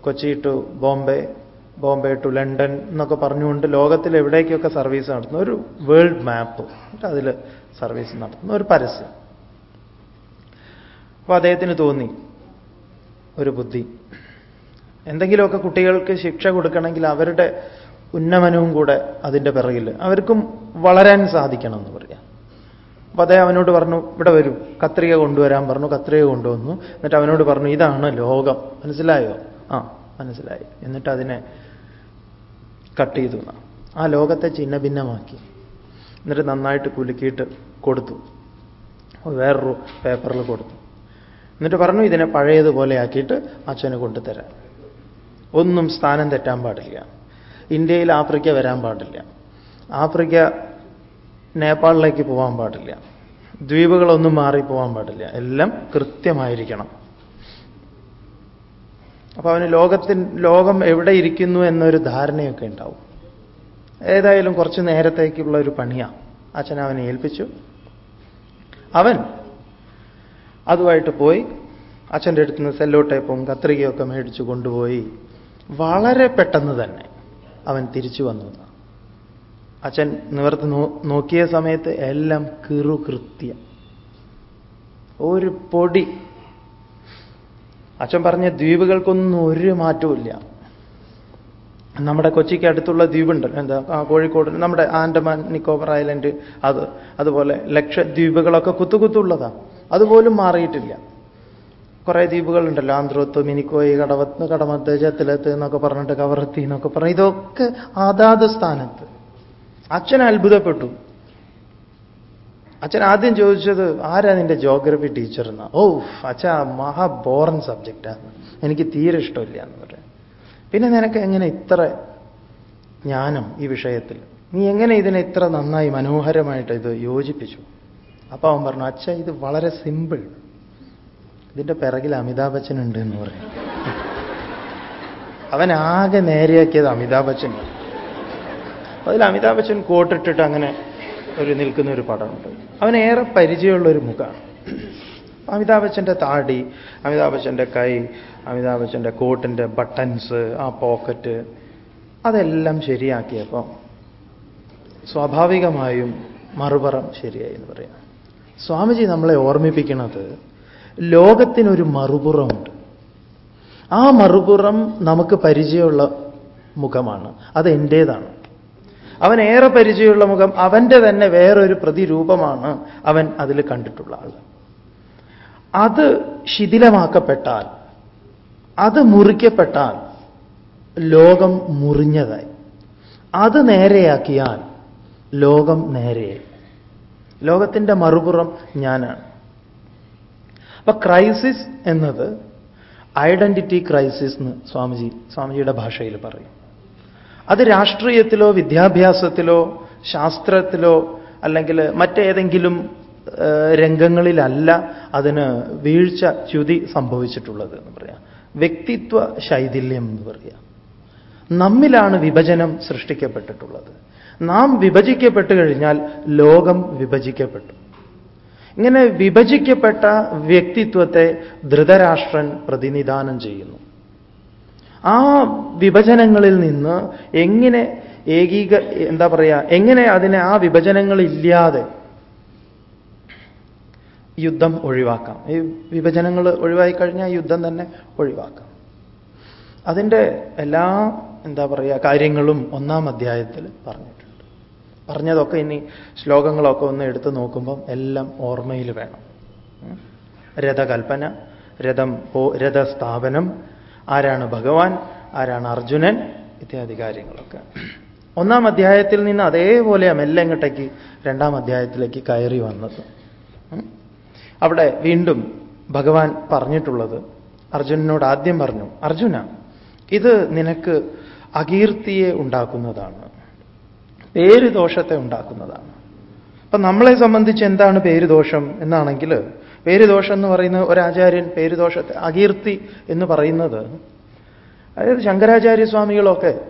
Kochi to Bombay Bombay to London എന്നൊക്കെ പറഞ്ഞുകൊണ്ട് ലോകത്തിൽ എവിടേക്കൊക്കെ സർവീസ് നടത്തുന്ന? ഒരു വേൾഡ് മാപ്പ് അതിൽ സർവീസ് നടത്തുന്ന. ഒരു പരസ്യം. അപ്പോൾ അദ്ദേഹത്തിന് തോന്നി ഒരു ബുദ്ധി. എന്തെങ്കിലുമൊക്കെ കുട്ടികൾക്ക് ശിക്ഷ കൊടുക്കണമെങ്കിൽ അവരുടെ ഉന്നമനവും കൂടെ അതിന്റെ പിറകിൽ അവർക്കും വളരാൻ സാധിക്കണം എന്ന് പറയാം. അപ്പൊ അദ്ദേഹം അവനോട് പറഞ്ഞു ഇവിടെ വരൂ. കത്രിക കൊണ്ടുവരാൻ പറഞ്ഞു. കത്രിക കൊണ്ടുവന്നു. എന്നിട്ട് അവനോട് പറഞ്ഞു ഇതാണ് ലോകം. മനസ്സിലായോ? ആ മനസ്സിലായി. എന്നിട്ട് അതിനെ കട്ട് ചെയ്തു. ആ ലോകത്തെ ചിഹ്ന ഭിന്നമാക്കി എന്നിട്ട് നന്നായിട്ട് കുലുക്കിയിട്ട് കൊടുത്തു. വേറൊരു പേപ്പറിൽ കൊടുത്തു. എന്നിട്ട് പറഞ്ഞു ഇതിനെ പഴയതുപോലെ ആക്കിയിട്ട് അച്ഛന് കൊണ്ടുതരാം. ഒന്നും സ്ഥാനം തെറ്റാൻ പാടില്ല. ഇന്ത്യയിൽ ആഫ്രിക്ക വരാൻ പാടില്ല. ആഫ്രിക്ക നേപ്പാളിലേക്ക് പോകാൻ പാടില്ല. ദ്വീപുകളൊന്നും മാറി പോകാൻ പാടില്ല. എല്ലാം കൃത്യമായിരിക്കണം. അപ്പൊ അവന് ലോകത്തിൻ ലോകം എവിടെ ഇരിക്കുന്നു എന്നൊരു ധാരണയൊക്കെ ഉണ്ടാവും. ഏതായാലും കുറച്ച് നേരത്തേക്കുള്ള ഒരു പണിയാണ് അച്ഛൻ അവനെ ഏൽപ്പിച്ചു. അവൻ അതുമായിട്ട് പോയി അച്ഛന്റെ അടുത്ത് നിന്ന് സെല്ലോ ടേപ്പും കത്രികയൊക്കെ മേടിച്ചു കൊണ്ടുപോയി. വളരെ പെട്ടെന്ന് തന്നെ അവൻ തിരിച്ചു വന്നു. അച്ഛൻ നിവർത്ത് നോക്കിയ സമയത്ത് എല്ലാം കിറുകൃത്യം ഒരു പൊടി. അച്ഛൻ പറഞ്ഞ ദ്വീപുകൾക്കൊന്നും ഒരു മാറ്റവും നമ്മുടെ കൊച്ചിക്ക് അടുത്തുള്ള ദ്വീപുണ്ടല്ലോ എന്താ കോഴിക്കോട് നമ്മുടെ ആൻഡമാൻ നിക്കോബർ ഐലൻഡ് അത് അതുപോലെ ലക്ഷദ്വീപുകളൊക്കെ കുത്തുകുത്തുള്ളതാ അതുപോലും മാറിയിട്ടില്ല. കുറേ ദ്വീപുകളുണ്ടല്ലോ. ആന്ധ്രോത്ത് മിനിക്കോയി കടവത്ത് കടമത്ത് ജത്തിലത്ത് എന്നൊക്കെ പറഞ്ഞിട്ട് കവറത്തി എന്നൊക്കെ പറഞ്ഞു. ഇതൊക്കെ അതാത് സ്ഥാനത്ത്. അച്ഛൻ അത്ഭുതപ്പെട്ടു. അച്ഛൻ ആദ്യം ചോദിച്ചത് ആരാ നിന്റെ ജോഗ്രഫി ടീച്ചർ എന്നാ ഓ അച്ഛ മഹാ ബോറൻ സബ്ജക്റ്റാണ് എനിക്ക് തീരെ ഇഷ്ടമില്ല എന്ന് പറയാം. പിന്നെ നിനക്ക് എങ്ങനെ ഇത്ര ജ്ഞാനം ഈ വിഷയത്തിൽ? നീ എങ്ങനെ ഇതിനെ ഇത്ര നന്നായി മനോഹരമായിട്ട് ഇത് യോജിപ്പിച്ചു? അപ്പൊ അവൻ പറഞ്ഞു അച്ഛ ഇത് വളരെ സിമ്പിൾ ഇതിന്റെ പിറകിൽ അമിതാഭ് ബച്ചൻ ഉണ്ട് എന്ന് പറയും. അവൻ ആകെ നേരെയാക്കിയത് അമിതാഭ് ബച്ചൻ. അതിൽ അമിതാഭ് ബച്ചൻ കോട്ടിട്ടിട്ട് അങ്ങനെ ഒരു നിൽക്കുന്ന ഒരു പടമുണ്ട്. അവനേറെ പരിചയമുള്ള ഒരു മുഖമാണ്. അമിതാഭ് ബച്ചന്റെ താടി അമിതാഭ് ബച്ചന്റെ കൈ അമിതാഭ് ബച്ചന്റെ കോട്ടിന്റെ ബട്ടൺസ് ആ പോക്കറ്റ് അതെല്ലാം ശരിയാക്കിയപ്പോൾ സ്വാഭാവികമായും മറുപറം ശരിയായി എന്ന് പറയാം. സ്വാമിജി നമ്മളെ ഓർമ്മിപ്പിക്കുന്നത് ലോകത്തിനൊരു മറുപുറമുണ്ട്. ആ മറുപുറം നമുക്ക് പരിചയമുള്ള മുഖമാണ്. അത് എന്റേതാണ് അവൻ ഏറെ പരിചയമുള്ള മുഖം അവന്റെ തന്നെ വേറൊരു പ്രതിരൂപമാണ് അവൻ അതിൽ കണ്ടിട്ടുള്ള ആൾ. അത് ശിഥിലമാക്കപ്പെട്ടാൽ അത് മുറിക്കപ്പെട്ടാൽ ലോകം മുറിഞ്ഞതായി. അത് നേരെയാക്കിയാൽ ലോകം നേരെയായി. ലോകത്തിന്റെ മറുപുറം ഞാനാണ്. അപ്പൊ ക്രൈസിസ് എന്നത് ഐഡന്റിറ്റി ക്രൈസിസ് എന്ന് സ്വാമിജി സ്വാമിജിയുടെ ഭാഷയിൽ പറയും. അത് രാഷ്ട്രീയത്തിലോ വിദ്യാഭ്യാസത്തിലോ ശാസ്ത്രത്തിലോ അല്ലെങ്കിൽ മറ്റേതെങ്കിലും രംഗങ്ങളിലല്ല അതിന് വീഴ്ച ച്യുതി സംഭവിച്ചിട്ടുള്ളത് എന്ന് പറയാം. വ്യക്തിത്വ ശൈഥില്യം എന്ന് പറയാം. നമ്മിലാണ് വിഭജനം സൃഷ്ടിക്കപ്പെട്ടിട്ടുള്ളത്. നാം വിഭജിക്കപ്പെട്ടു കഴിഞ്ഞാൽ ലോകം വിഭജിക്കപ്പെട്ടു. ഇങ്ങനെ വിഭജിക്കപ്പെട്ട വ്യക്തിത്വത്തെ ധൃതരാഷ്ട്രൻ പ്രതിനിധാനം ചെയ്യുന്നു. ആ വിഭജനങ്ങളിൽ നിന്ന് എങ്ങനെ ഏകീക എന്താ പറയുക എങ്ങനെ അതിനെ ആ വിഭജനങ്ങളില്ലാതെ യുദ്ധം ഒഴിവാക്കാം. ഈ വിഭജനങ്ങൾ ഒഴിവായി കഴിഞ്ഞാൽ യുദ്ധം തന്നെ ഒഴിവാക്കാം. അതിന്റെ എല്ലാ എന്താ പറയുക കാര്യങ്ങളും ഒന്നാം അധ്യായത്തിൽ പറഞ്ഞിട്ടുണ്ട് പറഞ്ഞതൊക്കെ ഇനി ശ്ലോകങ്ങളൊക്കെ ഒന്ന് എടുത്തു നോക്കുമ്പം എല്ലാം ഓർമ്മയിൽ വേണം. രഥകൽപ്പന രഥം രഥസ്ഥാപനം ആരാണ് ഭഗവാൻ ആരാണ് അർജുനൻ ഇത്യാദി കാര്യങ്ങളൊക്കെ. ഒന്നാം അധ്യായത്തിൽ നിന്ന് അതേപോലെ മെല്ലെ ഇങ്ങോട്ടേക്ക് രണ്ടാം അധ്യായത്തിലേക്ക് കയറി വന്നത്. അവിടെ വീണ്ടും ഭഗവാൻ പറഞ്ഞിട്ടുള്ളത് അർജുനനോട് ആദ്യം പറഞ്ഞു അർജുന ഇത് നിനക്ക് അകീർത്തിയെ ഉണ്ടാക്കുന്നതാണ്. പേര് ദോഷത്തെ ഉണ്ടാക്കുന്നതാണ്. അപ്പൊ നമ്മളെ സംബന്ധിച്ച് എന്താണ് പേര് ദോഷം എന്നാണെങ്കിൽ പേര് ദോഷം എന്ന് പറയുന്ന ഒരാചാര്യൻ പേര് ദോഷത്തെ അകീർത്തി എന്ന് പറയുന്നത് അതായത് ശങ്കരാചാര്യ സ്വാമികളൊക്കെ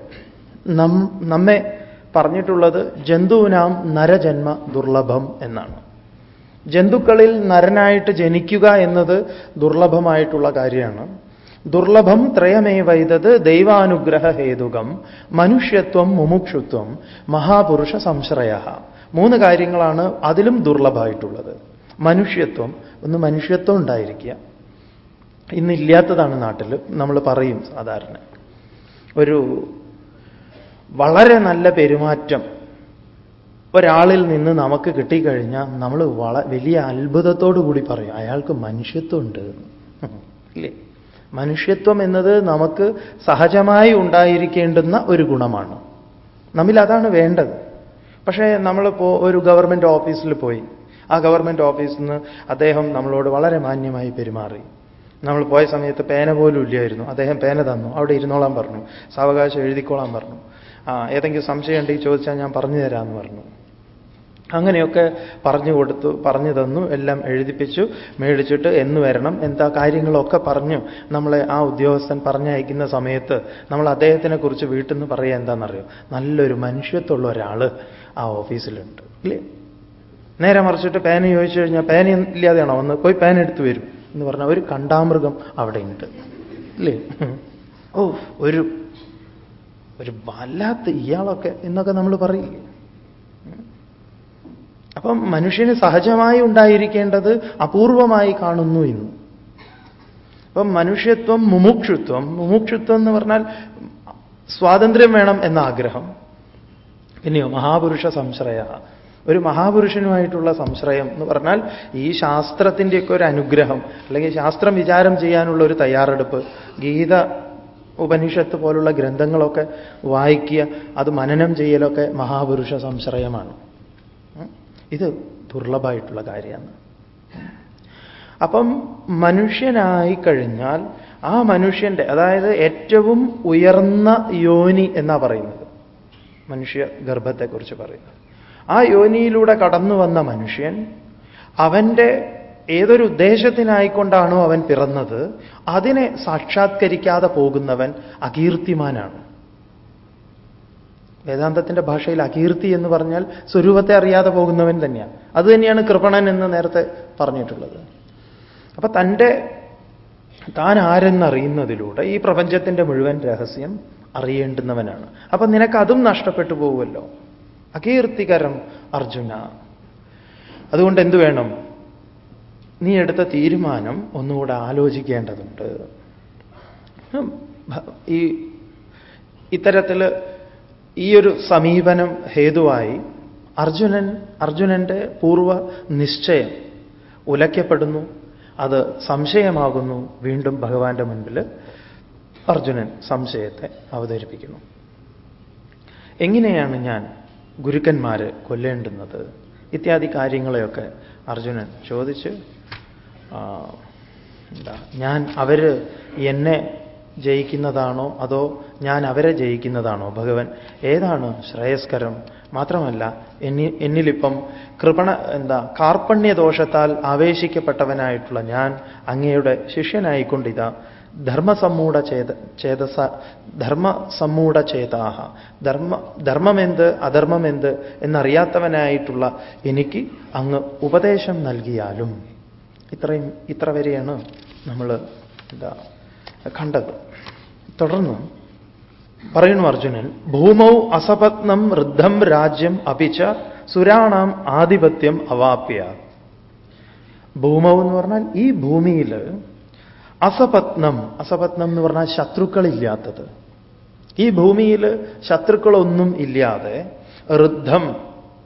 നം നമ്മെ പറഞ്ഞിട്ടുള്ളത് ജന്തുവിനാം നരജന്മ ദുർലഭം എന്നാണ്. ജന്തുക്കളിൽ നരനായിട്ട് ജനിക്കുക എന്നത് ദുർലഭമായിട്ടുള്ള കാര്യമാണ്. ദുർലഭം ത്രയമേവൈതത് ദൈവാനുഗ്രഹ ഹേതുകം മനുഷ്യത്വം മുമുക്ഷുത്വം മഹാപുരുഷ സംശ്രയ. മൂന്ന് കാര്യങ്ങളാണ് അതിലും ദുർലഭമായിട്ടുള്ളത്. മനുഷ്യത്വം ഒന്ന് മനുഷ്യത്വം ഉണ്ടായിരിക്കുക. ഇന്നില്ലാത്തതാണ് നാട്ടിൽ നമ്മൾ പറയും സാധാരണ. ഒരു വളരെ നല്ല പെരുമാറ്റം ഒരാളിൽ നിന്ന് നമുക്ക് കിട്ടിക്കഴിഞ്ഞാൽ നമ്മൾ വള വലിയ അത്ഭുതത്തോടു കൂടി പറയും അയാൾക്ക് മനുഷ്യത്വം ഉണ്ട്. ഇല്ലേ? മനുഷ്യത്വം എന്നത് നമുക്ക് സഹജമായി ഉണ്ടായിരിക്കേണ്ടുന്ന ഒരു ഗുണമാണ്. നമ്മിൽ അതാണ് വേണ്ടത്. പക്ഷേ നമ്മളിപ്പോ ഒരു ഗവൺമെന്റ് ഓഫീസിൽ പോയി. ആ ഗവൺമെന്റ് ഓഫീസിൽ നിന്ന് അദ്ദേഹം നമ്മളോട് വളരെ മാന്യമായി പെരുമാറി. നമ്മൾ പോയ സമയത്ത് പേന പോലും ഇല്ലായിരുന്നു. അദ്ദേഹം പേന തന്നു. അവിടെ ഇരുന്നോളാൻ പറഞ്ഞു. സാവകാശം എഴുതിക്കോളാൻ പറഞ്ഞു. ആ ഏതെങ്കിലും സംശയം ഉണ്ടെങ്കിൽ ചോദിച്ചാൽ ഞാൻ പറഞ്ഞു തരാമെന്ന് പറഞ്ഞു. അങ്ങനെയൊക്കെ പറഞ്ഞു കൊടുത്തു പറഞ്ഞു തന്നു എല്ലാം എഴുതിപ്പിച്ചു മേടിച്ചിട്ട് എന്ന് വരണം. എന്താ കാര്യങ്ങളൊക്കെ പറഞ്ഞു നമ്മളെ ആ ഉദ്യോഗസ്ഥൻ പറഞ്ഞയക്കുന്ന സമയത്ത് നമ്മൾ അദ്ദേഹത്തിനെ കുറിച്ച് വീട്ടിൽ നിന്ന് പറയുക എന്താണെന്നറിയോ? നല്ലൊരു മനുഷ്യത്വമുള്ള ഒരാൾ ആ ഓഫീസിലുണ്ട്. ഇല്ലേ? നേരെ മറിച്ചിട്ട് പേന ചോദിച്ചു കഴിഞ്ഞാൽ പേന ഇല്ലാതെയാണോ വന്ന് പോയി പേന എടുത്തു വരും എന്ന് പറഞ്ഞാൽ ഒരു കണ്ടാമൃഗം അവിടെയുണ്ട്. ഇല്ലേ? ഓ ഒരു ഒരു വല്ലാത്ത ഇയാളൊക്കെ എന്നൊക്കെ നമ്മൾ പറയില്ലേ? അപ്പം മനുഷ്യന് സഹജമായി ഉണ്ടായിരിക്കേണ്ടത് അപൂർവമായി കാണുന്നു എന്ന് അപ്പം മനുഷ്യത്വം മുമുക്ഷുത്വം. മുമുക്ഷുത്വം എന്ന് പറഞ്ഞാൽ സ്വാതന്ത്ര്യം വേണം എന്ന ആഗ്രഹം. പിന്നെയോ മഹാപുരുഷ സംശ്രയ. ഒരു മഹാപുരുഷനുമായിട്ടുള്ള സംശ്രയം എന്ന് പറഞ്ഞാൽ ഈ ശാസ്ത്രത്തിന്റെയൊക്കെ ഒരു അനുഗ്രഹം അല്ലെങ്കിൽ ശാസ്ത്രം വിചാരം ചെയ്യാനുള്ള ഒരു തയ്യാറെടുപ്പ് ഗീത ഉപനിഷത്ത് പോലുള്ള ഗ്രന്ഥങ്ങളൊക്കെ വായിക്കുക അത് മനനം ചെയ്യലൊക്കെ മഹാപുരുഷ സംശ്രയമാണ്. ഇത് ദുർലഭമായിട്ടുള്ള കാര്യമാണ്. അപ്പം മനുഷ്യനായി കഴിഞ്ഞാൽ ആ മനുഷ്യന്റെ അതായത് ഏറ്റവും ഉയർന്ന യോനി എന്നാ പറയുന്നത്? മനുഷ്യ ഗർഭത്തെക്കുറിച്ച് പറയുന്നത്. ആ യോനിയിലൂടെ കടന്നു വന്ന മനുഷ്യൻ അവന്റെ ഏതൊരു ഉദ്ദേശത്തിനായിക്കൊണ്ടാണോ അവൻ പിറന്നത് അതിനെ സാക്ഷാത്കരിക്കാതെ പോകുന്നവൻ അകീർത്തിമാനാണ്. വേദാന്തത്തിന്റെ ഭാഷയിൽ അകീർത്തി എന്ന് പറഞ്ഞാൽ സ്വരൂപത്തെ അറിയാതെ പോകുന്നവൻ തന്നെയാണ്. അത് തന്നെയാണ് കൃപണൻ എന്ന് നേരത്തെ പറഞ്ഞിട്ടുള്ളത്. അപ്പൊ തന്റെ താൻ ആരെന്നറിയുന്നതിലൂടെ ഈ പ്രപഞ്ചത്തിന്റെ മുഴുവൻ രഹസ്യം അറിയേണ്ടുന്നവനാണ്. അപ്പൊ നിനക്ക് അതും നഷ്ടപ്പെട്ടു പോകുമല്ലോ അകീർത്തികരം അർജുന. അതുകൊണ്ട് എന്തു വേണം? നീ എടുത്ത തീരുമാനം ഒന്നുകൂടെ ആലോചിക്കേണ്ടതുണ്ട്. ഈ ഇത്തരത്തിൽ ഈ ഒരു സമീപനം ഹേതുവായി അർജുനൻ അർജുനന്റെ പൂർവ നിശ്ചയം ഉലയ്ക്കപ്പെടുന്നു. അത് സംശയമാകുന്നു. വീണ്ടും ഭഗവാന്റെ മുൻപിൽ അർജുനൻ സംശയത്തെ അവതരിപ്പിക്കുന്നു. എങ്ങനെയാണ് ഞാൻ ഗുരുക്കന്മാരെ കൊല്ലേണ്ടുന്നത്? ഇത്യാദി കാര്യങ്ങളെയൊക്കെ അർജുനൻ ചോദിച്ച് എന്താ ഞാൻ അവർ എന്നെ ജയിക്കുന്നതാണോ അതോ ഞാൻ അവരെ ജയിക്കുന്നതാണോ? ഭഗവൻ ഏതാണ് ശ്രേയസ്കരം? മാത്രമല്ല എന്നി എന്നിലിപ്പം കൃപണ എന്താ കാർപ്പണ്യദോഷത്താൽ ആവേശിക്കപ്പെട്ടവനായിട്ടുള്ള ഞാൻ അങ്ങയുടെ ശിഷ്യനായിക്കൊണ്ടിതാ. ധർമ്മസമ്മൂഢ ചേത ചേതസ ധർമ്മസമ്മൂഢ ചേതാഹ ധർമ്മ ധർമ്മമെന്ത് അധർമ്മമെന്ത് എന്നറിയാത്തവനായിട്ടുള്ള എനിക്ക് അങ്ങ് ഉപദേശം നൽകിയാലും. ഇത്രയും ഇത്ര വരെയാണ് നമ്മൾ എന്താ കണ്ടത്. തുടർന്ന് പറയുന്നു അർജുനൻ ഭൂമൗ അസപത്നം വൃദ്ധം രാജ്യം അപിച്ച സുരാണാം ആധിപത്യം അവാപ്യ. ഭൂമൗ എന്ന് പറഞ്ഞാൽ ഈ ഭൂമിയിൽ അസപത്നം അസപത്നം എന്ന് പറഞ്ഞാൽ ശത്രുക്കളില്ലാത്തത്. ഈ ഭൂമിയിൽ ശത്രുക്കളൊന്നും ഇല്ലാതെ വൃദ്ധം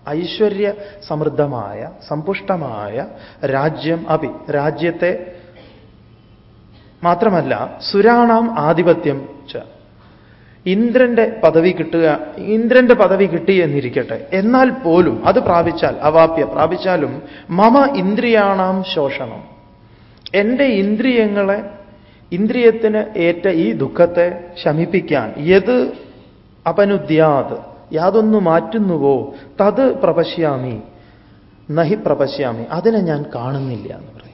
ഐശ്വര്യ സമൃദ്ധമായ സമ്പുഷ്ടമായ രാജ്യം അഭി രാജ്യത്തെ മാത്രമല്ല സുരാണാം ആധിപത്യം ച. ഇന്ദ്രന്റെ പദവി കിട്ടുക ഇന്ദ്രന്റെ പദവി കിട്ടി എന്നിരിക്കട്ടെ. എന്നാൽ പോലും അത് പ്രാപിച്ചാൽ അവാപ്യ പ്രാപിച്ചാലും മമ ഇന്ദ്രിയാണാം ശോഷണം. എന്റെ ഇന്ദ്രിയങ്ങളെ ഇന്ദ്രിയത്തിന് ഏറ്റ ഈ ദുഃഖത്തെ ശമിപ്പിക്കാൻ യത് അപനുദ്യാത് യാതൊന്നു മാറ്റുന്നുവോ തത് പ്രപശ്യാമി നഹി പ്രപശ്യാമി അതിനെ ഞാൻ കാണുന്നില്ല എന്ന് പറയും.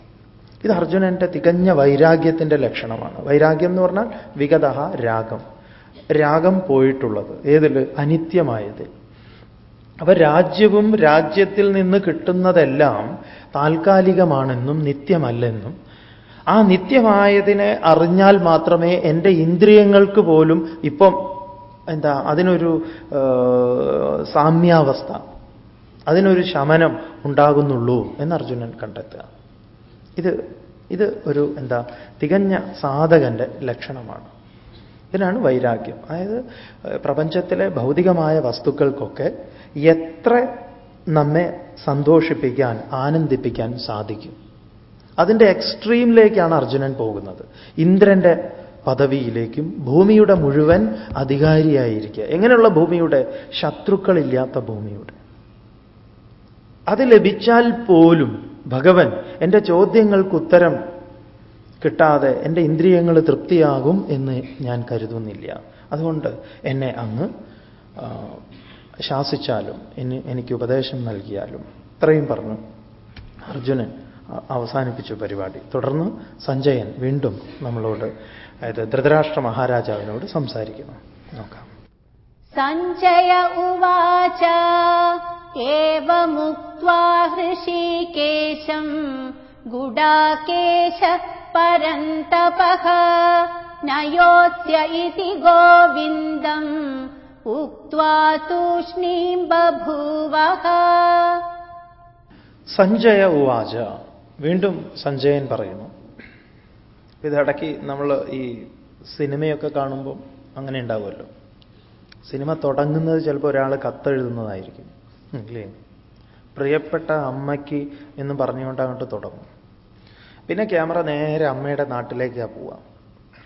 ഇത് അർജുനന്റെ തികഞ്ഞ വൈരാഗ്യത്തിന്റെ ലക്ഷണമാണ്. വൈരാഗ്യം എന്ന് പറഞ്ഞാൽ വിഗത രാഗം. രാഗം പോയിട്ടുള്ളത്. ഏതിൽ അനിത്യമായതിൽ. അപ്പൊ രാജ്യവും രാജ്യത്തിൽ നിന്ന് കിട്ടുന്നതെല്ലാം താൽക്കാലികമാണെന്നും നിത്യമല്ലെന്നും ആ നിത്യമായതിനെ അറിഞ്ഞാൽ മാത്രമേ എന്റെ ഇന്ദ്രിയങ്ങൾക്ക് പോലും ഇപ്പം എന്താ അതിനൊരു സാമ്യാവസ്ഥ അതിനൊരു ശമനം ഉണ്ടാകുന്നുള്ളൂ എന്ന് അർജുനൻ കണ്ടെത്തുക. ഇത് ഇത് ഒരു എന്താ തികഞ്ഞ സാധകന്റെ ലക്ഷണമാണ്. ഇതിനാണ് വൈരാഗ്യം. അതായത് പ്രപഞ്ചത്തിലെ ഭൗതികമായ വസ്തുക്കൾക്കൊക്കെ എത്ര നമ്മെ സന്തോഷിപ്പിക്കാൻ ആനന്ദിപ്പിക്കാൻ സാധിക്കും. അതിന്റെ എക്സ്ട്രീമിലേക്കാണ് അർജുനൻ പോകുന്നത്. ഇന്ദ്രന്റെ പദവിയിലേക്കും ഭൂമിയുടെ മുഴുവൻ അധികാരിയായിരിക്കുക. എങ്ങനെയുള്ള ഭൂമിയുടെ? ശത്രുക്കളില്ലാത്ത ഭൂമിയുടെ. അത് ലഭിച്ചാൽ പോലും ഭഗവൻ എന്റെ ചോദ്യങ്ങൾക്ക് ഉത്തരം കിട്ടാതെ എന്റെ ഇന്ദ്രിയങ്ങൾ തൃപ്തിയാകും എന്ന് ഞാൻ കരുതുന്നില്ല. അതുകൊണ്ട് എന്നെ അങ്ങ് ശാസിച്ചാലും എനിക്ക് ഉപദേശം നൽകിയാലും. ഇത്രയും പറഞ്ഞു. അർജുനൻ അവസാനിപ്പിച്ചു പരിപാടി. തുടർന്ന് സഞ്ജയൻ വീണ്ടും നമ്മളോട് അതായത് ധൃതരാഷ്ട്ര മഹാരാജാവിനോട് സംസാരിക്കുന്നു. നോക്കാം. സഞ്ജയ ഉവാച ഏവമുക്വാ ഹൃഷീകേശം ഗുഡാകേശ പരന്തപഹ ഇതി ഗോവിന്ദം ഉക്വാ തൂഷ്ണീം ബഭൂവഃ സഞ്ജയ ഉവാച. വീണ്ടും സഞ്ജയൻ പറയുന്നു. ഇതിടയ്ക്ക് നമ്മൾ ഈ സിനിമയൊക്കെ കാണുമ്പോൾ അങ്ങനെ ഉണ്ടാവുമല്ലോ. സിനിമ തുടങ്ങുന്നത് ചിലപ്പോൾ ഒരാൾ കത്തെഴുതുന്നതായിരിക്കും. ഇല്ലേ പ്രിയപ്പെട്ട അമ്മയ്ക്ക് എന്ന് പറഞ്ഞുകൊണ്ട് അങ്ങോട്ട് തുടങ്ങും. പിന്നെ ക്യാമറ നേരെ അമ്മയുടെ നാട്ടിലേക്കാണ് പോവാം.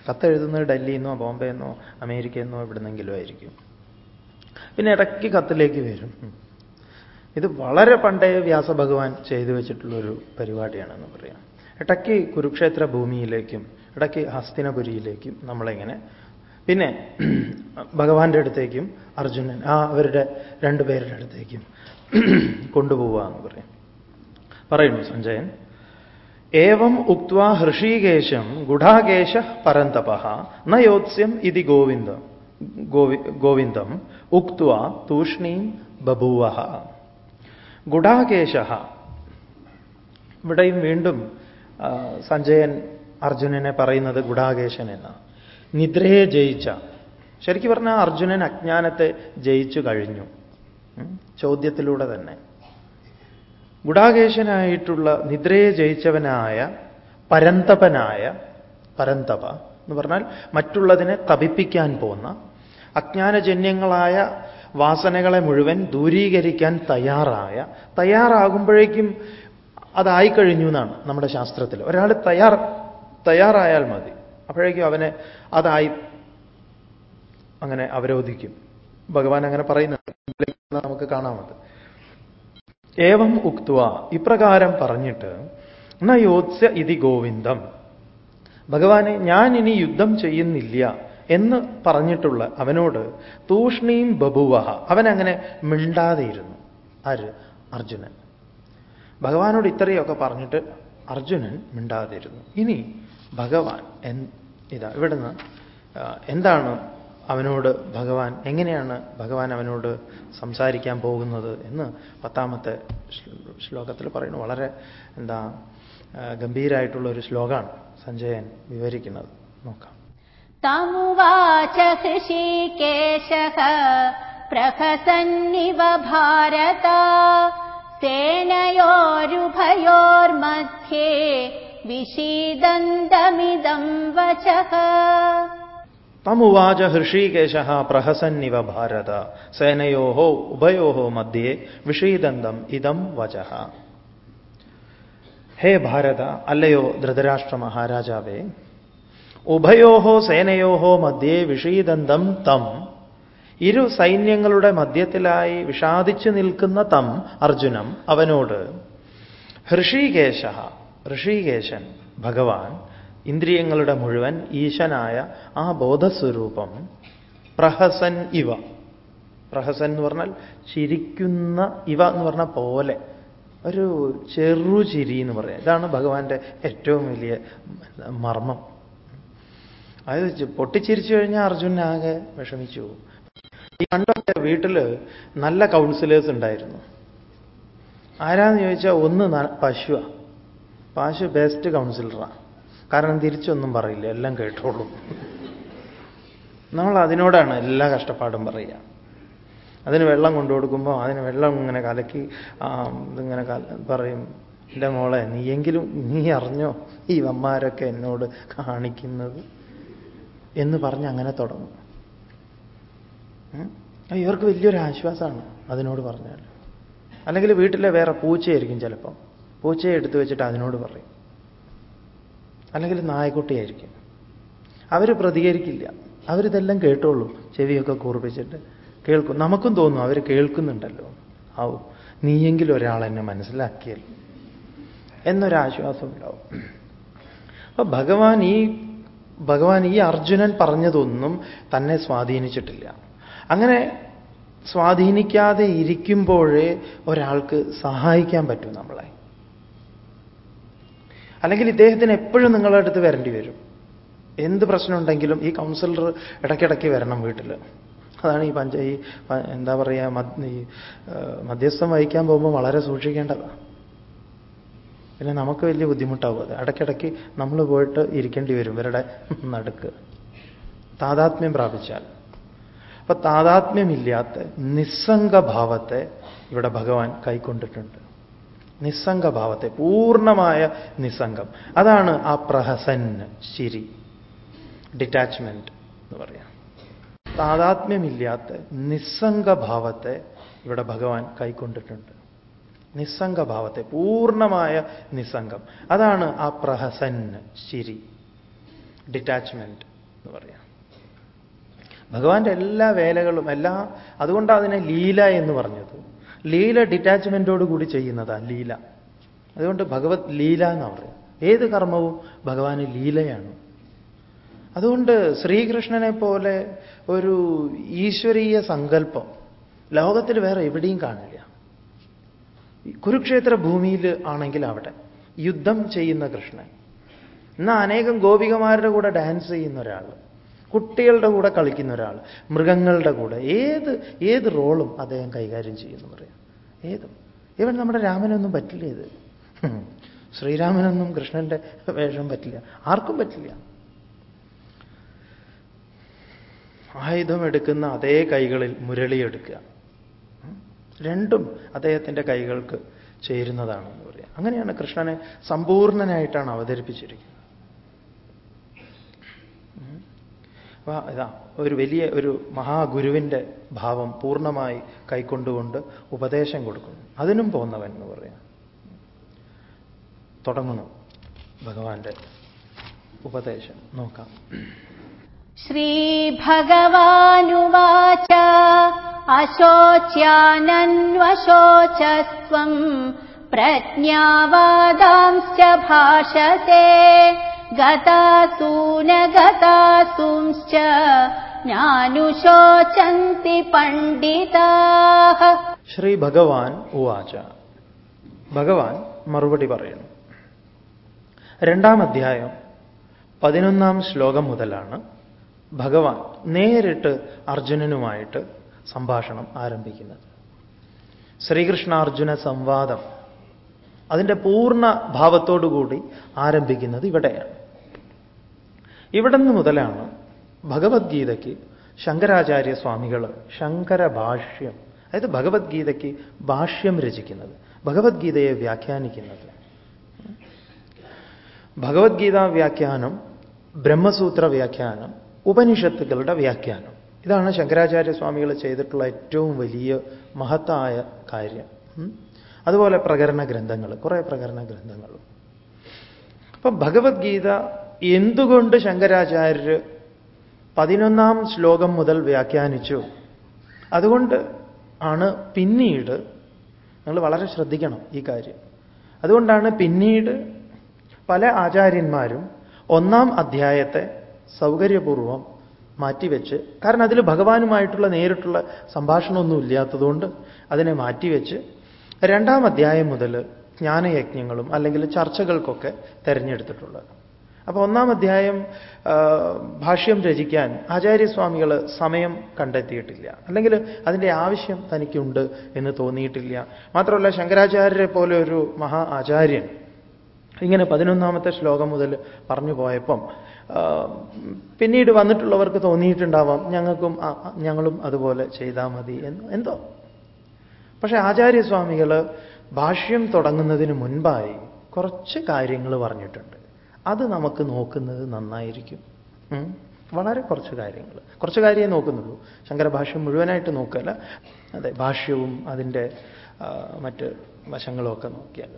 കത്തെഴുതുന്നത് ഡൽഹിയിൽ നിന്നോ ബോംബെ നിന്നോ അമേരിക്കയിൽ നിന്നോ എവിടുന്നെങ്കിലും ആയിരിക്കും. പിന്നെ ഇടയ്ക്ക് കത്തിലേക്ക് വരും. ഇത് വളരെ പണ്ടേ വ്യാസഭഗവാൻ ചെയ്തു വെച്ചിട്ടുള്ളൊരു പരിപാടിയാണെന്ന് പറയാം. ഇടയ്ക്ക് കുരുക്ഷേത്ര ഭൂമിയിലേക്കും ഇടയ്ക്ക് ഹസ്തിനപുരിയിലേക്കും നമ്മളിങ്ങനെ പിന്നെ ഭഗവാന്റെ അടുത്തേക്കും അർജുനൻ ആ അവരുടെ രണ്ടുപേരുടെ അടുത്തേക്കും കൊണ്ടുപോവുക എന്ന് പറയും. പറയുന്നു സഞ്ജയൻ. ഏവം ഉക്വാ ഹൃഷീകേശം ഗുഢാകേശ പരന്തപ നയോത്സ്യം ഇതി ഗോവിന്ദ ഗോവിന്ദം. ഉക്വ തൂഷ്ണീം ബഭൂവ. ഗുഡാകേശ. ഇവിടെയും വീണ്ടും സഞ്ജയൻ അർജുനനെ പറയുന്നത് ഗുഡാകേശൻ എന്ന. നിദ്രയെ ജയിച്ച ശരിക്കും പറഞ്ഞാൽ അർജുനൻ അജ്ഞാനത്തെ ജയിച്ചു കഴിഞ്ഞു. ചോദ്യത്തിലൂടെ തന്നെ. ഗുഡാകേശനായിട്ടുള്ള നിദ്രയെ ജയിച്ചവനായ പരന്തപനായ പരന്തപ എന്ന് പറഞ്ഞാൽ മറ്റുള്ളതിനെ തപിപ്പിക്കാൻ പോന്ന അജ്ഞാനജന്യങ്ങളായ വാസനകളെ മുഴുവൻ ദൂരീകരിക്കാൻ തയ്യാറായ തയ്യാറാകുമ്പോഴേക്കും അതായിക്കഴിഞ്ഞു എന്നാണ് നമ്മുടെ ശാസ്ത്രത്തിൽ. ഒരാൾ തയ്യാർ തയ്യാറായാൽ മതി. അപ്പോഴേക്കും അവനെ അതായി അങ്ങനെ അവരോധിക്കും. ഭഗവാൻ അങ്ങനെ പറയുന്നുണ്ട്. നമുക്ക് കാണാമത് ഏവം ഉക്തുവ ഇപ്രകാരം പറഞ്ഞിട്ട് ന യോത്സ്യ ഇതി ഗോവിന്ദം. ഭഗവാനെ ഞാൻ ഇനി യുദ്ധം ചെയ്യുന്നില്ല എന്ന് പറഞ്ഞിട്ടുള്ള അവനോട് തൂഷ്ണീം ബഭുവഹ അവനങ്ങനെ മിണ്ടാതെയിരുന്നു ആര്? അർജുനൻ. ഭഗവാനോട് ഇത്രയൊക്കെ പറഞ്ഞിട്ട് അർജുനൻ മിണ്ടാതിരുന്നു. ഇനി ഭഗവാൻ ഇതാ ഇവിടുന്ന് എന്താണ് അവനോട് ഭഗവാൻ എങ്ങനെയാണ് ഭഗവാൻ അവനോട് സംസാരിക്കാൻ പോകുന്നത് എന്ന് പത്താമത്തെ ശ്ലോകത്തിൽ പറയുന്നു. വളരെ എന്താ ഗംഭീരായിട്ടുള്ള ഒരു ശ്ലോകമാണ് സഞ്ജയൻ വിവരിക്കുന്നത്. നോക്കാം. തമുവാച ഹൃഷികേശ പ്രഹസന്നിവ ഭാരത സേനയോരുഭയോർമധ്യേ വിഷീദന്തമിദം വചഃ തമുവാച ഹൃഷീകേശ പ്രഹസന്നിവ ഭാരത. സേനയോ ഉഭയോ മധ്യേ വിഷീദന്തം ഇതം വച. ഹേ ഭാരത അല്ലയോ ധൃതരാഷ്ട്ര മഹാരാജാവേ ഉഭയോ സേനയോ മധ്യേ വിഷീദന്തം തം. ഇരു സൈന്യങ്ങളുടെ മധ്യത്തിലായി വിഷാദിച്ചു നിൽക്കുന്ന തം അർജുനം അവനോട് ഹൃഷീകേശ ഋഷികേശൻ ഭഗവാൻ ഇന്ദ്രിയങ്ങളുടെ മുഴുവൻ ഈശനായ ആ ബോധസ്വരൂപം പ്രഹസൻ ഇവ. പ്രഹസൻ എന്ന് പറഞ്ഞാൽ ചിരിക്കുന്ന ഇവ എന്ന് പറഞ്ഞ പോലെ. ഒരു ചെറു ചിരി എന്ന് പറയാം. ഇതാണ് ഭഗവാന്റെ ഏറ്റവും വലിയ മർമ്മം. അതായത് പൊട്ടിച്ചിരിച്ചു കഴിഞ്ഞാൽ അർജുനാകെ വിഷമിച്ചു ഈ പണ്ടൊക്കെ വീട്ടിൽ നല്ല കൗൺസിലേഴ്സ് ഉണ്ടായിരുന്നു. ആരാന്ന് ചോദിച്ചാൽ ഒന്ന് പശുവാ. പശു ബെസ്റ്റ് കൗൺസിലറാണ് കാരണം തിരിച്ചൊന്നും പറയില്ല എല്ലാം കേട്ടോളും. നമ്മൾ അതിനോടാണ് എല്ലാ കഷ്ടപ്പാടും പറയുക. അതിന് വെള്ളം കൊണ്ടു കൊടുക്കുമ്പോൾ അതിന് വെള്ളം ഇങ്ങനെ കലക്കി ഇതിങ്ങനെ പറയും എന്റെ മോളെ നീയെങ്കിലും നീ അറിഞ്ഞോ ഈ വന്മാരൊക്കെ എന്നോട് കാണിക്കുന്നത്? എന്ന് പറഞ്ഞ് അങ്ങനെ തുടങ്ങും. ഇവർക്ക് വലിയൊരു ആശ്വാസമാണ് അതിനോട് പറഞ്ഞാൽ അല്ലെങ്കിൽ വീട്ടിലെ വേറെ പൂച്ചയായിരിക്കും ചിലപ്പം. പൂച്ചയെ എടുത്തു വെച്ചിട്ട് അതിനോട് പറയും. അല്ലെങ്കിൽ നായക്കുട്ടിയായിരിക്കും അവർ പ്രതികരിക്കില്ല. അവരിതെല്ലാം കേട്ടോളൂ. ചെവിയൊക്കെ കൂർപ്പിച്ചിട്ട് കേൾക്കും. നമുക്കും തോന്നും അവർ കേൾക്കുന്നുണ്ടല്ലോ. ആവും നീയെങ്കിലും ഒരാൾ എന്നെ എന്നൊരാശ്വാസം ഉണ്ടാവും അപ്പൊ ഭഗവാൻ ഈ ഭഗവാൻ ഈ അർജുനൻ പറഞ്ഞതൊന്നും തന്നെ സ്വാധീനിച്ചിട്ടില്ല. അങ്ങനെ സ്വാധീനിക്കാതെ ഇരിക്കുമ്പോഴേ ഒരാൾക്ക് സഹായിക്കാൻ പറ്റും നമ്മളെ. അല്ലെങ്കിൽ ഇദ്ദേഹത്തിന് എപ്പോഴും നിങ്ങളുടെ അടുത്ത് വരേണ്ടി വരും. എന്ത് പ്രശ്നമുണ്ടെങ്കിലും ഈ കൗൺസിലർ ഇടയ്ക്കിടയ്ക്ക് വരണം വീട്ടിൽ അതാണ് ഈ പഞ്ച ഈ എന്താ പറയുക ഈ മധ്യസ്ഥം വഹിക്കാൻ പോകുമ്പോൾ വളരെ സൂക്ഷിക്കേണ്ടതാണ് പിന്നെ നമുക്ക് വലിയ ബുദ്ധിമുട്ടാവും അത്. ഇടയ്ക്കിടയ്ക്ക് നമ്മൾ പോയിട്ട് ഇരിക്കേണ്ടി വരും ഇവരുടെ നടുക്ക്. താതാത്മ്യം പ്രാപിച്ചാൽ. അപ്പൊ താതാത്മ്യമില്ലാത്ത നിസ്സംഗഭാവത്തെ ഇവിടെ ഭഗവാൻ കൈക്കൊണ്ടിട്ടുണ്ട്. നിസ്സംഗഭാവത്തെ പൂർണമായ നിസ്സംഗം. അതാണ് ആ പ്രഹസൻ ശരി ഡിറ്റാച്ച്മെന്റ് എന്ന് പറയാം. താതാത്മ്യമില്ലാത്ത നിസ്സംഗഭാവത്തെ ഇവിടെ ഭഗവാൻ കൈക്കൊണ്ടിട്ടുണ്ട്. നിസ്സംഗഭാവത്തെ പൂർണമായ നിസ്സംഗം. അതാണ് ആ പ്രഹസൻ ശരി ഡിറ്റാച്ച്മെന്റ് എന്ന് പറയാം. ഭഗവാന്റെ എല്ലാ വേലകളും എല്ലാ അതുകൊണ്ടാണ് അതിനെ ലീല എന്ന് പറഞ്ഞത്. ലീല ഡിറ്റാച്ച്മെന്റോട് കൂടി ചെയ്യുന്നതാണ് ലീല. അതുകൊണ്ട് ഭഗവത് ലീല എന്ന് പറയും ഏത് കർമ്മവും ഭഗവാന് ലീലയാണ്. അതുകൊണ്ട് ശ്രീകൃഷ്ണനെ പോലെ ഒരു ഈശ്വരീയ സങ്കല്പം ലോകത്തിൽ വേറെ എവിടെയും കാണില്ല. കുരുക്ഷേത്ര ഭൂമിയിൽ ആണെങ്കിൽ അവിടെ യുദ്ധം ചെയ്യുന്ന കൃഷ്ണൻ. എന്നാൽ അനേകം ഗോപികമാരുടെ കൂടെ ഡാൻസ് ചെയ്യുന്ന ഒരാൾ കുട്ടികളുടെ കൂടെ കളിക്കുന്ന ഒരാൾ മൃഗങ്ങളുടെ കൂടെ ഏത് ഏത് റോളും അദ്ദേഹം കൈകാര്യം ചെയ്യുന്നു പറയാം. ഏതും? ഇവൻ നമ്മുടെ രാമനൊന്നും പറ്റില്ല ഇത്. ശ്രീരാമനൊന്നും കൃഷ്ണന്റെ വേഷം പറ്റില്ല. ആർക്കും പറ്റില്ല. ആയുധം എടുക്കുന്ന അതേ കൈകളിൽ മുരളി എടുക്കുക. രണ്ടും അദ്ദേഹത്തിന്റെ കൈകൾക്ക് ചേരുന്നതാണെന്ന് പറയാം. അങ്ങനെയാണ് കൃഷ്ണനെ സമ്പൂർണനായിട്ടാണ് അവതരിപ്പിച്ചിരിക്കുന്നത്. ഇതാ ഒരു വലിയ ഒരു മഹാഗുരുവിന്റെ ഭാവം പൂർണമായി കൈക്കൊണ്ടുകൊണ്ട് ഉപദേശം കൊടുക്കുന്നു. അതിനും പോന്നവൻ എന്ന് പറയാം. തുടങ്ങുന്നു ഭഗവാന്റെ ഉപദേശം. നോക്കാം. ശ്രീഭഗവാനുവാച അശോച്യാനന്വശോചസ്വം പ്രജ്ഞാവാദാംശ്ച ഭാഷത്തെ ഗതാസൂന ഗതാസൂംശ്ച ജ്ഞാനുശോചന്തി പണ്ഡിതാഃ. ശ്രീ ഭഗവാൻ ഉവാച. ഭഗവാൻ മറുപടി പറയുന്നു. രണ്ടാം അധ്യായം പതിനൊന്നാം ശ്ലോകം മുതലാണ് ഭഗവാൻ നേരിട്ട് അർജുനനുമായിട്ട് സംഭാഷണം ആരംഭിക്കുന്നത്. ശ്രീകൃഷ്ണാർജുന സംവാദം അതിന്റെ പൂർണ ഭാവത്തോടുകൂടി ആരംഭിക്കുന്നത് ഇവിടെയാണ്. ഇവിടെ നിന്ന് മുതലാണ് ഭഗവത്ഗീതയ്ക്ക് ശങ്കരാചാര്യ സ്വാമികൾ ശങ്കര ഭാഷ്യം അതായത് ഭഗവത്ഗീതയ്ക്ക് ഭാഷ്യം രചിക്കുന്നത് ഭഗവത്ഗീതയെ വ്യാഖ്യാനിക്കുന്നത്. ഭഗവത്ഗീത വ്യാഖ്യാനം ബ്രഹ്മസൂത്ര വ്യാഖ്യാനം ഉപനിഷത്തുക്കളുടെ വ്യാഖ്യാനം. ഇതാണ് ശങ്കരാചാര്യ സ്വാമികൾ ചെയ്തിട്ടുള്ള ഏറ്റവും വലിയ മഹത്തായ കാര്യം. അതുപോലെ പ്രകരണ ഗ്രന്ഥങ്ങൾ കുറേ പ്രകരണ ഗ്രന്ഥങ്ങളും അപ്പൊ ഭഗവത്ഗീത എന്തുകൊണ്ട് ശങ്കരാചാര്യർ പതിനൊന്നാം ശ്ലോകം മുതൽ വ്യാഖ്യാനിച്ചു? അതുകൊണ്ട് ആണ് പിന്നീട് നിങ്ങൾ വളരെ ശ്രദ്ധിക്കണം ഈ കാര്യം. അതുകൊണ്ടാണ് പിന്നീട് പല ആചാര്യന്മാരും ഒന്നാം അധ്യായത്തെ സൗകര്യപൂർവം മാറ്റിവെച്ച് കാരണം അതിൽ ഭഗവാനുമായിട്ടുള്ള നേരിട്ടുള്ള സംഭാഷണമൊന്നും ഇല്ലാത്തതുകൊണ്ട് അതിനെ മാറ്റിവെച്ച് രണ്ടാം അധ്യായം മുതൽ ജ്ഞാനയജ്ഞങ്ങളും അല്ലെങ്കിൽ ചർച്ചകൾക്കൊക്കെ തിരഞ്ഞെടുത്തിട്ടുള്ളത്. അപ്പോൾ ഒന്നാം അധ്യായം ഭാഷ്യം രചിക്കാൻ ആചാര്യസ്വാമികൾ സമയം കണ്ടെത്തിയിട്ടില്ല. അല്ലെങ്കിൽ അതിന്റെ ആവശ്യം തനിക്കുണ്ട് എന്ന് തോന്നിയിട്ടില്ല. മാത്രമല്ല ശങ്കരാചാര്യരെ പോലെ ഒരു മഹാ ആചാര്യൻ ഇങ്ങനെ പതിനൊന്നാമത്തെ ശ്ലോകം മുതൽ പറഞ്ഞു പോയപ്പം പിന്നീട് വന്നിട്ടുള്ളവർക്ക് തോന്നിയിട്ടുണ്ടാവാം ഞങ്ങൾക്കും ഞങ്ങളും അതുപോലെ ചെയ്താൽ മതി എന്ന്. എന്തോ? പക്ഷേ ആചാര്യസ്വാമികൾ ഭാഷ്യം തുടങ്ങുന്നതിന് മുൻപായി കുറച്ച് കാര്യങ്ങൾ പറഞ്ഞിട്ടുണ്ട്. അത് നമുക്ക് നോക്കുന്നത് നന്നായിരിക്കും. വളരെ കുറച്ച് കാര്യങ്ങൾ. കുറച്ച് കാര്യമേ നോക്കുന്നുള്ളൂ. ശങ്കരഭാഷ്യം മുഴുവനായിട്ട് നോക്കല്ല അതെ ഭാഷ്യവും അതിന്റെ മറ്റ് വശങ്ങളുമൊക്കെ നോക്കിയാൽ.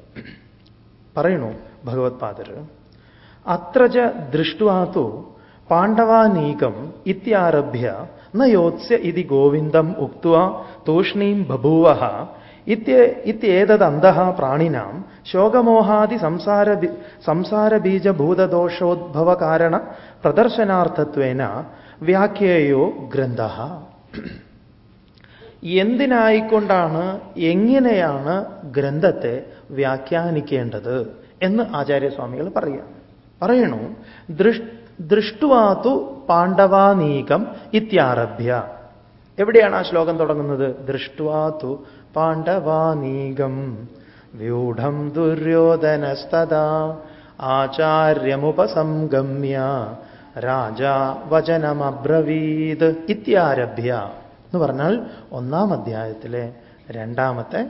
പറയണു ഭഗവത്പാദർ അത്രച ദൃഷ്ടുവാത്തോ പാണ്ഡവാനീകം ഇത്യാരഭ്യ നയോത്സ്യ ഇതി ഗോവിന്ദം ഉക്വ തൂഷ്ണീം ബഭൂവ ഇത്യേതദന്തഃ പ്രാണിനാം ശോകമോഹാദി സംസാര സംസാരബീജഭൂതദോഷോദ്ഭവകാരണ പ്രദർശനാർത്ഥത്വേന വ്യാഖ്യേയോ ഗ്രന്ഥ. എന്തിനായിക്കൊണ്ടാണ് എങ്ങനെയാണ് ഗ്രന്ഥത്തെ വ്യാഖ്യാനിക്കേണ്ടത് എന്ന് ആചാര്യസ്വാമികൾ പറയുക. പറയണു ദൃഷ്ടുവാതു പാണ്ഡവാനീകം ഇത്യാരഭ്യ. എവിടെയാണ് ആ ശ്ലോകം തുടങ്ങുന്നത്? ദൃഷ്ടുവാതു പാണ്ഡവാനീകം. വ്യൂഢം ദുര്യോധനസ്തദാ. ആചാര്യമുപസംഗമ്യ. രാജ വചനമബ്രവീത്. ഇത്യാരഭ്യ. എന്ന് പറഞ്ഞാൽ ഒന്നാം അധ്യായത്തിലെ രണ്ടാമത്തെ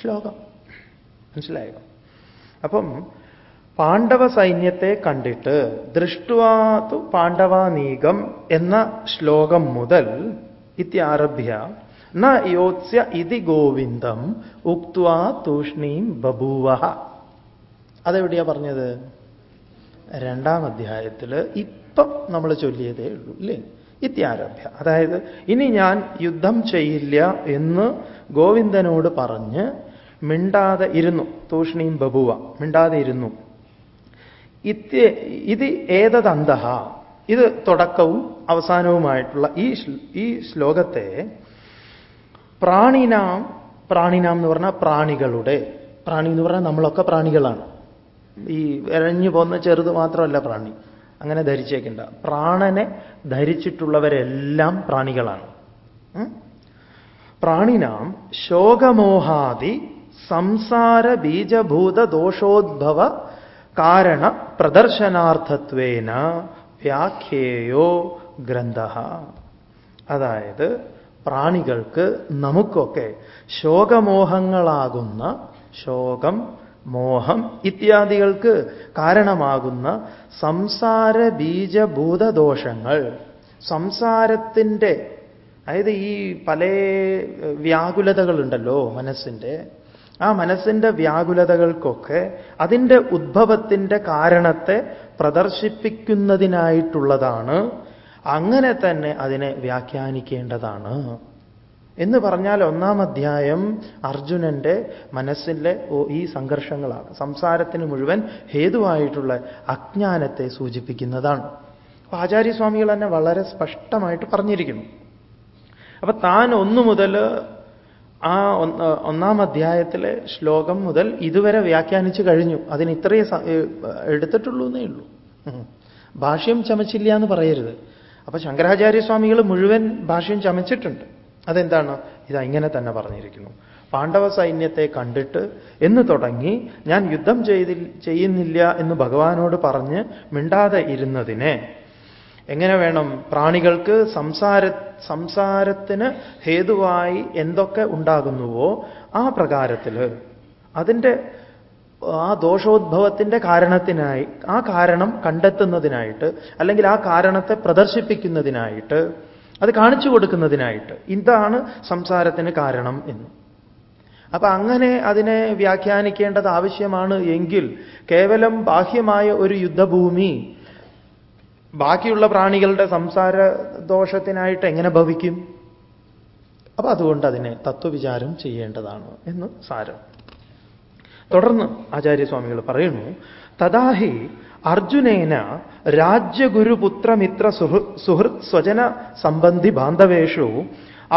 ശ്ലോകം. മനസ്സിലായോ? അപ്പം പാണ്ഡവ സൈന്യത്തെ കണ്ടിട്ട് ദൃഷ്ടുവാതു പാണ്ഡവാനീകം എന്ന ശ്ലോകം മുതൽ ഇത്യാരഭ്യ ന യോത്സ്യ ഇതി ഗോവിന്ദം ഉക്വാ തൂഷ്ണീം ബഭൂവ അതെവിടെയാ പറഞ്ഞത്? രണ്ടാം അധ്യായത്തിൽ ഇപ്പം നമ്മൾ ചൊല്ലിയതേ ഉള്ളൂ അല്ലേ ഇത്യാരഭ്യ. അതായത് ഇനി ഞാൻ യുദ്ധം ചെയ്യില്ല എന്ന് ഗോവിന്ദനോട് പറഞ്ഞ് മിണ്ടാതെ ഇരുന്നു തൂഷ്ണീം ബബുവ മിണ്ടാതെ ഇരുന്നു. ഇത് ഏതതന്ത ഇത് തുടക്കവും അവസാനവുമായിട്ടുള്ള ഈ ഈ ശ്ലോകത്തെ പ്രാണിനാം പ്രാണിനാം എന്ന് പറഞ്ഞാൽ പ്രാണികളുടെ. പ്രാണി എന്ന് പറഞ്ഞാൽ നമ്മളൊക്കെ പ്രാണികളാണ്. ഈ എഴഞ്ഞു പോകുന്ന ചെറുത് മാത്രമല്ല പ്രാണി. അങ്ങനെ ധരിച്ചേക്കണ്ട. പ്രാണനെ ധരിച്ചിട്ടുള്ളവരെല്ലാം പ്രാണികളാണ്. പ്രാണിനാം ശോകമോഹാദി സംസാര ബീജഭൂത ദോഷോദ്ഭവ കാരണ പ്രദർശനാർത്ഥത്വേന വ്യാഖ്യേയോ ഗ്രന്ഥ. അതായത് പ്രാണികൾക്ക് നമുക്കൊക്കെ ശോകമോഹങ്ങളാകുന്ന ശോകം മോഹം ഇത്യാദികൾക്ക് കാരണമാകുന്ന സംസാര ബീജഭൂതദോഷങ്ങൾ സംസാരത്തിന്റെ അതായത് ഈ പല വ്യാകുലതകളുണ്ടല്ലോ മനസ്സിന്റെ ആ മനസ്സിന്റെ വ്യാകുലതകൾക്കൊക്കെ അതിന്റെ ഉദ്ഭവത്തിന്റെ കാരണത്തെ പ്രദർശിപ്പിക്കുന്നതിനായിട്ടുള്ളതാണ് അങ്ങനെ തന്നെ അതിനെ വ്യാഖ്യാനിക്കേണ്ടതാണ്. എന്ന് പറഞ്ഞാൽ ഒന്നാം അധ്യായം അർജുനന്റെ മനസ്സിലെ ഈ സംഘർഷങ്ങളാണ്. സംസാരത്തിന് മുഴുവൻ ഹേതുവായിട്ടുള്ള അജ്ഞാനത്തെ സൂചിപ്പിക്കുന്നതാണ്. അപ്പൊ ആചാര്യസ്വാമികൾ തന്നെ വളരെ സ്പഷ്ടമായിട്ട് പറഞ്ഞിരിക്കുന്നു. അപ്പൊ താൻ ഒന്നു മുതൽ ആ ഒന്നാം അധ്യായത്തിലെ ശ്ലോകം മുതൽ ഇതുവരെ വ്യാഖ്യാനിച്ചു കഴിഞ്ഞു. അതിന് ഇത്രയേ എടുത്തിട്ടുള്ളൂ എന്നേ ഉള്ളൂ. ഭാഷ്യം ചമച്ചില്ല എന്ന് പറയരുത്. അപ്പൊ ശങ്കരാചാര്യസ്വാമികൾ മുഴുവൻ ഭാഷയും ചമച്ചിട്ടുണ്ട്. അതെന്താണ്? ഇത് ഇങ്ങനെ തന്നെ പറഞ്ഞിരിക്കുന്നു. പാണ്ഡവ സൈന്യത്തെ കണ്ടിട്ട് എന്ന് തുടങ്ങി ഞാൻ യുദ്ധം ചെയ്തി ചെയ്യുന്നില്ല എന്ന് ഭഗവാനോട് പറഞ്ഞ് മിണ്ടാതെ ഇരുന്നതിനെ എങ്ങനെ വേണം? പ്രാണികൾക്ക് സംസാര സംസാരത്തിന് ഹേതുവായി എന്തൊക്കെ ഉണ്ടാകുന്നുവോ ആ പ്രകാരത്തിൽ അതിന്റെ ആ ദോഷോദ്ഭവത്തിന്റെ കാരണത്തിനായി ആ കാരണം കണ്ടെത്തുന്നതിനായിട്ട് അല്ലെങ്കിൽ ആ കാരണത്തെ പ്രദർശിപ്പിക്കുന്നതിനായിട്ട് അത് കാണിച്ചു കൊടുക്കുന്നതിനായിട്ട് ഇതാണ് സംസാരത്തിന് കാരണം എന്ന്. അപ്പൊ അങ്ങനെ അതിനെ വ്യാഖ്യാനിക്കേണ്ടത് ആവശ്യമാണ് എങ്കിൽ കേവലം ബാഹ്യമായ ഒരു യുദ്ധഭൂമി ബാക്കിയുള്ള പ്രാണികളുടെ സംസാര ദോഷത്തിനായിട്ട് എങ്ങനെ ഭവിക്കും? അപ്പൊ അതുകൊണ്ട് അതിനെ തത്വവിചാരം ചെയ്യേണ്ടതാണ് എന്ന് സാരം. തുടർന്ന് ആചാര്യസ്വാമികൾ പറയുന്നു തഥാഹി അർജുനേന രാജ്യഗുരുപുത്രമിത്ര സുഹൃത് സ്വജന സംബന്ധി ബാന്ധവേഷു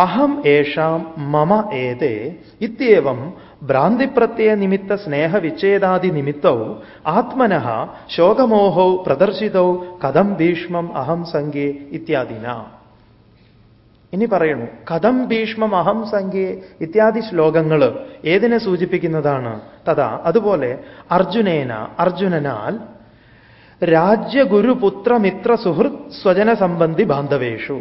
അഹം ഏഷാം മമ ഏതേ ഇത്യവം ഭ്രാന്തിപ്രത്യയ നിമിത്ത സ്നേഹവിച്ഛേദാദി നിമിത്തൗ ആത്മനഃ ശോകമോഹൗ പ്രദർശിതൗ കഥം ഭീഷ്മം അഹം സംഗേ ഇത്യാദിന. ഇനി പറയുന്നു കഥം ഭീഷ്മം അഹം സംഖ്യേ ഇത്യാദി ശ്ലോകങ്ങൾ ഏതിനെ സൂചിപ്പിക്കുന്നതാണ്? തഥാ അതുപോലെ അർജുനേന അർജുനനാൽ രാജ്യഗുരുപുത്രമിത്ര സുഹൃത് സ്വജന സംബന്ധി ബാന്ധവേഷു.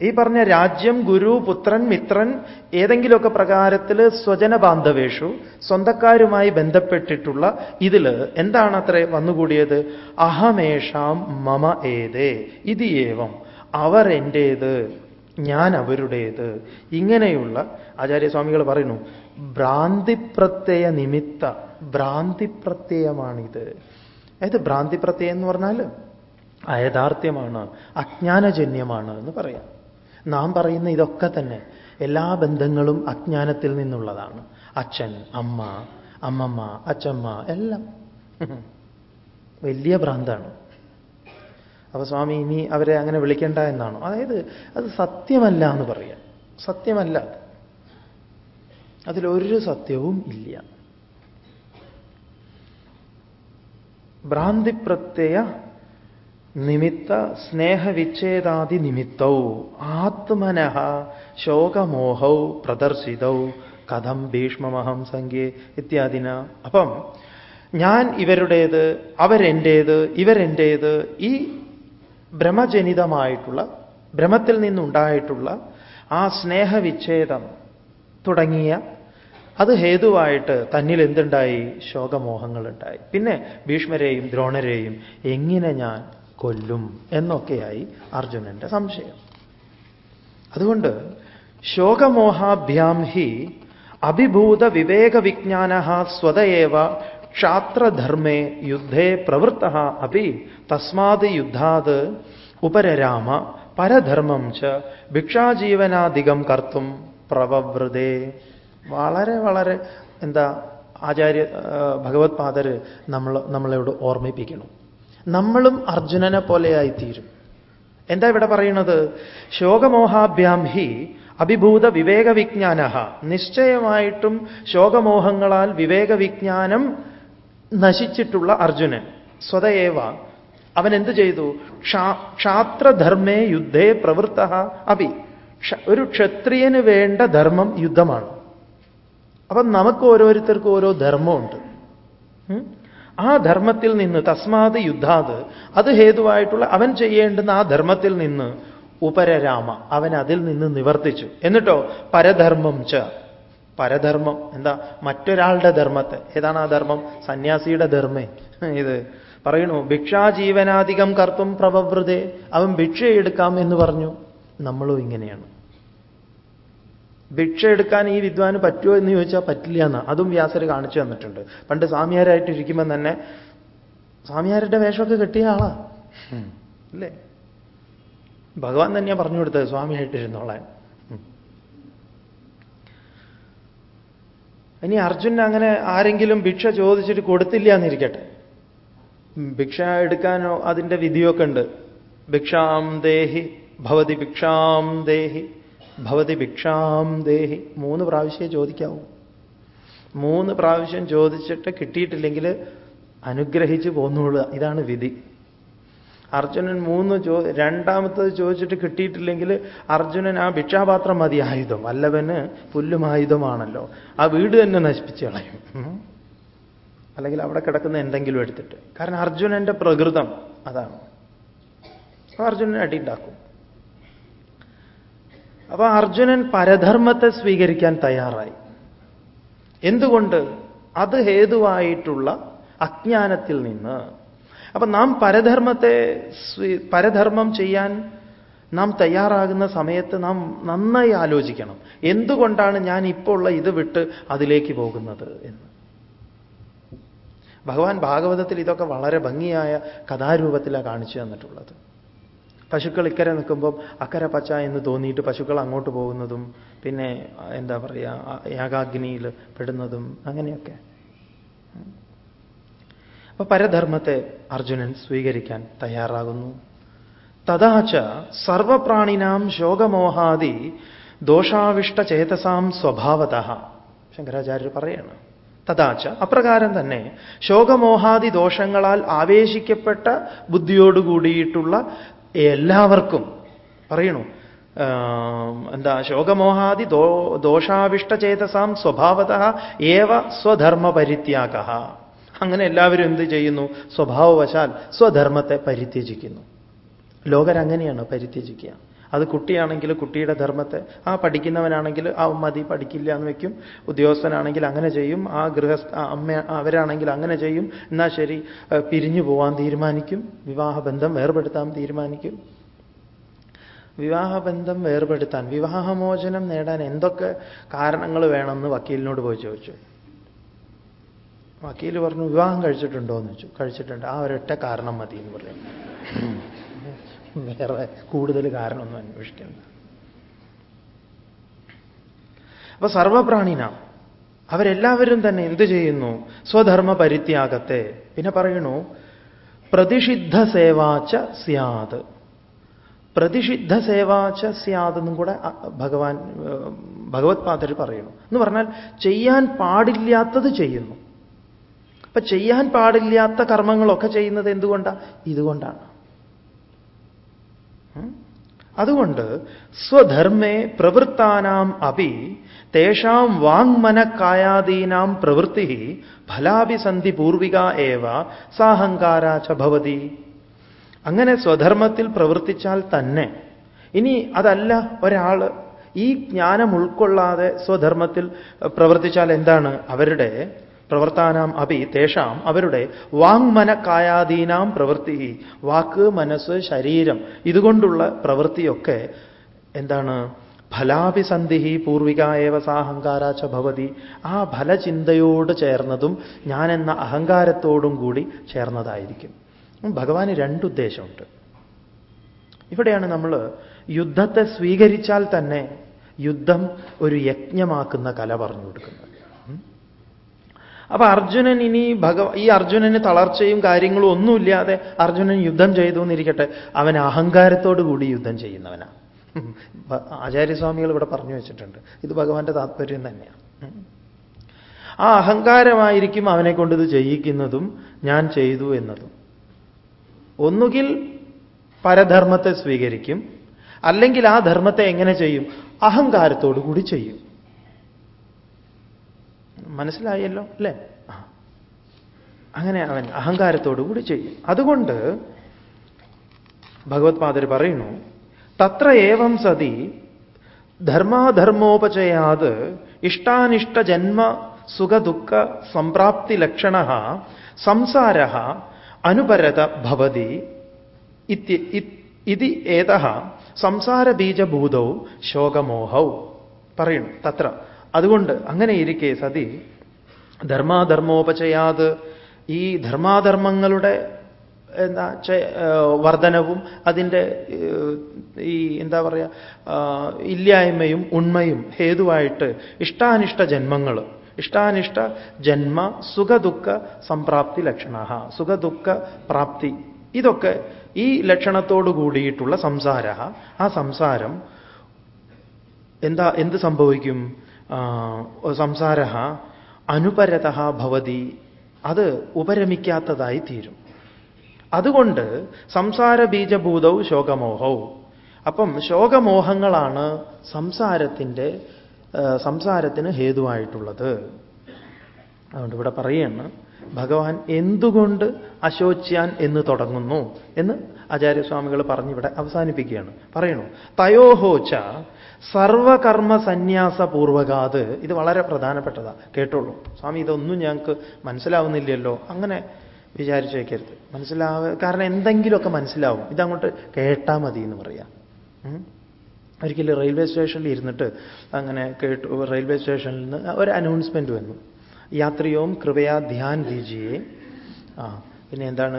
ഈ പറഞ്ഞ രാജ്യം ഗുരു പുത്രൻ മിത്രൻ ഏതെങ്കിലുമൊക്കെ പ്രകാരത്തിൽ സ്വജന ബാന്ധവേഷു സ്വന്തക്കാരുമായി ബന്ധപ്പെട്ടിട്ടുള്ള ഇതിൽ എന്താണ് അത്ര വന്നുകൂടിയത്? അഹമേഷാം മമ ഏതേ ഇത് ഏവം അവർ എന്റേത് ഞാൻ അവരുടേത് ഇങ്ങനെയുള്ള ആചാര്യസ്വാമികൾ പറയുന്നു ഭ്രാന്തിപ്രത്യയ നിമിത്ത ഭ്രാന്തിപ്രത്യയമാണിത്. അതായത് ഭ്രാന്തിപ്രത്യയം എന്ന് പറഞ്ഞാൽ അയഥാർത്ഥ്യമാണ് അജ്ഞാനജന്യമാണ് എന്ന് പറയാം. നാം പറയുന്ന ഇതൊക്കെ തന്നെ എല്ലാ ബന്ധങ്ങളും അജ്ഞാനത്തിൽ നിന്നുള്ളതാണ്. അച്ഛൻ അമ്മ അമ്മമ്മ അച്ഛമ്മ എല്ലാം. വലിയ ഭ്രാന്താണ്. അപ്പൊ സ്വാമി ഇനി അവരെ അങ്ങനെ വിളിക്കേണ്ട എന്നാണോ? അതായത് അത് സത്യമല്ല എന്ന് പറയാം. സത്യമല്ല. അതിലൊരു സത്യവും ഇല്ല. ഭ്രാന്തിപ്രത്യയ നിമിത്ത സ്നേഹവിച്ഛേദാദി നിമിത്തൗ ആത്മനഃ ശോകമോഹൗ പ്രദർശിതൗ കഥം ഭീഷ്മമഹം സംഖ്യേ ഇത്യാദിന. അപ്പം ഞാൻ ഇവരുടേത് അവരെന്റേത് ഇവരെന്റേത് ഈ ഭ്രമജനിതമായിട്ടുള്ള ഭ്രമത്തിൽ നിന്നുണ്ടായിട്ടുള്ള ആ സ്നേഹവിച്ഛേദം തുടങ്ങിയ അത് ഹേതുവായിട്ട് തന്നിൽ എന്തുണ്ടായി? ശോകമോഹങ്ങളുണ്ടായി. പിന്നെ ഭീഷ്മരെയും ദ്രോണരെയും എങ്ങനെ ഞാൻ കൊല്ലും എന്നൊക്കെയായി അർജുനന്റെ സംശയം. അതുകൊണ്ട് ശോകമോഹാഭ്യാം ഹി അഭിഭൂത വിവേക വിജ്ഞാന സ്വതയേവ ക്ഷാത്രധർമ്മേ യുദ്ധേ പ്രവൃത്ത അപ്പി തസ്മാത് യുദ്ധാത് ഉപരരാമ പരധർമ്മം ച ഭിക്ഷാജീവനാധികം കർത്തും പ്രവവൃതേ. വളരെ വളരെ എന്താ ആചാര്യ ഭഗവത് പാദർ നമ്മൾ നമ്മളോട് ഓർമ്മിപ്പിക്കണം നമ്മളും അർജുനനെ പോലെയായിത്തീരും. എന്താ ഇവിടെ പറയുന്നത്? ശോകമോഹാഭ്യാം ഹി അഭിഭൂത വിവേക വിജ്ഞാന നിശ്ചയമായിട്ടും ശോകമോഹങ്ങളാൽ വിവേകവിജ്ഞാനം നശിച്ചിട്ടുള്ള അർജുനൻ സ്വതയേവ അവൻ എന്ത് ചെയ്തു? ക്ഷാ ക്ഷാത്രധർമ്മേ യുദ്ധേ പ്രവൃത്ത അഭി ഒരു ക്ഷത്രിയന് വേണ്ട ധർമ്മം യുദ്ധമാണ്. അപ്പം നമുക്ക് ഓരോരുത്തർക്കും ഓരോ ധർമ്മമുണ്ട്. ആ ധർമ്മത്തിൽ നിന്ന് തസ്മാത് യുദ്ധാത് അത് ഹേതുവായിട്ടുള്ള അവൻ ചെയ്യേണ്ടുന്ന ആ ധർമ്മത്തിൽ നിന്ന് ഉപരരാമ അവൻ അതിൽ നിന്ന് നിവർത്തിച്ചു. എന്നിട്ടോ പരധർമ്മം ച. പരധർമ്മം. എന്താ? മറ്റൊരാളുടെ ധർമ്മത്തെ. ഏതാണ് ആ ധർമ്മം? സന്യാസിയുടെ ധർമ്മേ. ഇത് പറയണു ഭിക്ഷാജീവനാധികം കർത്തും പ്രവവൃതേ അവൻ ഭിക്ഷയെടുക്കാം എന്ന് പറഞ്ഞു. നമ്മളും ഇങ്ങനെയാണ്. ഭിക്ഷ എടുക്കാൻ ഈ വിദ്വാന് പറ്റുമോ എന്ന് ചോദിച്ചാൽ പറ്റില്ല എന്ന്. അതും വ്യാസർ കാണിച്ചു തന്നിട്ടുണ്ട്. പണ്ട് സ്വാമിയാരായിട്ട് ഇരിക്കുമ്പോൾ തന്നെ സ്വാമിയാരുടെ വേഷമൊക്കെ കെട്ടിയ ആളാ. അല്ലേ? ഭഗവാൻ തന്നെയാ പറഞ്ഞു കൊടുത്തത് സ്വാമിയായിട്ടിരുന്നോളാൻ. ഇനി അർജുൻ അങ്ങനെ ആരെങ്കിലും ഭിക്ഷ ചോദിച്ചിട്ട് കൊടുത്തില്ല എന്നിരിക്കട്ടെ ഭിക്ഷ എടുക്കാനോ അതിന്റെ വിധിയൊക്കെ ഉണ്ട്. ഭിക്ഷാം ദേഹി ഭവതി ഭിക്ഷാം ദേഹി ഭവതി ഭിക്ഷാം ദേഹി. മൂന്ന് പ്രാവശ്യം ചോദിക്കാവൂ. മൂന്ന് പ്രാവശ്യം ചോദിച്ചിട്ട് കിട്ടിയിട്ടില്ലെങ്കിൽ അനുഗ്രഹിച്ച് പോന്നുകൊള്ളുക ഇതാണ് വിധി. അർജുനൻ മൂന്ന് ചോ രണ്ടാമത്തത് ചോദിച്ചിട്ട് കിട്ടിയിട്ടില്ലെങ്കിൽ അർജുനൻ ആ ഭിക്ഷാപാത്രം മതി ആയുധം. വല്ലവന് പുല്ലും ആയുധമാണല്ലോ. ആ വീട് തന്നെ നശിപ്പിച്ച് കളയും. അല്ലെങ്കിൽ അവിടെ കിടക്കുന്ന എന്തെങ്കിലും എടുത്തിട്ട്. കാരണം അർജുനന്റെ പ്രകൃതം അതാണ്. അർജുനൻ അടിയുണ്ടാക്കും. അപ്പൊ അർജുനൻ പരധർമ്മത്തെ സ്വീകരിക്കാൻ തയ്യാറായി. എന്തുകൊണ്ട്? അത് ഹേതുവായിട്ടുള്ള അജ്ഞാനത്തിൽ നിന്ന് അപ്പൊ നാം പരധർമ്മത്തെ പരധർമ്മം ചെയ്യാൻ നാം തയ്യാറാകുന്ന സമയത്ത് നാം നന്നായി ആലോചിക്കണം. എന്തുകൊണ്ടാണ് ഞാൻ ഇപ്പോൾ ഉള്ള ഇത് വിട്ട് അതിലേക്ക് പോകുന്നത് എന്ന്. ഭഗവാൻ ഭാഗവതത്തിൽ ഇതൊക്കെ വളരെ ഭംഗിയായ കഥാരൂപത്തിലാണ് കാണിച്ചു തന്നിട്ടുള്ളത്. പശുക്കൾ ഇക്കരെ നിൽക്കുമ്പം അക്കരെ പച്ച എന്ന് തോന്നിയിട്ട് പശുക്കൾ അങ്ങോട്ട് പോകുന്നതും പിന്നെ എന്താ പറയുക യാഗാഗ്നിയിൽ പെടുന്നതും അങ്ങനെയൊക്കെ. അപ്പൊ പരധർമ്മത്തെ അർജുനൻ സ്വീകരിക്കാൻ തയ്യാറാകുന്നു. തഥാച സർവപ്രാണിനാം ശോകമോഹാദി ദോഷാവിഷ്ട ചേതസാം സ്വഭാവത. ശങ്കരാചാര്യർ പറയാണ്. തഥാച്ച അപ്രകാരം തന്നെ ശോകമോഹാദി ദോഷങ്ങളാൽ ആവേശിക്കപ്പെട്ട ബുദ്ധിയോടുകൂടിയിട്ടുള്ള എല്ലാവർക്കും പറയണു എന്താ ശോകമോഹാദി ദോ ദോഷാവിഷ്ടചേതസാം സ്വഭാവത ഏവ സ്വധർമ്മ പരിത്യാഗ അങ്ങനെ എല്ലാവരും എന്ത് ചെയ്യുന്നു? സ്വഭാവവശാൽ സ്വധർമ്മത്തെ പരിത്യജിക്കുന്നു. ലോകരങ്ങനെയാണ് പരിത്യജിക്കുക. അത് കുട്ടിയാണെങ്കിൽ കുട്ടിയുടെ ധർമ്മത്തെ ആ പഠിക്കുന്നവനാണെങ്കിൽ ആ മതി പഠിക്കില്ല എന്ന് വെക്കും. ഉദ്യോഗസ്ഥനാണെങ്കിൽ അങ്ങനെ ചെയ്യും. ആ ഗൃഹസ്ഥ അമ്മ അവരാണെങ്കിൽ അങ്ങനെ ചെയ്യും. എന്നാൽ ശരി പിരിഞ്ഞു പോവാൻ തീരുമാനിക്കും. വിവാഹബന്ധം വേർപെടുത്താൻ തീരുമാനിക്കും. വിവാഹബന്ധം വേർപെടുത്താൻ വിവാഹമോചനം നേടാൻ എന്തൊക്കെ കാരണങ്ങൾ വേണമെന്ന് വക്കീലിനോട് പോയി ചോദിച്ചു. വക്കീൽ പറഞ്ഞു വിവാഹം കഴിച്ചിട്ടുണ്ടോ എന്ന് വെച്ചു കഴിച്ചിട്ടുണ്ട്. ആ ഒരൊറ്റ കാരണം മതി എന്ന് പറയും വേറെ കൂടുതൽ കാരണമൊന്നും അന്വേഷിക്കണ്ട. അപ്പൊ സർവപ്രാണിന. അവരെല്ലാവരും തന്നെ എന്ത് ചെയ്യുന്നു? സ്വധർമ്മ പരിത്യാഗത്തെ പിന്നെ പറയണു പ്രതിഷിദ്ധ സേവാച്ച സ്യാത് പ്രതിഷിദ്ധ സേവാച്ച സ്യാത് എന്നും കൂടെ ഭഗവാൻ ഭഗവത് പറയുന്നു. എന്ന് പറഞ്ഞാൽ ചെയ്യാൻ പാടില്ലാത്തത് ചെയ്യുന്നു. അപ്പൊ ചെയ്യാൻ പാടില്ലാത്ത കർമ്മങ്ങളൊക്കെ ചെയ്യുന്നത് എന്തുകൊണ്ടാണ് ഇതുകൊണ്ടാണ്? അതുകൊണ്ട് സ്വധർമ്മേ പ്രവൃത്താനാം അപി തേഷാം വാങ്മനക്കായാദീനാം പ്രവൃത്തി ഫലാഭിസന്ധി പൂർവിക ഏവ സാഹങ്കാരാച്ച ഭവതി. അങ്ങനെ സ്വധർമ്മത്തിൽ പ്രവർത്തിച്ചാൽ തന്നെ. ഇനി അതല്ല ഒരാൾ ഈ ജ്ഞാനം ഉൾക്കൊള്ളാതെ സ്വധർമ്മത്തിൽ പ്രവർത്തിച്ചാൽ എന്താണ്? അവരുടെ പ്രവർത്താനാം അപി തേഷാം അവരുടെ വാങ്മനക്കായാദീനാം പ്രവൃത്തി വാക്ക് മനസ്സ് ശരീരം ഇതുകൊണ്ടുള്ള പ്രവൃത്തിയൊക്കെ എന്താണ്? ഫലാഭിസന്ധി ഏവ സാഹങ്കാരാച്ച ഭവതി. ആ ഫലചിന്തയോട് ചേർന്നതും ഞാൻ എന്ന അഹങ്കാരത്തോടും കൂടി ചേർന്നതായിരിക്കും. ഭഗവാന് രണ്ടുദ്ദേശമുണ്ട്. ഇവിടെയാണ് നമ്മൾ യുദ്ധത്തെ സ്വീകരിച്ചാൽ തന്നെ യുദ്ധം ഒരു യജ്ഞമാക്കുന്ന കല പറഞ്ഞു കൊടുക്കുന്നത്. അപ്പൊ അർജുനൻ ഇനി ഭഗവ ഈ അർജുനന് തളർച്ചയും കാര്യങ്ങളും ഒന്നുമില്ലാതെ അർജുനൻ യുദ്ധം ചെയ്തു എന്നിരിക്കട്ടെ. അവൻ അഹങ്കാരത്തോടു കൂടി യുദ്ധം ചെയ്യുന്നവനാ. ഉം. ഭ- ആചാര്യസ്വാമികൾ ഇവിടെ പറഞ്ഞു വെച്ചിട്ടുണ്ട്. ഇത് ഭഗവാന്റെ താത്പര്യം തന്നെയാണ് ആ അഹങ്കാരമായിരിക്കും അവനെ കൊണ്ട് ഇത് ചെയ്യിക്കുന്നതും ഞാൻ ചെയ്തു എന്നതും. ഒന്നുകിൽ പരധർമ്മത്തെ സ്വീകരിക്കും അല്ലെങ്കിൽ ആ ധർമ്മത്തെ എങ്ങനെ ചെയ്യും? അഹങ്കാരത്തോടു കൂടി ചെയ്യും. മനസ്സിലായല്ലോ അല്ലേ? അങ്ങനെ അവൻ അഹങ്കാരത്തോടുകൂടി ചെയ്യും. അതുകൊണ്ട് ഭഗവത്പാദർ പറയുന്നു തത്ര ഏവം സതി ധർമാധർമ്മോപചയാത് ഇഷ്ടാനിഷ്ട ജന്മ സുഖദുഃഖ സംപ്രാപ്തി ലക്ഷണ സംസാര അനുപരത ഭവതി ഇത് ഏത സംസാരബീജഭൂതൗ ശോകമോഹൗ പറയുന്നു. തത്ര. അതുകൊണ്ട് അങ്ങനെ ഇരിക്കെ സതി. ധർമാധർമ്മോപചയാത്. ഈ ധർമാധർമ്മങ്ങളുടെ എന്താ വർധനവും അതിന്റെ ഈ എന്താ പറയുക ഇല്ലായ്മയും ഉണ്മയും ഹേതുവായിട്ട് ഇഷ്ടാനിഷ്ട ജന്മങ്ങൾ. ഇഷ്ടാനിഷ്ട ജന്മ സുഖദുഃഖ സംപ്രാപ്തി ലക്ഷണ സുഖദുഃഖ പ്രാപ്തി. ഇതൊക്കെ ഈ ലക്ഷണത്തോടു കൂടിയിട്ടുള്ള സംസാര ആ സംസാരം എന്താ എന്ത് സംഭവിക്കും? സംസാര അനുപരത ഭവതി. അത് ഉപരമിക്കാത്തതായി തീരും. അതുകൊണ്ട് സംസാര ബീജഭൂതവും ശോകമോഹവും അപ്പം ശോകമോഹങ്ങളാണ് സംസാരത്തിന്റെ സംസാരത്തിന് ഹേതുവായിട്ടുള്ളത്. അതുകൊണ്ട് ഇവിടെ പറയുകയാണ് ഭഗവാൻ എന്തുകൊണ്ട് അശോച്യാൻ എന്ന് തുടങ്ങുന്നു എന്ന് ആചാര്യസ്വാമികൾ പറഞ്ഞിവിടെ അവസാനിപ്പിക്കുകയാണ്. പറയണു തയോഹോച്ച സർവകർമ്മ സന്യാസ പൂർവകാത് ഇത് വളരെ പ്രധാനപ്പെട്ടതാണ് കേട്ടോളൂ. സ്വാമി ഇതൊന്നും ഞങ്ങൾക്ക് മനസ്സിലാവുന്നില്ലല്ലോ. അങ്ങനെ വിചാരിച്ചു വയ്ക്കരുത് മനസ്സിലാവ കാരണം എന്തെങ്കിലുമൊക്കെ മനസ്സിലാവും. ഇതങ്ങോട്ട് കേട്ടാൽ മതി എന്ന് പറയാം ഒരിക്കലും റെയിൽവേ സ്റ്റേഷനിൽ ഇരുന്നിട്ട് അങ്ങനെ കേട്ടു റെയിൽവേ സ്റ്റേഷനിൽ നിന്ന് ഒരു അനൗൺസ്മെന്റ് വന്നു. യാത്രിയോം കൃപയാ ധ്യാൻ ദീജിയെ ആ പിന്നെ എന്താണ്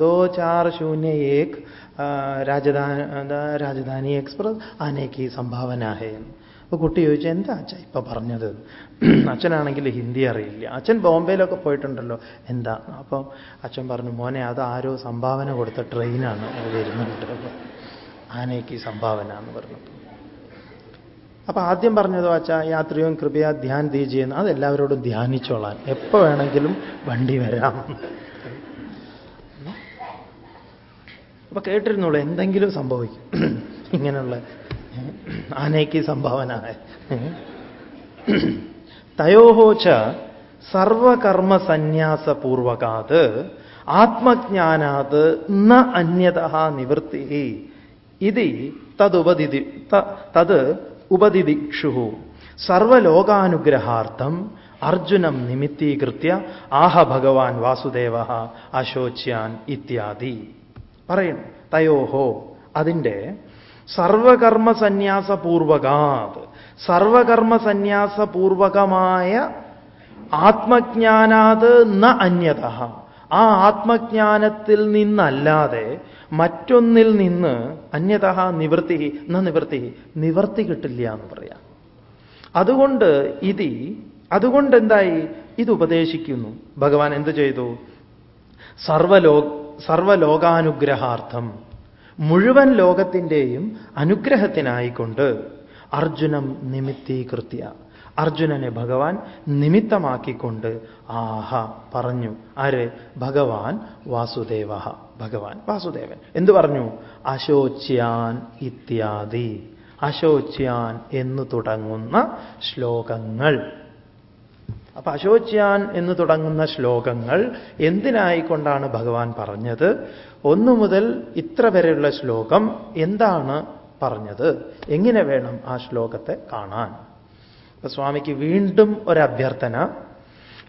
ദോ ചാർ ശൂന്യ ഏക് രാജധാനി രാജധാനി എക്സ്പ്രസ് ആനയ്ക്ക് സംഭാവന ഹേ. അപ്പോൾ കുട്ടി ചോദിച്ചു എന്താ അച്ഛ ഇപ്പൊ പറഞ്ഞത്? അച്ഛനാണെങ്കിൽ ഹിന്ദി അറിയില്ല. അച്ഛൻ ബോംബെയിലൊക്കെ പോയിട്ടുണ്ടല്ലോ. എന്താ? അപ്പം അച്ഛൻ പറഞ്ഞു മോനെ അത് ആരോ സംഭാവന കൊടുത്ത ട്രെയിനാണ് വരുന്നുണ്ട് ആനയ്ക്ക് സംഭാവന എന്ന് പറഞ്ഞപ്പോൾ അപ്പൊ ആദ്യം പറഞ്ഞതോ അച്ഛാ യാത്രയും കൃപയാ ധ്യാൻ ദീജിയെന്ന് അതെല്ലാവരോടും ധ്യാനിച്ചോളാൻ. എപ്പോ വേണമെങ്കിലും വണ്ടി വരാം. അപ്പൊ കേട്ടിരുന്നുള്ളൂ എന്തെങ്കിലും സംഭവിക്കും. ഇങ്ങനെയുള്ള ആനയ്ക്ക് സംഭാവന തയോഹോച്ച സർവകർമ്മ സന്യാസപൂർവകാത് ആത്മജ്ഞാനാത് ന അന്യത നിവൃത്തി. ഇത് തതുപതി തത് ഉപതിദിക്ഷു സർവലോകാനുഗ്രഹാർത്ഥം അർജുനം നിമിത്തീകൃത്യ ആഹ ഭഗവാൻ വാസുദേവ അശോച്യാൻ ഇത്യാദി. പറയണം തയോഹോ അതിന്റെ സർവകർമ്മ സന്യാസപൂർവകാത് സർവകർമ്മ ആത്മജ്ഞാനാത് ന അന്യത ആ ആത്മജ്ഞാനത്തിൽ നിന്നല്ലാതെ മറ്റൊന്നിൽ നിന്ന് അന്യത നിവൃത്തി ന നിവൃത്തി നിവർത്തി കിട്ടില്ല എന്ന് പറയാം. അതുകൊണ്ട് ഇതി അതുകൊണ്ട് എന്തായി? ഇത് ഉപദേശിക്കുന്നു. ഭഗവാൻ എന്ത് ചെയ്തു? സർവലോ സർവലോകാനുഗ്രഹാർത്ഥം മുഴുവൻ ലോകത്തിന്റെയും അനുഗ്രഹത്തിനായിക്കൊണ്ട് അർജുനം നിമിത്തീകൃത്യ അർജുനനെ ഭഗവാൻ നിമിത്തമാക്കിക്കൊണ്ട് ആഹ പറഞ്ഞു. ആര്? ഭഗവാൻ വാസുദേവ ഭഗവാൻ വാസുദേവൻ. എന്തു പറഞ്ഞു? അശോച്യാൻ ഇത്യാദി അശോച്യാൻ എന്നു തുടങ്ങുന്ന ശ്ലോകങ്ങൾ. അപ്പൊ അശോച്യാൻ എന്ന് തുടങ്ങുന്ന ശ്ലോകങ്ങൾ എന്തിനായിക്കൊണ്ടാണ് ഭഗവാൻ പറഞ്ഞത്? ഒന്നു മുതൽ ഇത്ര വരെയുള്ള ശ്ലോകം എന്താണ് പറഞ്ഞത്? എങ്ങനെ വേണം ആ ശ്ലോകത്തെ കാണാൻ? അപ്പൊ സ്വാമിക്ക് വീണ്ടും ഒരു അഭ്യർത്ഥന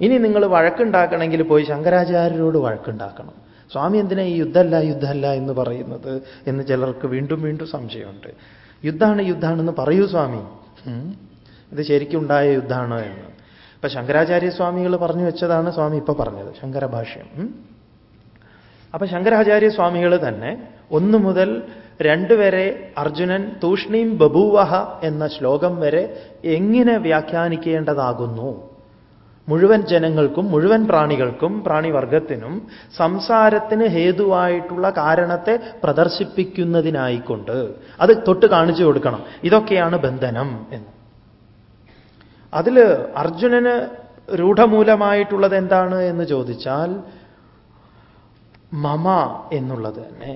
ഇനി നിങ്ങൾ വഴക്കുണ്ടാക്കണമെങ്കിൽ പോയി ശങ്കരാചാര്യരോട് വഴക്കുണ്ടാക്കണം. സ്വാമി എന്തിനാ ഈ യുദ്ധമല്ല യുദ്ധമല്ല എന്ന് പറയുന്നത് എന്ന് ചിലർക്ക് വീണ്ടും വീണ്ടും സംശയമുണ്ട്. യുദ്ധമാണ് യുദ്ധമാണെന്ന് പറയൂ സ്വാമി. ഇത് ശരിക്കും ഉണ്ടായ യുദ്ധമാണ് എന്ന്. ഇപ്പൊ ശങ്കരാചാര്യസ്വാമികൾ പറഞ്ഞു വെച്ചതാണ് സ്വാമി ഇപ്പൊ പറഞ്ഞത് ശങ്കരഭാഷ്യം. അപ്പൊ ശങ്കരാചാര്യസ്വാമികൾ തന്നെ ഒന്നു മുതൽ രണ്ടുവരെ അർജുനൻ തൂഷ്ണീം ബബൂവഹ എന്ന ശ്ലോകം വരെ എങ്ങനെ വ്യാഖ്യാനിക്കേണ്ടതാകുന്നു? മുഴുവൻ ജനങ്ങൾക്കും മുഴുവൻ പ്രാണികൾക്കും പ്രാണിവർഗത്തിനും സംസാരത്തിന് ഹേതുവായിട്ടുള്ള കാരണത്തെ പ്രദർശിപ്പിക്കുന്നതിനായിക്കൊണ്ട് അത് തൊട്ട് കാണിച്ചു കൊടുക്കണം. ഇതൊക്കെയാണ് ബന്ധനം എന്ന്. അതിൽ അർജുനന് രൂഢമൂലമായിട്ടുള്ളത് എന്താണ് എന്ന് ചോദിച്ചാൽ മമ എന്നുള്ളത് തന്നെ.